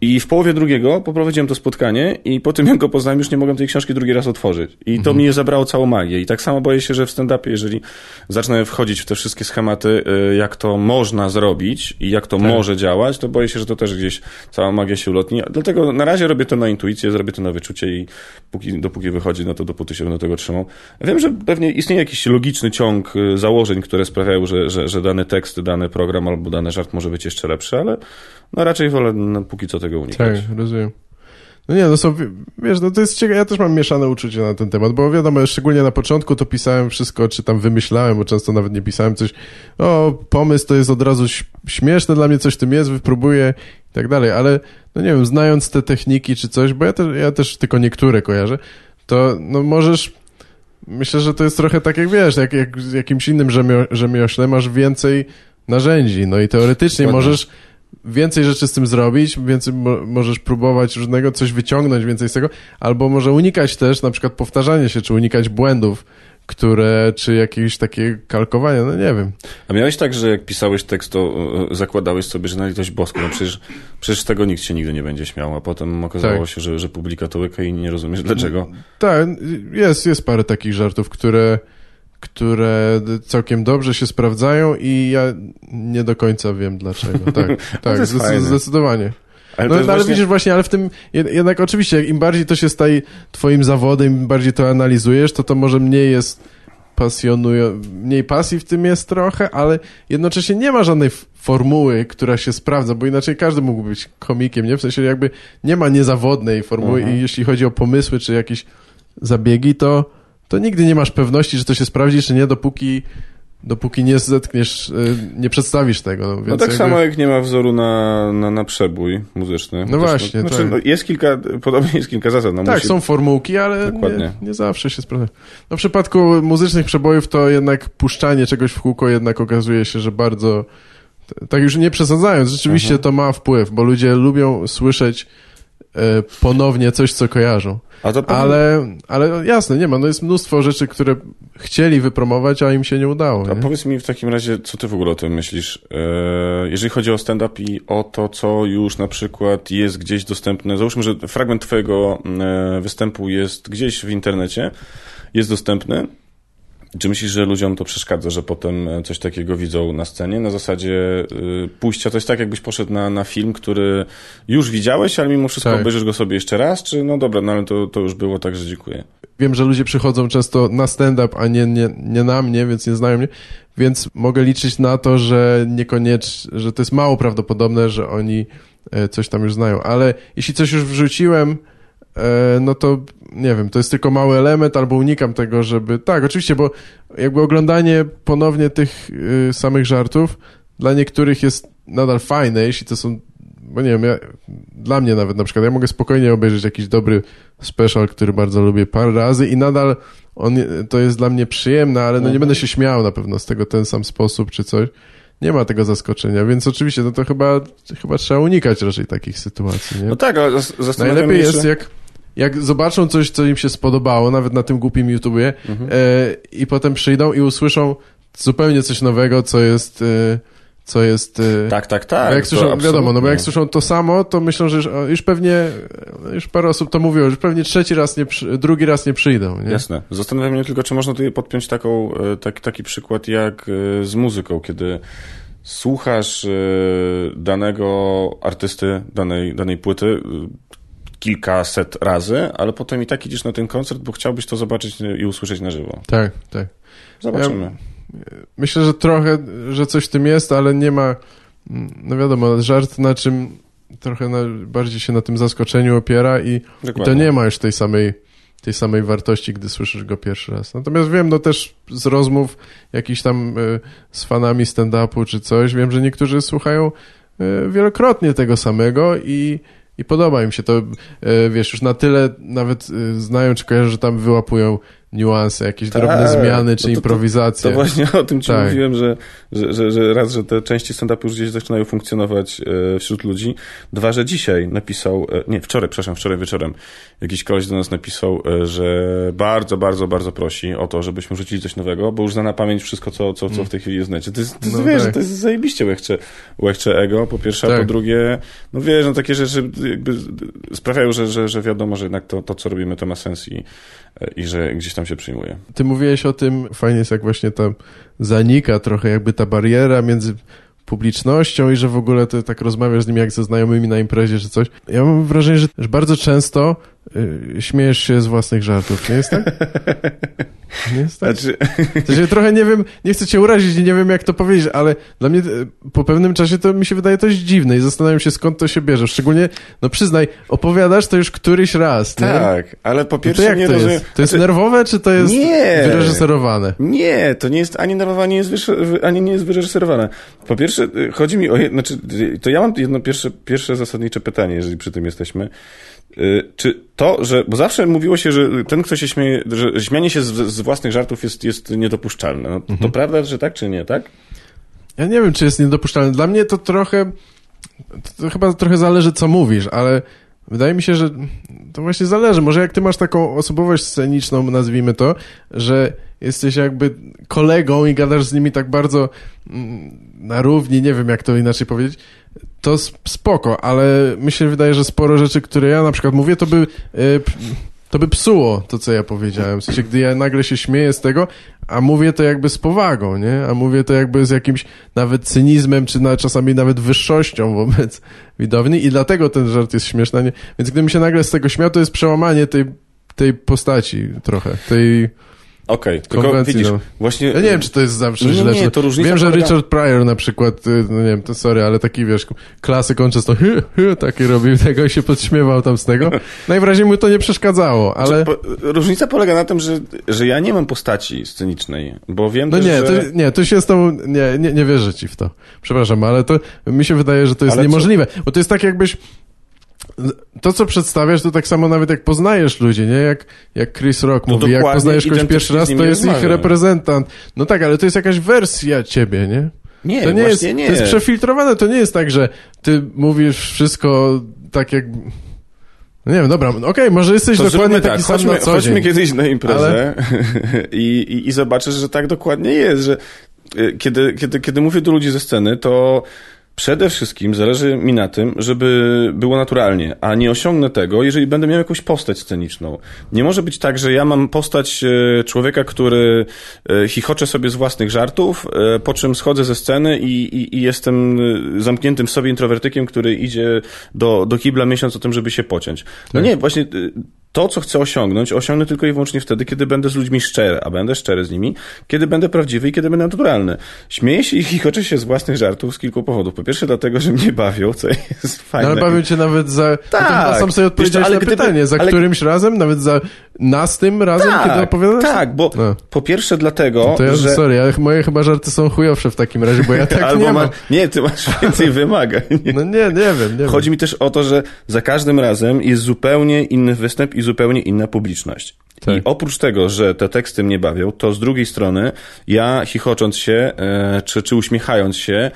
I w połowie drugiego poprowadziłem to spotkanie i po tym, jak go poznałem, już nie mogłem tej książki drugi raz otworzyć. I to mi zabrało całą magię. I tak samo boję się, że w stand-upie, jeżeli zacznę wchodzić w te wszystkie schematy, y, jak to można zrobić i jak to może działać, to boję się, że to też gdzieś cała magia się ulotni. Dlatego na razie robię to na intuicję, zrobię to na wyczucie i póki, dopóki wychodzi, no to dopóty się będę tego trzymał. Wiem, że pewnie istnieje jakiś logiczny ciąg y, założeń, które sprawiają, że, że, że dany tekst, dany program albo dany żart może być jeszcze lepszy, ale no raczej wolę no, póki co tego unikać. Tak, rozumiem. No nie, no są, wiesz, no to jest ciekawe, ja też mam mieszane uczucie na ten temat, bo wiadomo, szczególnie na początku to pisałem wszystko, czy tam wymyślałem, bo często nawet nie pisałem coś, o, pomysł to jest od razu śmieszne dla mnie, coś w tym jest, wypróbuję i tak dalej, ale, no nie wiem, znając te techniki czy coś, bo ja też, ja też tylko niektóre kojarzę, to, no możesz, myślę, że to jest trochę tak jak, wiesz, jak, jak z jakimś innym rzemio, rzemiośle masz więcej narzędzi, no i teoretycznie Dokładnie. możesz więcej rzeczy z tym zrobić, więcej mo możesz próbować różnego, coś wyciągnąć więcej z tego, albo może unikać też na przykład powtarzania się, czy unikać błędów, które, czy jakieś takie kalkowania, no nie wiem. A miałeś tak, że jak pisałeś tekst, to e, zakładałeś sobie, że na litość boską, no przecież, przecież tego nikt się nigdy nie będzie śmiał, a potem okazało Tak. się, że, że publika to i nie rozumiesz dlaczego. Tak, jest, jest parę takich żartów, które, które całkiem dobrze się sprawdzają i ja nie do końca wiem dlaczego. [laughs] Tak, tak, zdecy- fajne. zdecydowanie. Ale No, ale właśnie... widzisz właśnie, ale w tym, jed- jednak oczywiście, im bardziej to się staje twoim zawodem, im bardziej to analizujesz, to to może mniej jest pasjonują, mniej pasji w tym jest trochę, ale jednocześnie nie ma żadnej formuły, która się sprawdza, bo inaczej każdy mógłby być komikiem, nie? W sensie jakby nie ma niezawodnej formuły Mhm. i jeśli chodzi o pomysły czy jakieś zabiegi, to, to nigdy nie masz pewności, że to się sprawdzi, czy nie, dopóki dopóki nie zetkniesz, y, nie przedstawisz tego. No, No tak jakby... samo jak nie ma wzoru na, na, na przebój muzyczny. No właśnie, Znaczy, tak. no, jest kilka, podobnie jest kilka zasad. No, Tak, musi... są formułki, ale nie, nie zawsze się sprawdza. No w przypadku muzycznych przebojów to jednak puszczanie czegoś w kółko jednak okazuje się, że bardzo, tak już nie przesadzając, rzeczywiście Mhm. to ma wpływ, bo ludzie lubią słyszeć e, ponownie coś, co kojarzą. Ale, ale jasne, nie ma, no jest mnóstwo rzeczy, które chcieli wypromować, a im się nie udało. A Nie? powiedz mi w takim razie, co ty w ogóle o tym myślisz? E, Jeżeli chodzi o stand-up i o to, co już na przykład jest gdzieś dostępne, załóżmy, że fragment twojego e, występu jest gdzieś w internecie, jest dostępny. Czy myślisz, że ludziom to przeszkadza, że potem e, coś takiego widzą na scenie? Na zasadzie y, pójścia, to jest tak, jakbyś poszedł na, na film, który już widziałeś, ale mimo wszystko Tak. obejrzysz go sobie jeszcze raz, czy no dobra, no ale to, to już było, także dziękuję. Wiem, że ludzie przychodzą często na stand-up, a nie, nie, nie na mnie, więc nie znają mnie, więc mogę liczyć na to, że niekoniecznie, że to jest mało prawdopodobne, że oni e, coś tam już znają, ale jeśli coś już wrzuciłem, e, no to nie wiem, to jest tylko mały element, albo unikam tego, żeby... Tak, oczywiście, bo jakby oglądanie ponownie tych y, samych żartów dla niektórych jest nadal fajne, jeśli to są bo nie wiem, ja, dla mnie nawet na przykład, ja mogę spokojnie obejrzeć jakiś dobry special, który bardzo lubię parę razy i nadal on, to jest dla mnie przyjemne, ale no nie będę się śmiał na pewno z tego ten sam sposób czy coś. Nie ma tego zaskoczenia, więc oczywiście no to chyba, chyba trzeba unikać raczej takich sytuacji, nie? No tak, ale zas- zastanawiam Najlepiej się, jest, jak, jak zobaczą coś, co im się spodobało, nawet na tym głupim YouTubie, Mhm. e, i potem przyjdą i usłyszą zupełnie coś nowego, co jest, e, co jest... E, Tak, tak, tak. jak słyszą, wiadomo, no bo jak słyszą to samo, to myślą, że już, już pewnie, już parę osób to mówiło, że pewnie trzeci raz nie, drugi raz nie przyjdą, nie? Jasne. Zastanawiam się tylko, czy można tutaj podpiąć taką, e, tak, taki przykład jak e, z muzyką, kiedy słuchasz danego artysty, danej, danej płyty kilkaset razy, ale potem i tak idziesz na ten koncert, bo chciałbyś to zobaczyć i usłyszeć na żywo. Tak, tak. Zobaczymy. Myślę, że trochę, że coś w tym jest, ale nie ma, no wiadomo, żart na czym trochę na, bardziej się na tym zaskoczeniu opiera i, i to nie ma już tej samej, tej samej wartości, gdy słyszysz go pierwszy raz. Natomiast wiem, no też z rozmów jakichś tam y, z fanami stand-upu czy coś, wiem, że niektórzy słuchają y, wielokrotnie tego samego i, i podoba im się to, y, wiesz, już na tyle nawet y, znają czy kojarzą, że tam wyłapują niuanse, jakieś Tak, drobne zmiany czy no to- to- improwizacje. To właśnie o tym ci Tak. mówiłem, że, że, że, że raz, że te części stand-upu już gdzieś zaczynają funkcjonować e, wśród ludzi. Dwa, że dzisiaj napisał, e, nie, wczoraj, przepraszam, wczoraj wieczorem jakiś koleś do nas napisał, e, że bardzo, bardzo, bardzo prosi o to, żebyśmy rzucili coś nowego, bo już zna na pamięć wszystko, co, co, co w tej chwili jest w necie. To jest, to jest No wiesz, tak. to jest zajebiście łechcze, łechcze ego, po pierwsze, a Tak. po drugie, no wiesz, no takie rzeczy jakby sprawiają, że, że, że wiadomo, że jednak to, to, co robimy, to ma sens i, i że gdzieś tam się przyjmuje. Ty mówiłeś o tym, fajnie jest jak właśnie tam zanika trochę jakby ta bariera między publicznością i że w ogóle ty tak rozmawiasz z nimi jak ze znajomymi na imprezie czy coś. Ja mam wrażenie, że bardzo często śmiejesz się z własnych żartów, nie jest tak? [laughs] Nie jest tak? Znaczy, W sensie trochę nie wiem, nie chcę cię urazić i nie wiem jak to powiedzieć, ale dla mnie y, po pewnym czasie to mi się wydaje dość dziwne i zastanawiam się skąd to się bierze. Szczególnie, no przyznaj, opowiadasz to już któryś raz, nie? tak, ale po No to pierwsze jak nie to rozumiem... jest? To jest znaczy, nerwowe, czy to jest Nie. wyreżyserowane? Nie, to nie jest ani nerwowe, ani, jest wysz- ani nie jest wyreżyserowane. Po pierwsze, y, chodzi mi o znaczy, y, to ja mam jedno pierwsze, pierwsze zasadnicze pytanie, jeżeli przy tym jesteśmy. Y, Czy to, że, bo zawsze mówiło się, że ten, kto się śmieje, że śmianie się z, z własnych żartów jest, jest niedopuszczalne. No, Mhm. To prawda, że tak, czy nie, tak? Ja nie wiem, czy jest niedopuszczalne. Dla mnie to trochę, to, to chyba trochę zależy, co mówisz, ale wydaje mi się, że to właśnie zależy. Może jak ty masz taką osobowość sceniczną, nazwijmy to, że jesteś jakby kolegą i gadasz z nimi tak bardzo mm, na równi, nie wiem jak to inaczej powiedzieć, to sp- spoko, ale mi się wydaje, że sporo rzeczy, które ja na przykład mówię, to by... p- to by psuło to, co ja powiedziałem. W sensie, gdy ja nagle się śmieję z tego, a mówię to jakby z powagą, nie? A mówię to jakby z jakimś nawet cynizmem, czy na, czasami nawet wyższością wobec [laughs] widowni i dlatego ten żart jest śmieszny. Nie? Więc gdybym się nagle z tego śmiał, to jest przełamanie tej, tej postaci trochę, tej Okej, tylko konwencji. widzisz, no. właśnie... Ja nie wiem, czy to jest zawsze Nie, źle. nie, to różnica Wiem, że polega- Richard Pryor na przykład, y, no nie wiem, to sorry, ale taki, wiesz, klasyk, on często hy, hy, taki robił tego i się podśmiewał tam z tego. [laughs] Najwyraźniej mu to nie przeszkadzało, ale... Po, różnica polega na tym, że, że ja nie mam postaci scenicznej, bo wiem No też, nie, że... to, nie, to się z tobą, nie, nie, nie wierzę ci w to. Przepraszam, ale to mi się wydaje, że to jest Ale co? niemożliwe, bo to jest tak jakbyś to, co przedstawiasz, to tak samo nawet jak poznajesz ludzi, nie? Jak, jak Chris Rock No mówi, jak poznajesz kogoś pierwszy raz, to jest ich reprezentant. No tak, ale to jest jakaś wersja ciebie, nie? Nie, to nie jest, nie. to jest przefiltrowane, to nie jest tak, że ty mówisz wszystko tak jak... No nie wiem, dobra, okej, może jesteś To dokładnie zróbmy taki tak, sam chodźmy, na co chodźmy dzień. kiedyś na imprezę [laughs] i, i, i zobaczysz, że tak dokładnie jest, że y, kiedy, kiedy, kiedy mówię do ludzi ze sceny, to przede wszystkim zależy mi na tym, żeby było naturalnie, a nie osiągnę tego, jeżeli będę miał jakąś postać sceniczną. Nie może być tak, że ja mam postać e, człowieka, który e, chichocze sobie z własnych żartów, e, po czym schodzę ze sceny i, i, i jestem zamkniętym w sobie introwertykiem, który idzie do, do kibla miesiąc o tym, żeby się pociąć. No Tak. nie, właśnie to, co chcę osiągnąć, osiągnę tylko i wyłącznie wtedy, kiedy będę z ludźmi szczery, a będę szczery z nimi, kiedy będę prawdziwy i kiedy będę naturalny. Śmieję się i [laughs] chichoczę się z własnych żartów z kilku powodów. Po pierwsze dlatego, że mnie bawią, co jest fajne. No, ale bawią cię nawet za... Tak. No sam sobie odpowiedziałeś na gdyby- pytanie. Za ale- którymś razem? Nawet za nas tym razem, tak, kiedy opowiadasz? Tak, bo No. po pierwsze dlatego, To ja, że... sorry, ale moje chyba żarty są chujowsze w takim razie, bo ja [laughs] tak Albo nie ma... mam. Nie, ty masz więcej wymagań. No nie, nie wiem, nie wiem. Chodzi mi też o to, że za każdym razem jest zupełnie inny występ i zupełnie inna publiczność. Tak. I oprócz tego, że te teksty mnie bawią, to z drugiej strony ja chichocząc się, e, czy, czy uśmiechając się,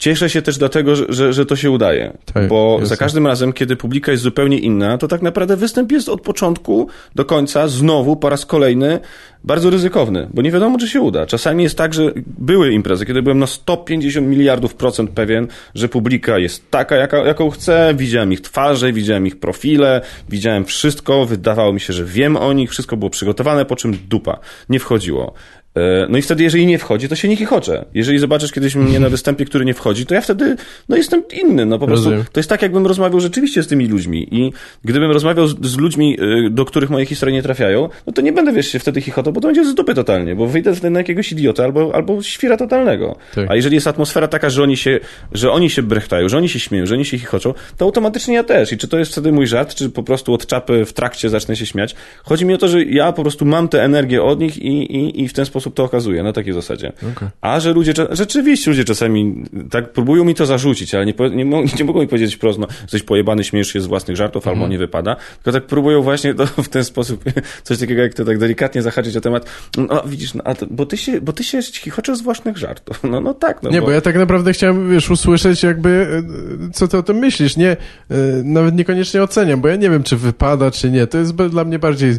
cieszę się też dlatego, że, że, to się udaje. Tak, Bo jasne. za każdym razem, kiedy publika jest zupełnie inna, to tak naprawdę występ jest od początku do końca, znowu po raz kolejny, bardzo ryzykowny, bo nie wiadomo, czy się uda. Czasami jest tak, że były imprezy, kiedy byłem na 150 miliardów procent pewien, że publika jest taka, jaka, jaką chcę, widziałem ich twarze, widziałem ich profile, widziałem wszystko, wydawało mi się, że wiem o nich, wszystko było przygotowane, po czym dupa. Nie wchodziło. E, No i wtedy, jeżeli nie wchodzi, to się nie chichocze. Jeżeli zobaczysz kiedyś mnie na występie, który nie wchodzi, to ja wtedy, no jestem inny, no po prostu. Rozumiem. To jest tak, jakbym rozmawiał rzeczywiście z tymi ludźmi i gdybym rozmawiał z, z ludźmi, y, do których moje historie nie trafiają, no to nie będę, wiesz, się wtedy chichotał, bo to będzie z dupy totalnie, bo wyjdę wtedy na jakiegoś idiota albo, albo świra totalnego. Tak. A jeżeli jest atmosfera taka, że oni się, że oni się brechtają, że oni się śmieją, że oni się chichoczą, to automatycznie ja też. I czy to jest wtedy mój żart, czy po prostu od czapy w trakcie zacznę się śmiać. Chodzi mi o to, że ja po prostu mam tę energię od nich i, i, i w ten sposób to okazuję, na takiej zasadzie. Okej. A że ludzie, rzeczywiście ludzie czasami tak próbują mi to zarzucić, ale nie, nie, [laughs] nie mogą mi powiedzieć wprost, no, jesteś pojebany, śmiejesz się z własnych żartów, albo nie wypada, tylko tak próbują właśnie to w ten sposób, [laughs] coś takiego jak to tak delikatnie zahaczyć o temat, no widzisz, no, a to, bo ty się, bo ty się chichoczesz z własnych żartów. [laughs] No, no tak, no Nie, bo ja tak naprawdę chciałem, wiesz, usłyszeć jakby, e, co ty o tym myślisz. Nie, e, nawet niekoniecznie oceniam, bo ja nie wiem, czy wypada, czy nie. To jest dla mnie bardziej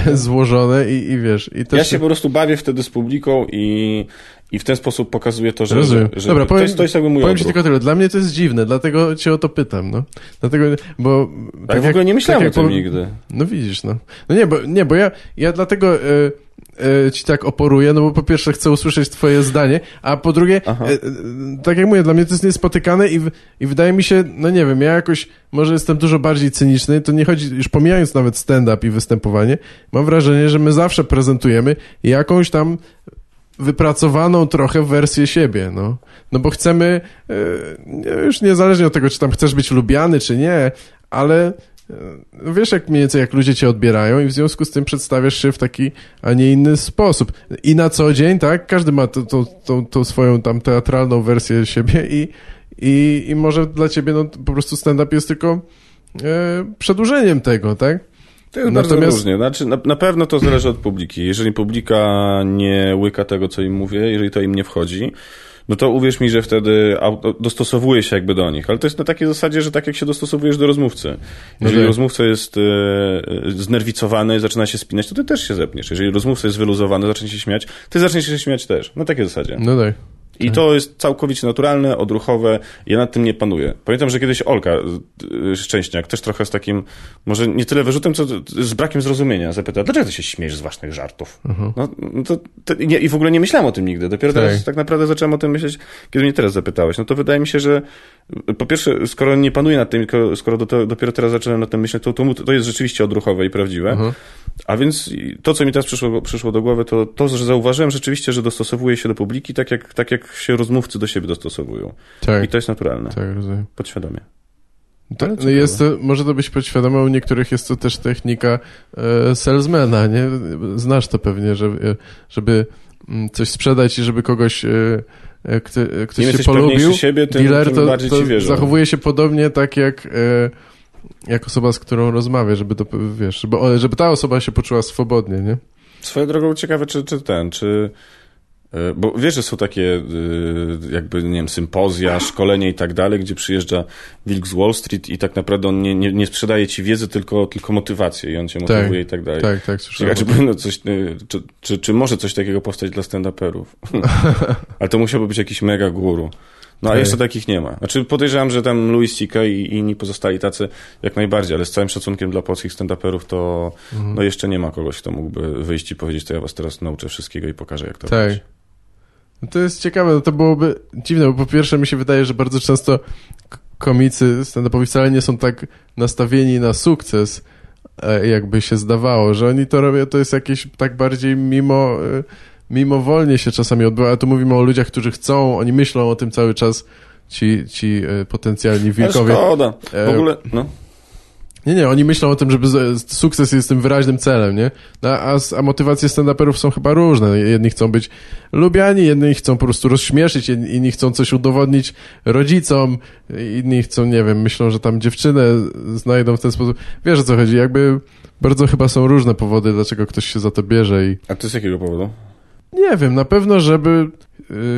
[laughs] złożone i, i wiesz, i też... Ja się po prostu bawię wtedy z publiką i, i w ten sposób pokazuję to, że, Rozumiem. że, że Dobra, to, powiem, jest, to jest jakby mój powiem ci tylko tyle. Dla mnie to jest dziwne, dlatego cię o to pytam, no. Dlatego, bo... Tak, w ogóle nie myślałem jak o tym po- nigdy. No widzisz, no. No nie, bo, nie, bo ja, ja dlatego e, ci tak oporuję, no bo po pierwsze chcę usłyszeć twoje zdanie, a po drugie, e, e, tak jak mówię, dla mnie to jest niespotykane i, w, i wydaje mi się, no nie wiem, ja jakoś, może jestem dużo bardziej cyniczny, to nie chodzi, już pomijając nawet stand-up i występowanie, mam wrażenie, że my zawsze prezentujemy jakąś tam wypracowaną trochę wersję siebie, no. No bo chcemy, e, już niezależnie od tego, czy tam chcesz być lubiany, czy nie, ale e, wiesz jak mniej więcej, jak ludzie cię odbierają i w związku z tym przedstawiasz się w taki, a nie inny sposób. I na co dzień, tak, każdy ma tą, tą, tą, tą swoją tam teatralną wersję siebie i, i, i może dla ciebie no, po prostu stand-up jest tylko e, przedłużeniem tego, tak? To jest bardzo Natomiast- różnie. Znaczy, na, na pewno to zależy od publiki. Jeżeli publika nie łyka tego, co im mówię, jeżeli to im nie wchodzi, no to uwierz mi, że wtedy dostosowuje się jakby do nich. Ale to jest na takiej zasadzie, że tak jak się dostosowujesz do rozmówcy. Jeżeli tak. rozmówca jest e, e, znerwicowany, zaczyna się spinać, to ty też się zepniesz. Jeżeli rozmówca jest wyluzowany, zacznie się śmiać, ty zaczniesz się śmiać też. Na takiej zasadzie. No tak. I to jest całkowicie naturalne, odruchowe. Ja nad tym nie panuję. Pamiętam, że kiedyś Olka y, Szczęśniak, też trochę z takim, może nie tyle wyrzutem, co z brakiem zrozumienia, zapytała, dlaczego ty się śmiejesz z własnych żartów? No, no to, to nie, I w ogóle nie myślałem o tym nigdy. Dopiero Tak. teraz tak naprawdę zacząłem o tym myśleć, kiedy mnie teraz zapytałeś. No to wydaje mi się, że y, po pierwsze, skoro nie panuję nad tym, skoro do, to, dopiero teraz zacząłem nad tym myśleć, to, to, to jest rzeczywiście odruchowe i prawdziwe. A więc to, co mi teraz przyszło, przyszło do głowy, to to, że zauważyłem rzeczywiście, że dostosowuje się do publiki, tak jak, tak jak się rozmówcy do siebie dostosowują. Tak, I to jest naturalne, tak, rozumiem. podświadomie. To, no jest to, może to być podświadome, u niektórych jest to też technika e, salesmana, nie? Znasz to pewnie, żeby, żeby mm, coś sprzedać i żeby kogoś, e, e, kto, e, ktoś Im się polubił. siebie, tym, dealer tym to, to zachowuje się podobnie tak jak, e, jak osoba, z którą rozmawia, żeby to, wiesz, żeby, żeby ta osoba się poczuła swobodnie, nie? Swoją drogą ciekawe, czy, czy ten, czy... y, Bo wiesz, że są takie y, jakby, nie wiem, sympozja, szkolenia i tak dalej, gdzie przyjeżdża wilk z Wall Street i tak naprawdę on nie, nie, nie sprzedaje ci wiedzy, tylko, tylko motywację i on cię motywuje i tak dalej. Tak, tak, słyszałem. Ciekawe, czy, coś, y, czy, czy, czy może coś takiego powstać dla stand-uperów? [laughs] Ale to musiałby być jakiś mega guru. No a Tak. jeszcze takich nie ma. Znaczy podejrzewam, że tam Louis C.K. i inni pozostali tacy jak najbardziej, ale z całym szacunkiem dla polskich stand-uperów to Mhm. no jeszcze nie ma kogoś, kto mógłby wyjść i powiedzieć, to ja was teraz nauczę wszystkiego i pokażę, jak to Tak. robić. No To jest ciekawe, no to byłoby dziwne, bo po pierwsze mi się wydaje, że bardzo często komicy stand-upowi wcale nie są tak nastawieni na sukces, e, jakby się zdawało, że oni to robią, to jest jakieś tak bardziej mimo, e, mimowolnie się czasami odbywa, a tu mówimy o ludziach, którzy chcą, oni myślą o tym cały czas, ci, ci e, potencjalni wilkowie. Ale szkoda. W ogóle, no. Nie, nie, oni myślą o tym, żeby sukces jest tym wyraźnym celem, nie? No, a, a motywacje stand-uperów są chyba różne. Jedni chcą być lubiani, jedni chcą po prostu rozśmieszyć, inni chcą coś udowodnić rodzicom, inni chcą, nie wiem, myślą, że tam dziewczynę znajdą w ten sposób. Wiesz o co chodzi, jakby bardzo chyba są różne powody, dlaczego ktoś się za to bierze i... A to z jakiego powodu? Nie wiem, na pewno, żeby,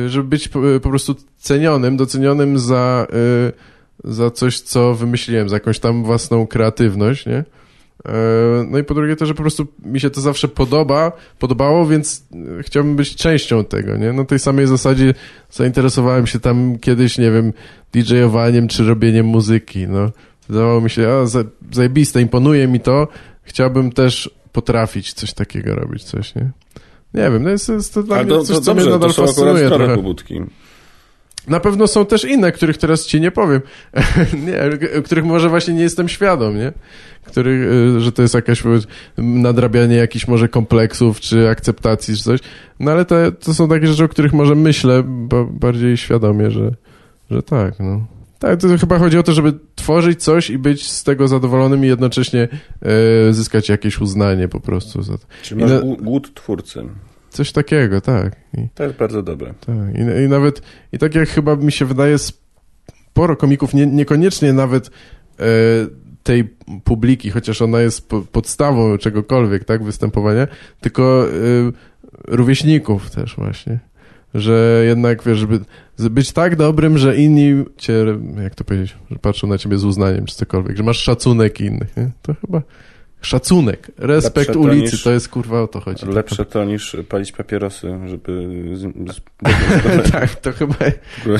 y, żeby być po, po prostu cenionym, docenionym za... Yy, za coś, co wymyśliłem, za jakąś tam własną kreatywność, nie? E, no i po drugie to, że po prostu mi się to zawsze podoba, podobało, więc chciałbym być częścią tego, nie? Na tej samej zasadzie zainteresowałem się tam kiedyś, nie wiem, DJ-owaniem czy robieniem muzyki, no. Wydawało mi się, a zajebiste, imponuje mi to, chciałbym też potrafić coś takiego robić, coś, nie? Nie wiem, no jest, jest to dla mnie coś, co mnie nadal to fascynuje trochę. Pobudki. Na pewno są też inne, których teraz ci nie powiem. [laughs] nie, których może właśnie nie jestem świadom, nie? Których, y, że to jest jakaś nadrabianie jakichś może kompleksów, czy akceptacji, czy coś. No ale to, to są takie rzeczy, o których może myślę bardziej świadomie, że, że tak, no. Tak, to chyba chodzi o to, żeby tworzyć coś i być z tego zadowolonym i jednocześnie e, zyskać jakieś uznanie po prostu. Za to. Czyli masz głód twórcy. Coś takiego, tak. I, to jest bardzo dobre. Tak. I, I, nawet, i tak jak chyba mi się wydaje, sporo komików, nie, niekoniecznie nawet e, tej publiki, chociaż ona jest po, podstawą czegokolwiek, tak, występowania, tylko e, rówieśników też właśnie. Że jednak, wiesz, żeby być tak dobrym, że inni cię, jak to powiedzieć, że patrzą na ciebie z uznaniem czy cokolwiek, że masz szacunek innych, nie? To chyba Szacunek, respekt lepsze ulicy, to, niż, to jest kurwa o to chodzi. Lepsze to niż palić papierosy, żeby... [laughs] tak, to chyba...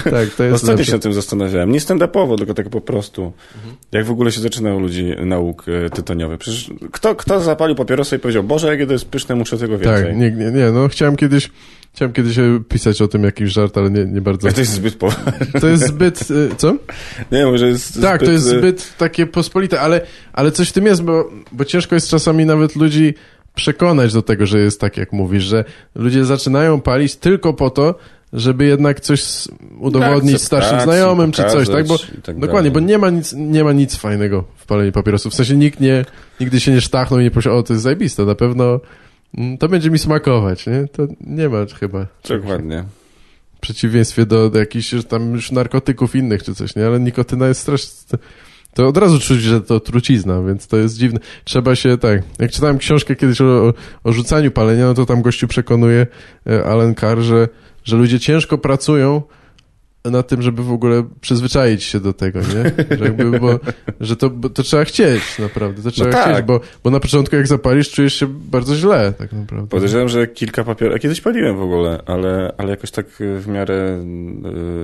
Tak, to jest Ostatnio się na tym zastanawiałem. Nie stand-upowo, tylko tak po prostu. Mhm. Jak w ogóle się zaczyna u ludzi nauk e, tytoniowych. Przecież kto, kto zapalił papierosa i powiedział, Boże, jakie to jest pyszne, muszę tego więcej. Tak, nie, nie, nie no chciałem kiedyś Chciałem kiedyś pisać o tym jakiś żart, ale nie, nie bardzo. To jest zbyt poważne. [laughs] To jest zbyt, y, co? Nie, może jest Tak, zbyt... to jest y, zbyt takie pospolite, ale, ale coś w tym jest, bo, bo ciężko jest czasami nawet ludzi przekonać do tego, że jest tak, jak mówisz, że ludzie zaczynają palić tylko po to, żeby jednak coś udowodnić starszym znajomym czy coś, tak? Bo, tak dokładnie, bo nie ma, nic, nie ma nic fajnego w paleniu papierosów. W sensie nikt nie, nigdy się nie sztachnął i nie powiedział, o, to jest zajebiste, na pewno to będzie mi smakować, nie? To nie ma chyba. Dokładnie. W przeciwieństwie do, do jakichś tam już narkotyków innych czy coś, nie? Ale nikotyna jest strasznie... To od razu czuć, że to trucizna, więc to jest dziwne. Trzeba się, tak, jak czytałem książkę kiedyś o, o rzucaniu palenia, no to tam gościu przekonuje, e, Alan Carr, że, że ludzie ciężko pracują, na tym, żeby w ogóle przyzwyczaić się do tego, nie? Że, jakby, bo, że to, to trzeba chcieć, naprawdę. To trzeba no tak. chcieć, bo, bo na początku jak zapalisz, czujesz się bardzo źle, tak naprawdę. Podejrzewam, że kilka papierów, kiedyś paliłem w ogóle, ale, ale jakoś tak w miarę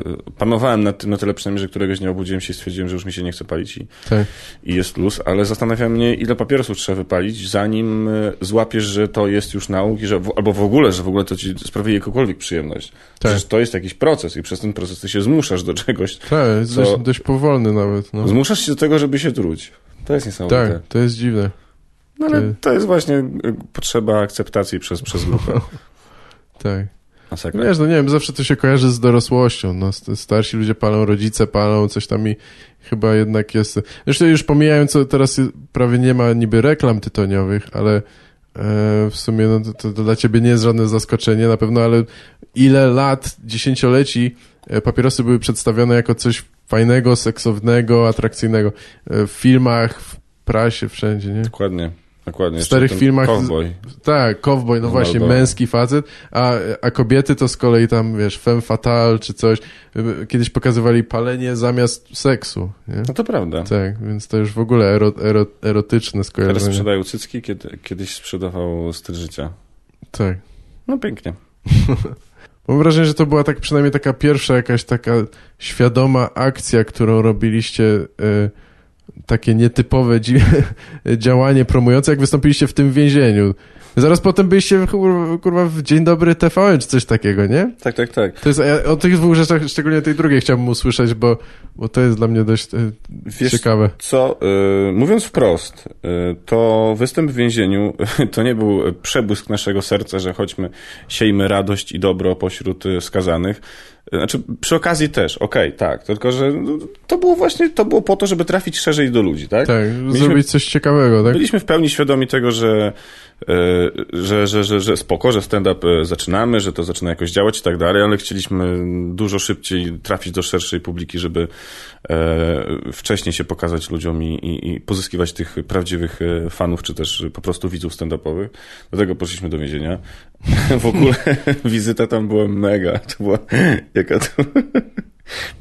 yy, panowałem nad tym na tyle przynajmniej, że któregoś dnia obudziłem się i stwierdziłem, że już mi się nie chce palić i, tak. i jest luz, ale zastanawia mnie, ile papierosów trzeba wypalić, zanim y, złapiesz, że to jest już nauk i że, albo w ogóle, że w ogóle to ci sprawia jakąkolwiek przyjemność. Tak. Przecież to jest jakiś proces i przez ten proces się zmuszasz do czegoś. Tak, jest co... dość, dość powolny nawet. No. Zmuszasz się do tego, żeby się truć. To jest niesamowite. Tak, to jest dziwne. No ale to, to jest właśnie y, potrzeba akceptacji przez, przez grupę. [laughs] tak. Masakra. Wiesz, no nie wiem, zawsze to się kojarzy z dorosłością. No, starsi ludzie palą, rodzice palą, coś tam i chyba jednak jest... Zresztą już pomijając, teraz prawie nie ma niby reklam tytoniowych, ale e, w sumie no, to, to, dla ciebie nie jest żadne zaskoczenie na pewno, ale ile lat, dziesięcioleci papierosy były przedstawione jako coś fajnego, seksownego, atrakcyjnego e, w filmach, w prasie, wszędzie, nie? Dokładnie. Dokładnie. W starych filmach. Cowboy. Tak, cowboy, no właśnie, męski facet, a, a kobiety to z kolei tam, wiesz, femme fatale czy coś. Kiedyś pokazywali palenie zamiast seksu. Nie? No to prawda. Tak, więc to już w ogóle ero, ero, erotyczne skojarzenie. Teraz sprzedają cycki, kiedy, kiedyś sprzedawał styl życia. Tak. No pięknie. [laughs] Mam wrażenie, że to była tak przynajmniej taka pierwsza jakaś taka świadoma akcja, którą robiliście y, takie nietypowe [laughs] działanie promujące, jak wystąpiliście w tym więzieniu. Zaraz potem byliście kur- kurwa w Dzień Dobry TVN czy coś takiego, nie? Tak, tak, tak. To jest, ja o tych dwóch rzeczach, szczególnie tej drugiej chciałbym usłyszeć, bo, bo to jest dla mnie dość e, Wiesz ciekawe. co, y, mówiąc wprost, y, to występ w więzieniu [laughs] to nie był przebłysk naszego serca, że chodźmy, siejmy radość i dobro pośród skazanych. Znaczy, przy okazji też, okej, tak, tylko że no, to było właśnie, to było po to, żeby trafić szerzej do ludzi, tak? Tak, Mieliśmy- zrobić coś ciekawego, tak? Byliśmy w pełni świadomi tego, że, e, że, że, że, że spoko, że stand-up e, zaczynamy, że to zaczyna jakoś działać i tak dalej, ale chcieliśmy dużo szybciej trafić do szerszej publiki, żeby e, wcześniej się pokazać ludziom i, i, i pozyskiwać tych prawdziwych fanów, czy też po prostu widzów stand-upowych. Dlatego poszliśmy do więzienia. [laughs] W ogóle [laughs] wizyta tam była mega. To była, [laughs] jaka to...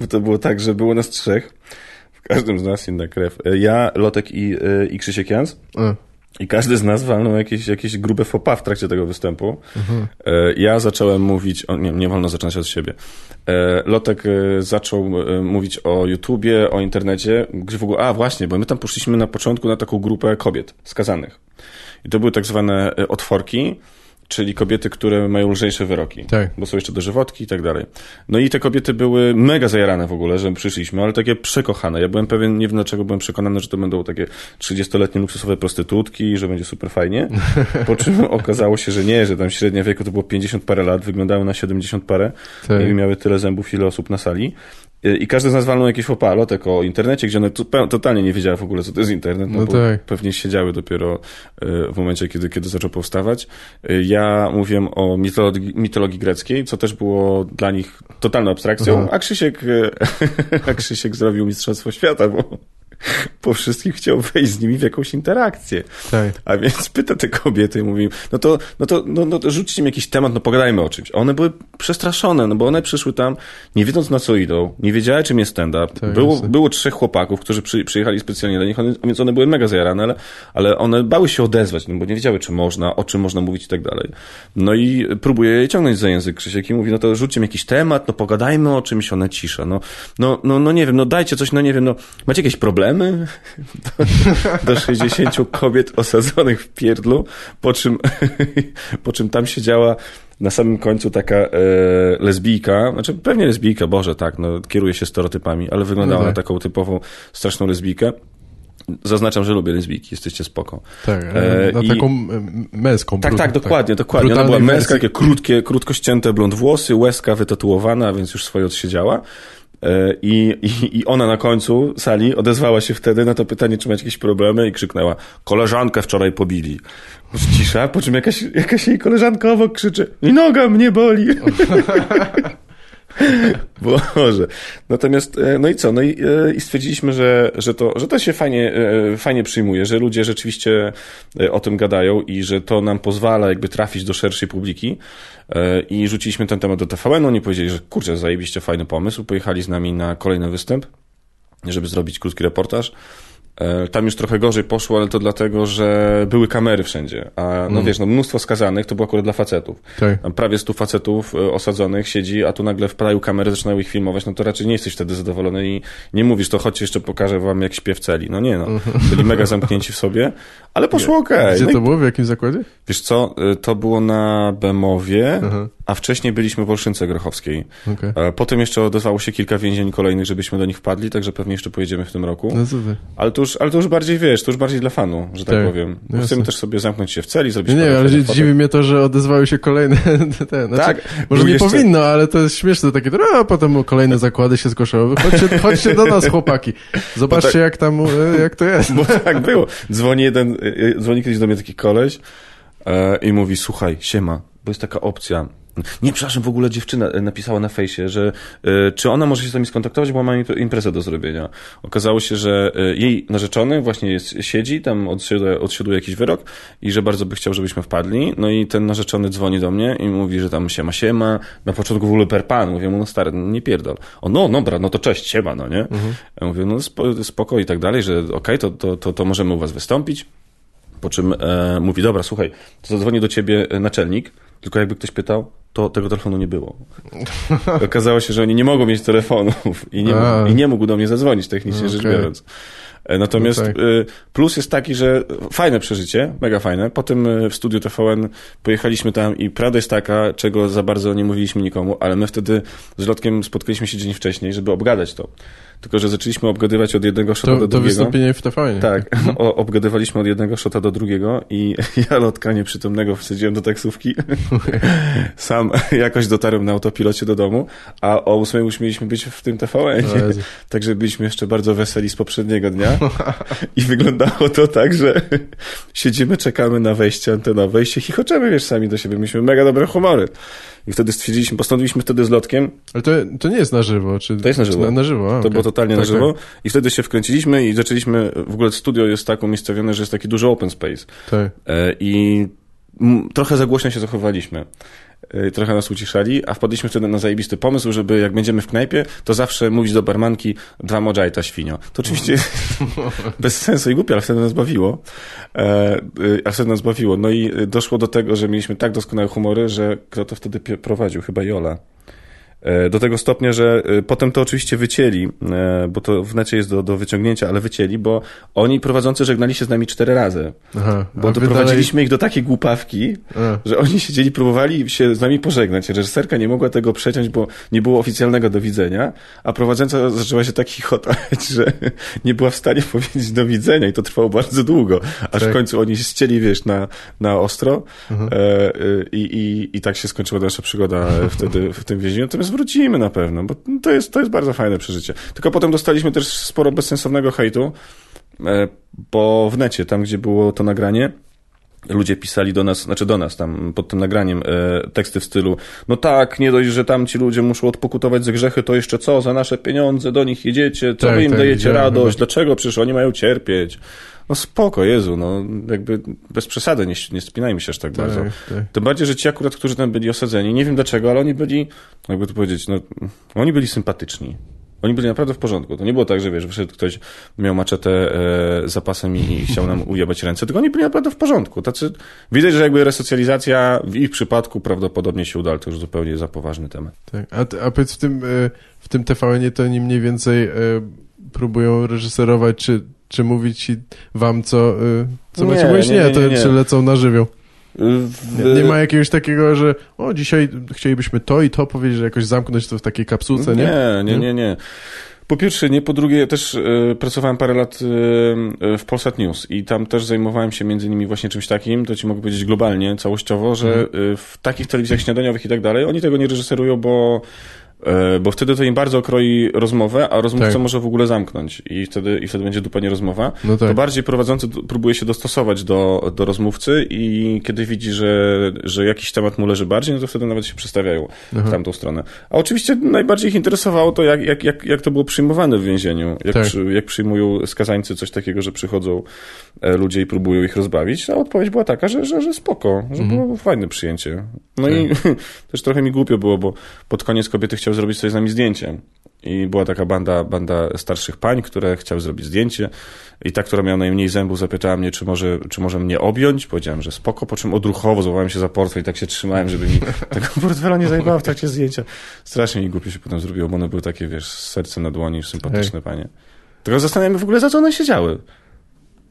Bo to było tak, że było nas trzech. W każdym z nas inna krew. E, Ja, Lotek i, e, i Krzysiek Jans. I każdy z nas walnął jakieś, jakieś grube pas w trakcie tego występu. E, Ja zacząłem mówić, o, nie, nie wolno zaczynać od siebie. Lotek zaczął mówić o YouTubie, o internecie, gdzie w ogóle, a właśnie, bo my tam poszliśmy na początku na taką grupę kobiet skazanych. I to były tak zwane otworki, czyli kobiety, które mają lżejsze wyroki. Tak. Bo są jeszcze dożywotki i tak dalej. No i te kobiety były mega zajarane w ogóle, że przyszliśmy, ale takie przekochane. Ja byłem pewien, nie wiem dlaczego byłem przekonany, że to będą takie 30-letnie luksusowe prostytutki, że będzie super fajnie. [laughs] Po czym okazało się, że nie, że tam średnia wieku to było 50 parę lat, wyglądały na 70 parę Tak. i miały tyle zębów, ile osób na sali. I każdy z nas walnął jakieś faux pas, lotek o internecie, gdzie one totalnie nie wiedziały w ogóle, co to jest internet, no, No bo tak. pewnie siedziały dopiero e, w momencie, kiedy, kiedy zaczął powstawać. E, Ja mówiłem o mitologii, mitologii greckiej, co też było dla nich totalną abstrakcją, Aha. a Krzysiek, [laughs] a Krzysiek zrobił Mistrzostwo Świata, bo [laughs] po wszystkim chciał wejść z nimi w jakąś interakcję. tak. A więc [laughs] pyta te kobiety i mówi, no to, no to, no, no to rzućcie mi jakiś temat, no pogadajmy o czymś. A one były przestraszone, no bo one przyszły tam, nie wiedząc na co idą, nie wiedziały czym jest stand-up. Tak, było, było trzech chłopaków, którzy przy, przyjechali specjalnie dla nich, one, więc one były mega zajarane, ale, ale one bały się odezwać, no bo nie wiedziały czy można, o czym można mówić i tak dalej. No i próbuje je ciągnąć za język Krzysiek i mówi, no to rzućcie mi jakiś temat, no pogadajmy o czymś, one cisza. No, no, no, no nie wiem, no dajcie coś, no nie wiem, no macie jakieś problemy? Do 60 kobiet osadzonych w pierdlu, po czym, po czym tam siedziała na samym końcu taka e, lesbijka, znaczy pewnie lesbijka, Boże, tak, no kieruje się stereotypami, ale wyglądała No na tak. taką typową, straszną lesbijkę. Zaznaczam, że lubię lesbijki, jesteście spoko. Tak, E, na i- taką męską. Tak, brud- tak, dokładnie, dokładnie. Ona była męska, wersji. takie krótkie, krótko ścięte blond włosy, łezka wytatuowana, więc już swoje odsiedziała. E, I, i, I ona na końcu sali odezwała się wtedy na to pytanie, czy macie jakieś problemy i krzyknęła, koleżankę wczoraj pobili. Cisza, po czym jakaś, jakaś jej koleżanka obok krzyczy, i noga mnie boli. [laughs] [laughs] Boże. Natomiast, e, no i co? No i, e, i stwierdziliśmy, że, że, to, że to się fajnie, e, fajnie przyjmuje, że ludzie rzeczywiście o tym gadają i że to nam pozwala jakby trafić do szerszej publiki. I rzuciliśmy ten temat do TVN, oni powiedzieli, że kurczę, zajebiście fajny pomysł. Pojechali z nami na kolejny występ, żeby zrobić krótki reportaż. E, Tam już trochę gorzej poszło, ale to dlatego, że były kamery wszędzie. A no wiesz, no mnóstwo skazanych to było akurat dla facetów. Tak. Tam prawie stu facetów e, osadzonych siedzi, a tu nagle wpadają kamery, zaczynają ich filmować, no to raczej nie jesteś wtedy zadowolony i nie mówisz, to chodźcie jeszcze pokażę wam jak śpię w celi. No nie no, byli mega zamknięci w sobie, ale poszło okej. Gdzie No i to było? W jakim zakładzie? Wiesz co, y, to było na Bemowie, Aha. A wcześniej byliśmy w Olszynce Grochowskiej. Okej. E, Potem jeszcze odezwało się kilka więzień kolejnych, żebyśmy do nich wpadli, także pewnie jeszcze pojedziemy w tym roku. No ty? Ale to już, ale to już bardziej, wiesz, to już bardziej dla fanu, że tak, Tak, powiem. Bo chcemy też sobie zamknąć się w celi, zrobić Nie, nie, ale fotek. dziwi mnie to, że odezwały się kolejne [laughs] te, znaczy, Tak, Może nie jeszcze- powinno, ale to jest śmieszne takie, a potem kolejne zakłady się zgłaszały. Chodźcie, chodźcie do nas, chłopaki. Zobaczcie, tak- jak tam, e, jak to jest. [laughs] Bo tak było. Dzwoni jeden, y, dzwoni kiedyś do mnie taki koleś e, i mówi, słuchaj, siema, bo jest taka opcja. Nie, przepraszam, w ogóle dziewczyna e, napisała na fejsie, że e, czy ona może się z nami skontaktować, bo ma imp- imprezę do zrobienia. Okazało się, że e, jej narzeczony właśnie jest, siedzi, tam odsiaduje, odsiaduje jakiś wyrok i że bardzo by chciał, żebyśmy wpadli. No i ten narzeczony dzwoni do mnie i mówi, że tam siema, siema. Na początku w ogóle per pan. Mówię mu, no stary, no nie pierdol. O, no, dobra, no to cześć, siema, no nie? Ja mówię, no spo, spoko i tak dalej, że okej, to, to, to, to możemy u was wystąpić. Po czym e, mówi, dobra, słuchaj, to zadzwoni do ciebie naczelnik, tylko jakby ktoś pytał, to tego telefonu nie było. Okazało się, że oni nie mogą mieć telefonów i nie, A. i nie mógł do mnie zadzwonić, technicznie rzecz Okej. biorąc. E, Natomiast No tak. y, plus jest taki, że fajne przeżycie, mega fajne. Potem y, w studiu TVN pojechaliśmy tam i prawda jest taka, czego za bardzo nie mówiliśmy nikomu, ale my wtedy z Lotkiem spotkaliśmy się dzień wcześniej, żeby obgadać to. Tylko, że zaczęliśmy obgadywać od jednego szota To, do to drugiego. wystąpienie w TVN. Tak, [laughs] o, obgadywaliśmy od jednego szota do drugiego i [laughs] ja lotka nieprzytomnego wsadziłem do taksówki. [laughs] Sam jakoś dotarłem na autopilocie do domu, a o ósmej już mieliśmy być w tym TVN. Także byliśmy jeszcze bardzo weseli z poprzedniego dnia i wyglądało to tak, że siedzimy, czekamy na wejście antenowe wejście, chichoczemy, wiesz, sami do siebie. Mieliśmy mega dobre humory. I wtedy stwierdziliśmy, postanowiliśmy wtedy z lotkiem, Ale to, to nie jest na żywo, czy... To jest na żywo. Na, na żywo, a, to okej. Totalnie na Tak, żywo. I wtedy się wkręciliśmy i zaczęliśmy, w ogóle studio jest tak umiejscowione, że jest taki duży open space. Tak. E, I trochę za głośno się zachowaliśmy. E, Trochę nas uciszali, a wpadliśmy wtedy na zajebisty pomysł, żeby jak będziemy w knajpie, to zawsze mówić do barmanki dwa mojita świnio. To oczywiście [laughs] bez sensu i głupie, ale wtedy nas bawiło. E, e, A wtedy nas bawiło. No i doszło do tego, że mieliśmy tak doskonałe humory, że kto to wtedy prowadził? Chyba Jola. E, Do tego stopnia, że e, potem to oczywiście wycięli, e, bo to w necie jest do, do wyciągnięcia, ale wycięli, bo oni prowadzący żegnali się z nami cztery razy. Aha. Bo doprowadziliśmy ich do takiej głupawki, A. że oni siedzieli, próbowali się z nami pożegnać. Reżyserka nie mogła tego przeciąć, bo nie było oficjalnego do widzenia, a prowadząca zaczęła się tak chichotać, że nie była w stanie powiedzieć do widzenia i to trwało bardzo długo, aż Tak. w końcu oni się ścieli, wiesz, na, na ostro Mhm. e, e, i, i, i tak się skończyła nasza przygoda wtedy w tym więzieniu. Natomiast wrócimy na pewno, bo to jest, to jest bardzo fajne przeżycie. Tylko potem dostaliśmy też sporo bezsensownego hejtu, e, bo w necie, tam gdzie było to nagranie, ludzie pisali do nas, znaczy do nas tam pod tym nagraniem e, teksty w stylu no tak, nie dość, że tam ci ludzie muszą odpokutować za grzechy, to jeszcze co, za nasze pieniądze do nich jedziecie, co Tak, wy im tak, dajecie radość, chyba. dlaczego przecież oni mają cierpieć. No spoko, Jezu, no jakby bez przesady, nie, nie spinajmy się aż tak, bardzo. Tak, tak. Tym bardziej, że ci akurat, którzy tam byli osadzeni, nie wiem dlaczego, ale oni byli, jakby to powiedzieć, no, oni byli sympatyczni. Oni byli naprawdę w porządku. To nie było tak, że wiesz, wyszedł ktoś, miał maczetę e, za pasem i, [laughs] chciał nam ujebać ręce, tylko oni byli naprawdę w porządku. Tacy, widać, że jakby resocjalizacja w ich przypadku prawdopodobnie się uda, ale to już zupełnie za poważny temat. Tak. A, a powiedz, w tym, e, w tym TVN-ie to oni mniej więcej e, próbują reżyserować, czy, czy mówić ci wam, co, e, co Nie, macie mówić? nie, Nie, nie, to nie, nie. czy lecą na żywioł. W, Nie, nie ma jakiegoś takiego, że o, dzisiaj chcielibyśmy to i to powiedzieć, że jakoś zamknąć to w takiej kapsułce, nie? Nie, nie, nie, nie. Po pierwsze, nie, po drugie, ja też e, pracowałem parę lat e, e, w Polsat News i tam też zajmowałem się między innymi właśnie czymś takim, to ci mogę powiedzieć globalnie, całościowo, że e, w takich telewizjach śniadaniowych i tak dalej, oni tego nie reżyserują, bo bo wtedy to im bardzo kroi rozmowę, a rozmówca Tak. może w ogóle zamknąć i wtedy, i wtedy będzie dupa nierozmowa. No tak. To bardziej prowadzący próbuje się dostosować do, do rozmówcy i kiedy widzi, że, że jakiś temat mu leży bardziej, no to wtedy nawet się przestawiają w tamtą stronę. A oczywiście najbardziej ich interesowało to, jak, jak, jak, jak to było przyjmowane w więzieniu. Jak, Tak. przy, jak przyjmują skazańcy coś takiego, że przychodzą e, ludzie i próbują ich rozbawić. A odpowiedź była taka, że, że, że spoko, że było fajne przyjęcie. No i [laughs] też trochę mi głupio było, bo pod koniec kobiety chciały zrobić sobie z nami zdjęcie. I była taka banda, banda starszych pań, które chciały zrobić zdjęcie. I ta, która miała najmniej zębów, zapytała mnie, czy może, czy może mnie objąć. Powiedziałem, że spoko, po czym odruchowo złapałem się za portfel i tak się trzymałem, żeby mi [laughs] tego portfela nie zajmowało w trakcie zdjęcia. Strasznie mi głupio się potem zrobiło, bo one były takie, wiesz, serce na dłoni, sympatyczne panie. Tylko zastanawiam się w ogóle, za co one siedziały.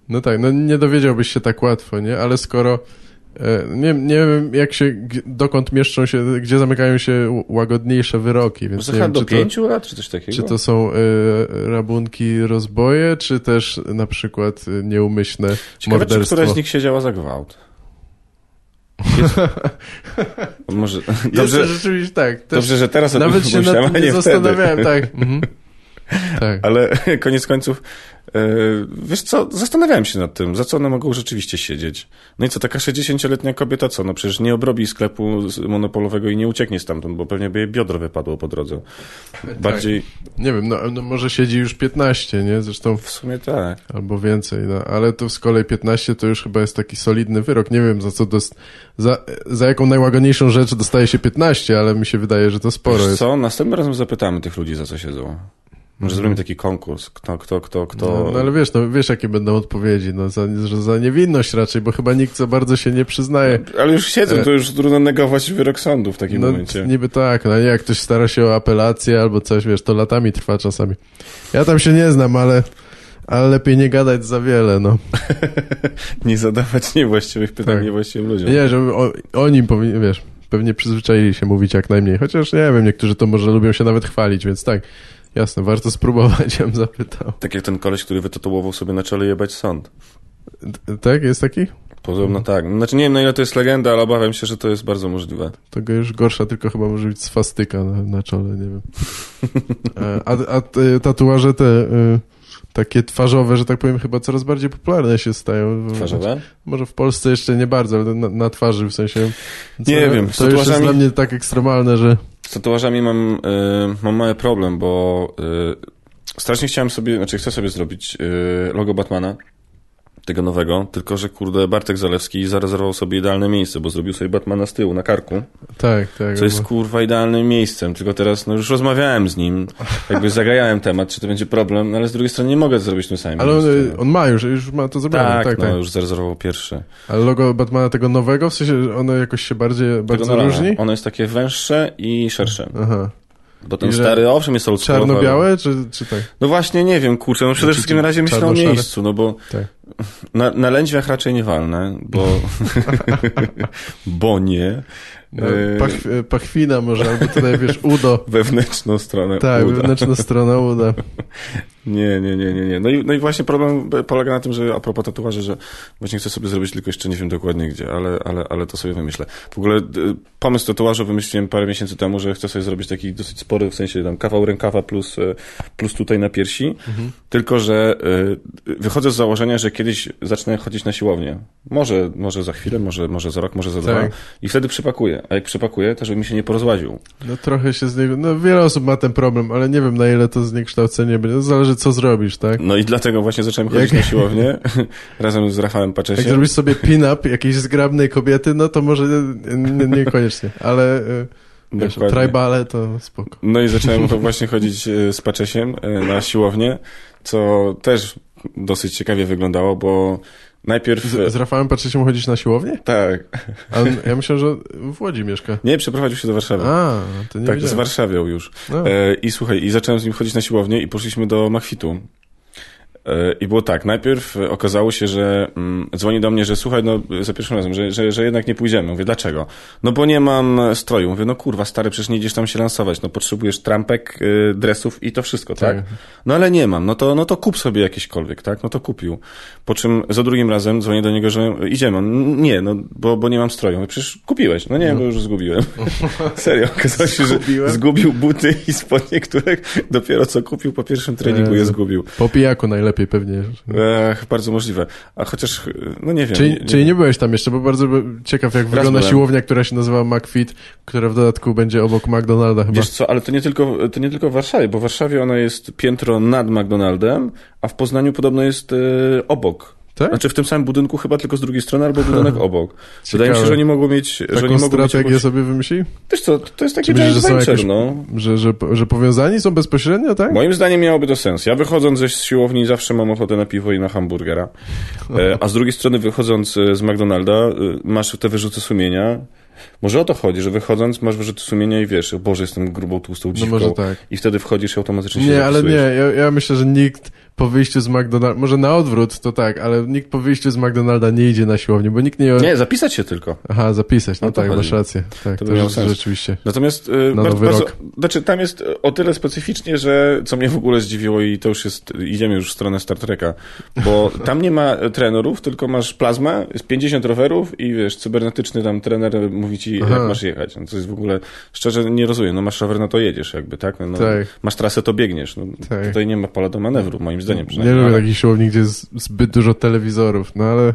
No tak, no nie dowiedziałbyś się tak łatwo, nie? Ale skoro nie, nie wiem, jak się, dokąd mieszczą się, gdzie zamykają się łagodniejsze wyroki, więc wiem, do czy to, pięciu lat, czy coś takiego? czy to są e, rabunki, rozboje, czy też na przykład e, nieumyślne Ciekawe, czy morderstwo. któraś z nich siedziała za gwałt. Jest... [laughs] Może... Dobrze, Dobrze, rzeczywiście tak. Też dobrze, że teraz o nawet tym się nad [laughs] tym nie zastanawiałem, tak. Mhm. [laughs] tak. Ale koniec końców, e, wiesz co, zastanawiałem się nad tym, za co one mogą rzeczywiście siedzieć. No i co, taka 60-letnia kobieta co? No przecież nie obrobi sklepu monopolowego i nie ucieknie stamtąd, bo pewnie by jej biodro wypadło po drodze. Bardziej, Nie wiem, no, no może siedzi już 15, nie? Zresztą w sumie tak. Albo więcej, no, ale to z kolei 15 to już chyba jest taki solidny wyrok. Nie wiem za co dost... za, za jaką najłagodniejszą rzecz dostaje się 15, ale mi się wydaje, że to sporo Wiesz jest. co, następnym razem zapytamy tych ludzi, za co siedzą. Może zrobimy taki konkurs, kto, kto, kto, kto... No, no ale wiesz, no wiesz jakie będą odpowiedzi, no za, za niewinność raczej, bo chyba nikt za bardzo się nie przyznaje. Ale już siedzą, to już trudno negować wyrok sądu w takim No momencie. niby tak, no nie, jak ktoś stara się o apelację albo coś, wiesz, to latami trwa czasami. Ja tam się nie znam, ale Ale lepiej nie gadać za wiele, no. [laughs] nie zadawać niewłaściwych pytań Tak. niewłaściwym ludziom. Nie, że o, oni powinni, wiesz, pewnie przyzwyczaili się mówić jak najmniej. Chociaż nie wiem, niektórzy to może lubią się nawet chwalić, więc tak, jasne, warto spróbować, [laughs] ja bym zapytał. Tak jak ten koleś, który wytatuował sobie na czele jebać sąd. Tak, jest taki? Podobno tak. Znaczy nie wiem na ile to jest legenda, ale obawiam się, że to jest bardzo możliwe. To go już gorsza, tylko chyba może być swastyka na, na czole, nie wiem. E, A, a tatuaże te y, takie twarzowe, że tak powiem, chyba coraz bardziej popularne się stają. Twarzowe? Może w Polsce jeszcze nie bardzo, ale na, na twarzy w sensie. Nie wiem, To już jest dla mnie tak ekstremalne, że. Z tatuażami mam, y, mam mały problem, bo y, strasznie chciałem sobie, znaczy chcę sobie zrobić y, logo Batmana, tego nowego, tylko że kurde Bartek Zalewski zarezerwował sobie idealne miejsce, bo zrobił sobie Batmana z tyłu, na karku, Tak, tak. co jest bo- kurwa idealnym miejscem, tylko teraz no już rozmawiałem z nim, jakby [laughs] zagajałem temat, czy to będzie problem, no, ale z drugiej strony nie mogę zrobić tym samym Ale on, miejscu. on ma już, już ma to zrobione. tak, Tak, tak. no już zarezerwował pierwszy. Ale logo Batmana tego nowego, w sensie ono jakoś się bardziej, bardzo różni? Ono jest takie węższe i szersze. Aha. Bo ten stary, owszem, jest oldschoolowy. Czarno-białe, czy, czy tak? No właśnie, nie wiem, kurczę, no przede wszystkim na razie myślę o miejscu, no bo Tak. Na, na lędźwiach raczej nie walnę, bo, [laughs] bo nie. No, E, pach, pachwina może, albo tutaj, wiesz, udo. [laughs] Wewnętrzną stronę Tak, uda. wewnętrzna strona uda. [laughs] Nie, nie, nie, nie, nie. No i, no i właśnie problem polega na tym, że a propos tatuaży, że właśnie chcę sobie zrobić, tylko jeszcze nie wiem dokładnie gdzie, ale, ale, ale to sobie wymyślę. W ogóle y, pomysł tatuażu wymyśliłem parę miesięcy temu, że chcę sobie zrobić taki dosyć spory, w sensie tam kawał rękawa plus, y, plus tutaj na piersi, tylko że y, wychodzę z założenia, że kiedyś zacznę chodzić na siłownię. Może, może za chwilę, może, może za rok, może za dwa Tak. i wtedy przypakuję. A jak przypakuję, to żeby mi się nie porozłaził. No trochę się z niego, no wiele osób ma ten problem, ale nie wiem na ile to zniekształcenie będzie. No, Zależy co zrobisz, tak? No i dlatego właśnie zacząłem chodzić Jak- na [laughs] siłownię [laughs] razem z Rafałem Jak Paczesiem. zrobisz sobie pin-up jakiejś zgrabnej kobiety, no to może nie, nie, niekoniecznie, ale y, wiesz, tribale to spoko. No i zacząłem [laughs] właśnie chodzić e, z Paczesiem e, na siłownię, co też dosyć ciekawie wyglądało, bo najpierw... Z, z Rafałem Patrzyciem chodzić na siłownię? Tak. A on, ja myślę, że w Łodzi mieszka. Nie, przeprowadził się do Warszawy. A, to nie tak, wiedziałem. zwarszawiał już. No. E, I słuchaj, i zacząłem z nim chodzić na siłownię i poszliśmy do Machwitu. E, I było tak, najpierw e, okazało się, że mm, dzwoni do mnie, że słuchaj, no za pierwszym razem, że, że, że jednak nie pójdziemy. Mówię, dlaczego? No bo nie mam e, stroju. Mówię, no kurwa, stary, przecież nie idziesz tam się lansować. No potrzebujesz trampek, y, dresów i to wszystko, tak? Tak. No ale nie mam. No to, no to kup sobie jakiekolwiek, tak? No to kupił. Po czym za drugim razem dzwonię do niego, że idziemy. On, nie, no bo, bo nie mam stroju. Mówię, przecież kupiłeś. No nie, bo już zgubiłem. [laughs] Serio, okazało się, że Zgubiłem? zgubił buty i spodnie, które dopiero co kupił po pierwszym treningu je zgubił. Po pijaku najlepiej pewnie. Ech, bardzo możliwe. A chociaż, no nie wiem. Czyli, nie, czyli nie byłeś tam jeszcze, bo bardzo ciekaw jak wygląda byłem. siłownia, która się nazywa McFit, która w dodatku będzie obok McDonalda chyba. Wiesz co, ale to nie, tylko, to nie tylko w Warszawie, bo w Warszawie ona jest piętro nad McDonaldem, a w Poznaniu podobno jest e, obok. Tak? Znaczy w tym samym budynku chyba tylko z drugiej strony, albo budynek obok. Wydaje mi się, Ciekawe. że oni mogą mieć... że Taką oni mogą mieć strategię jakąś... sobie wymyśli? Wiesz co, to jest taki że są venture, jakieś- no. Że, że, że powiązani są bezpośrednio, tak? Moim zdaniem miałoby to sens. Ja wychodząc ze siłowni zawsze mam ochotę na piwo i na hamburgera. E, a z drugiej strony wychodząc e, z McDonalda e, masz te wyrzuty sumienia. Może o to chodzi, że wychodząc masz wyrzuty sumienia i wiesz, Boże, jestem grubą, tłustą No dziwką. może tak. I wtedy wchodzisz i automatycznie się Nie, ale nie, ja, ja myślę, że nikt po wyjściu z McDonalda, może na odwrót to tak, ale nikt po wyjściu z McDonalda nie idzie na siłownię, bo nikt nie... Nie, zapisać się tylko. Aha, zapisać, no O to tak, chodzi. masz rację. Tak, To to, jest rzeczywiście. Natomiast e, Na bardzo, bardzo, znaczy tam jest e, o tyle specyficznie, że co mnie w ogóle zdziwiło i to już jest, idziemy już w stronę Star Treka, bo [laughs] tam nie ma trenerów, tylko masz plazmę, jest 50 rowerów i wiesz, cybernetyczny tam trener mówi ci, Aha. jak masz jechać. No, to jest w ogóle, szczerze nie rozumiem, no masz rower, no to jedziesz jakby, tak? No, no, Tak. Masz trasę, to biegniesz. No, Tak. Tutaj nie ma pola do manewru, moim zdaniem Nie przynajmniej. lubię ale- takich siłowni, gdzie jest zbyt dużo telewizorów, no ale,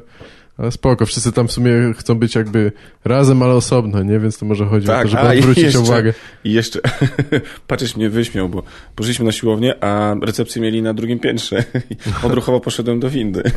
ale spoko, wszyscy tam w sumie chcą być jakby razem, ale osobno, nie? Więc to może chodzi o Tak, to, żeby a, i odwrócić jeszcze- uwagę. I jeszcze, [laughs] patrzysz mnie wyśmiał, bo poszliśmy na siłownię, a recepcję mieli na drugim piętrze. [laughs] Odruchowo poszedłem do windy. [laughs]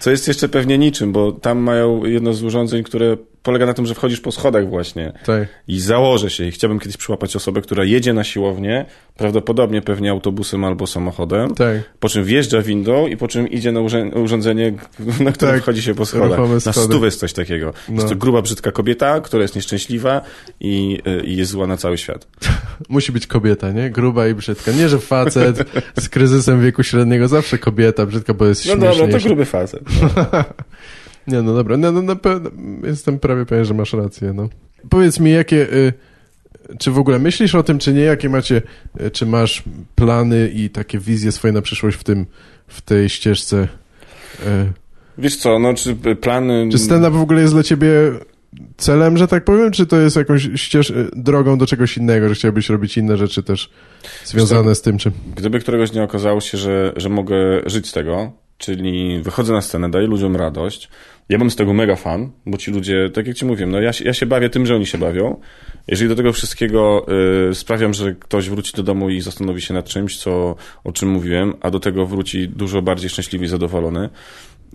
Co jest jeszcze pewnie niczym, bo tam mają jedno z urządzeń, które polega na tym, że wchodzisz po schodach właśnie Tak. i założę się i chciałbym kiedyś przyłapać osobę, która jedzie na siłownię, prawdopodobnie pewnie autobusem albo samochodem, Tak. po czym wjeżdża windą i po czym idzie na urządzenie, [laughs] na które Tak. wchodzi się po schodach. Na stówę jest coś takiego. No. Jest to gruba, brzydka kobieta, która jest nieszczęśliwa i, y, i jest zła na cały świat. [laughs] Musi być kobieta, nie? Gruba i brzydka. Nie, że facet z kryzysem wieku średniego, zawsze kobieta, brzydka, bo jest No dobra, to gruby facet. [laughs] Nie, no dobra, no, no, na pewno jestem prawie pewien, że masz rację, no. Powiedz mi, jakie, y, czy w ogóle myślisz o tym, czy nie, jakie macie, y, czy masz plany i takie wizje swoje na przyszłość w tym, w tej ścieżce? Y, Wiesz co, no czy plany... czy stand-up w ogóle jest dla ciebie celem, że tak powiem, czy to jest jakąś ścież, drogą do czegoś innego, że chciałbyś robić inne rzeczy też związane z tym, czy... Gdyby któregoś dnia okazało się, że, że mogę żyć z tego, czyli wychodzę na scenę, daję ludziom radość, ja bym z tego mega fan, bo ci ludzie, tak jak ci mówiłem, no ja, ja się bawię tym, że oni się bawią. Jeżeli do tego wszystkiego y, sprawiam, że ktoś wróci do domu i zastanowi się nad czymś, co, o czym mówiłem, a do tego wróci dużo bardziej szczęśliwy i zadowolony,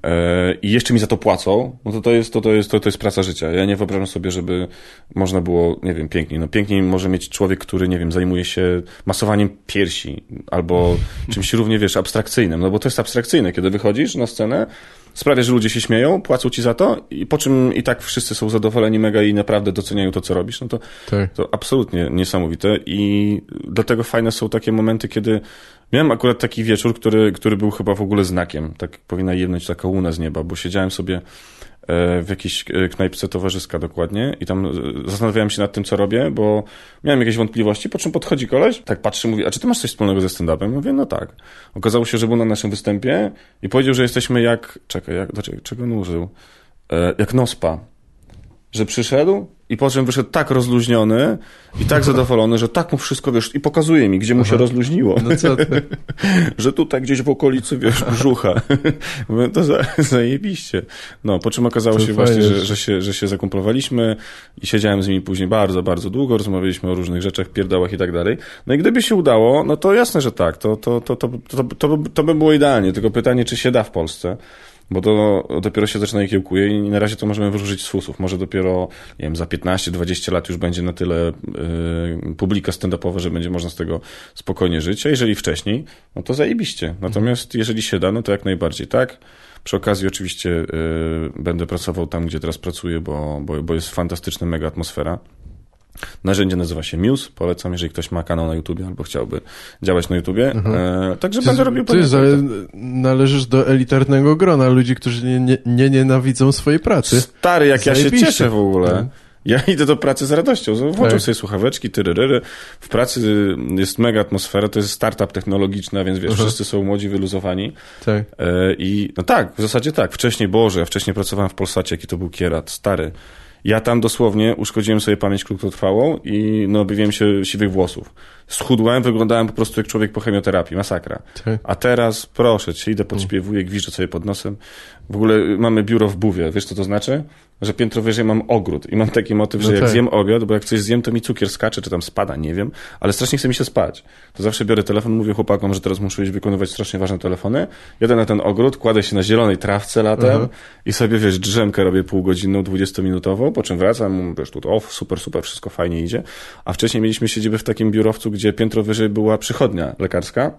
e, i jeszcze mi za to płacą, no to to jest, to, to, jest, to, to jest praca życia. Ja nie wyobrażam sobie, żeby można było, nie wiem, piękniej. No piękniej może mieć człowiek, który, nie wiem, zajmuje się masowaniem piersi albo czymś równie, wiesz, abstrakcyjnym. No bo to jest abstrakcyjne. Kiedy wychodzisz na scenę, sprawia, że ludzie się śmieją, płacą ci za to i po czym i tak wszyscy są zadowoleni mega i naprawdę doceniają to, co robisz, no to Tak. to absolutnie niesamowite i dlatego fajne są takie momenty, kiedy miałem akurat taki wieczór, który, który był chyba w ogóle znakiem. Tak powinna jebnąć taka łuna z nieba, bo siedziałem sobie w jakiejś e, knajpce towarzyska dokładnie i tam e, zastanawiałem się nad tym, co robię, bo miałem jakieś wątpliwości, po czym podchodzi koleś, tak patrzy, mówi, a czy ty masz coś wspólnego ze stand-upem? Mówię, no tak. Okazało się, że był na naszym występie i powiedział, że jesteśmy jak, czekaj, jak, dlaczego, czego on użył? E, jak Nospa że przyszedł i po czym wyszedł tak rozluźniony i tak zadowolony, że tak mu wszystko, wiesz, i pokazuje mi, gdzie mu się rozluźniło. No co ty? [laughs] że tutaj gdzieś w okolicy, wiesz, brzucha. [laughs] Mówię, to za, zajebiście. No, po czym okazało To się fajnie. właśnie, że, że, się, że się zakumplowaliśmy i siedziałem z nimi później bardzo, bardzo długo, rozmawialiśmy o różnych rzeczach, pierdałach i tak dalej. No i gdyby się udało, no to jasne, że tak, to, to, to, to, to, to, by- to by było idealnie, tylko pytanie, czy się da w Polsce. Bo to dopiero się zaczyna i kiełkuje i na razie to możemy wyrzucić z fusów. Może dopiero, nie wiem, za 15-20 lat już będzie na tyle y, publika stand-upowa, że będzie można z tego spokojnie żyć, a jeżeli wcześniej, no to zajebiście. Natomiast jeżeli się da, no to jak najbardziej tak. Przy okazji oczywiście y, będę pracował tam, gdzie teraz pracuję, bo, bo, bo jest fantastyczna mega atmosfera. Narzędzie nazywa się Muse. Polecam, jeżeli ktoś ma kanał na YouTubie albo chciałby działać na YouTubie. E, także będę robił Ty, ale należysz do elitarnego grona ludzi, którzy nie, nie, nie nienawidzą swojej pracy. Stary, jak ja się Zajebiście. cieszę w ogóle. Tak. Ja [laughs] idę do pracy z radością. Włączam Tak. sobie słuchaweczki, tyryryry. W pracy jest mega atmosfera, to jest startup technologiczny, więc wiesz, Mhm. wszyscy są młodzi, wyluzowani. Tak. E, I no tak, w zasadzie tak. Wcześniej, Boże, ja wcześniej pracowałem w Polsacie, jaki to był kierat, stary. Ja tam dosłownie uszkodziłem sobie pamięć krótkotrwałą i no, obywiłem się siwych włosów. Schudłem, wyglądałem po prostu jak człowiek po chemioterapii, masakra. Tak. A teraz, proszę cię, idę podśpiewuję, gwiżdżę sobie pod nosem. W ogóle mamy biuro w Buwie. Wiesz, co to znaczy? Że piętro wyżej mam ogród i mam taki motyw, No że jak tak. zjem obiad, bo jak coś zjem, to mi cukier skacze, czy tam spada, nie wiem, ale strasznie chce mi się spać. To zawsze biorę telefon, mówię chłopakom, że teraz muszę iść wykonywać strasznie ważne telefony. Jadę na ten ogród, kładę się na zielonej trawce latem Aha. i sobie, wiesz, drzemkę robię półgodzinną, dwudziestominutową, po czym wracam, wiesz, tu, o, super, super, wszystko fajnie idzie. A wcześniej mieliśmy siedzibę w takim biurowcu, gdzie piętro wyżej była przychodnia lekarska.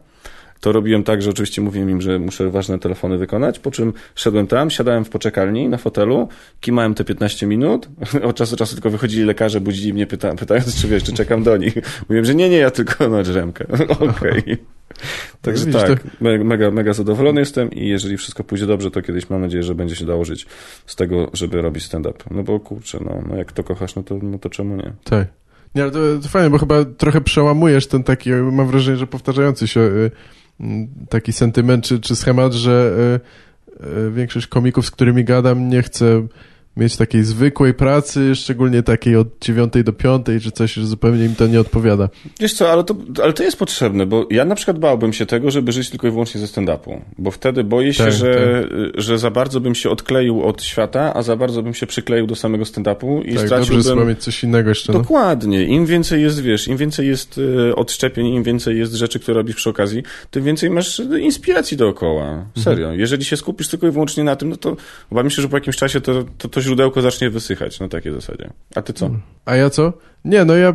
To robiłem tak, że oczywiście mówiłem im, że muszę ważne telefony wykonać, po czym szedłem tam, siadałem w poczekalni na fotelu, kimałem te 15 minut, [laughs] od czasu do czasu tylko wychodzili lekarze, budzili mnie pyta, pytając, czy wiesz, czy czekam do nich. [laughs] Mówiłem, że nie, nie, ja tylko na drzemkę. [laughs] Okej. Także Widzisz, tak, me- mega, mega zadowolony jestem i jeżeli wszystko pójdzie dobrze, to kiedyś mam nadzieję, że będzie się dało żyć z tego, żeby robić stand-up. No bo kurczę, no, no jak to kochasz, no to, no to czemu nie? Tak. Nie, ale to, to fajne, bo chyba trochę przełamujesz ten taki, mam wrażenie, że powtarzający się y, y, taki sentyment czy, czy schemat, że y, y, większość komików, z którymi gadam, nie chce mieć takiej zwykłej pracy, szczególnie takiej od dziewiątej do piątej, czy coś, że zupełnie im to nie odpowiada. Wiesz co, ale to, ale to jest potrzebne, bo ja na przykład bałbym się tego, żeby żyć tylko i wyłącznie ze stand-upu, bo wtedy boję się, Tak, że, że za bardzo bym się odkleił od świata, a za bardzo bym się przykleił do samego stand-upu i tak, dobrze straciłbym... mieć coś innego jeszcze, no. Dokładnie. Im więcej jest, wiesz, im więcej jest e, odszczepień, im więcej jest rzeczy, które robisz przy okazji, tym więcej masz e, inspiracji dookoła. Serio. Jeżeli się skupisz tylko i wyłącznie na tym, no to obawiam się, że po jakimś czasie to, to, to źródełko zacznie wysychać, na takiej zasadzie. A ty co? A ja co? Nie, no ja,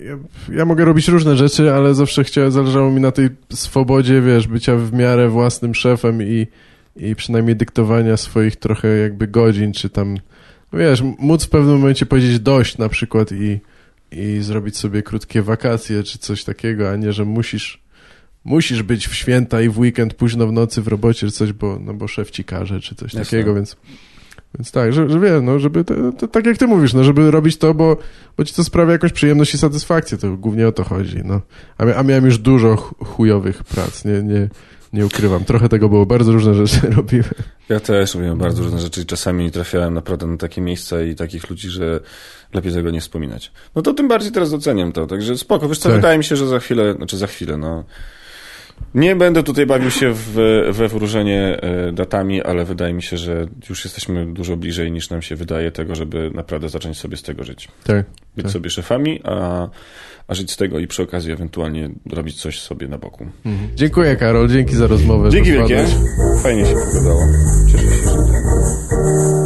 ja, ja mogę robić różne rzeczy, ale zawsze chciałem, zależało mi na tej swobodzie, wiesz, bycia w miarę własnym szefem i, i przynajmniej dyktowania swoich trochę jakby godzin, czy tam, wiesz, móc w pewnym momencie powiedzieć dość na przykład i, i zrobić sobie krótkie wakacje, czy coś takiego, a nie, że musisz musisz być w święta i w weekend późno w nocy w robocie, czy coś, bo, no bo szef ci każe, czy coś Jasne. takiego, więc więc tak, że, że wiem, no, żeby, to, to, tak jak ty mówisz, no, żeby robić to, bo, bo ci to sprawia jakąś przyjemność i satysfakcję, to głównie o to chodzi, no. A, a miałem już dużo ch- chujowych prac, nie, nie, nie ukrywam. Trochę tego było, bardzo różne rzeczy [laughs] robiłem. Ja też robiłem bardzo różne rzeczy i czasami trafiałem naprawdę na takie miejsca i takich ludzi, że lepiej tego nie wspominać. No to tym bardziej teraz doceniam to, także spoko. Wiesz co, Tak. wydaje mi się, że za chwilę, znaczy za chwilę, no... Nie będę tutaj bawił się w, we wróżenie e, datami, ale wydaje mi się, że już jesteśmy dużo bliżej niż nam się wydaje tego, żeby naprawdę zacząć sobie z tego żyć. Tak. Być Tak. sobie szefami, a, a żyć z tego i przy okazji ewentualnie robić coś sobie na boku. Mhm. Dziękuję, Karol, dzięki za rozmowę. Dzięki wielkie. Fajnie się pogadało. Cieszę się, że tak.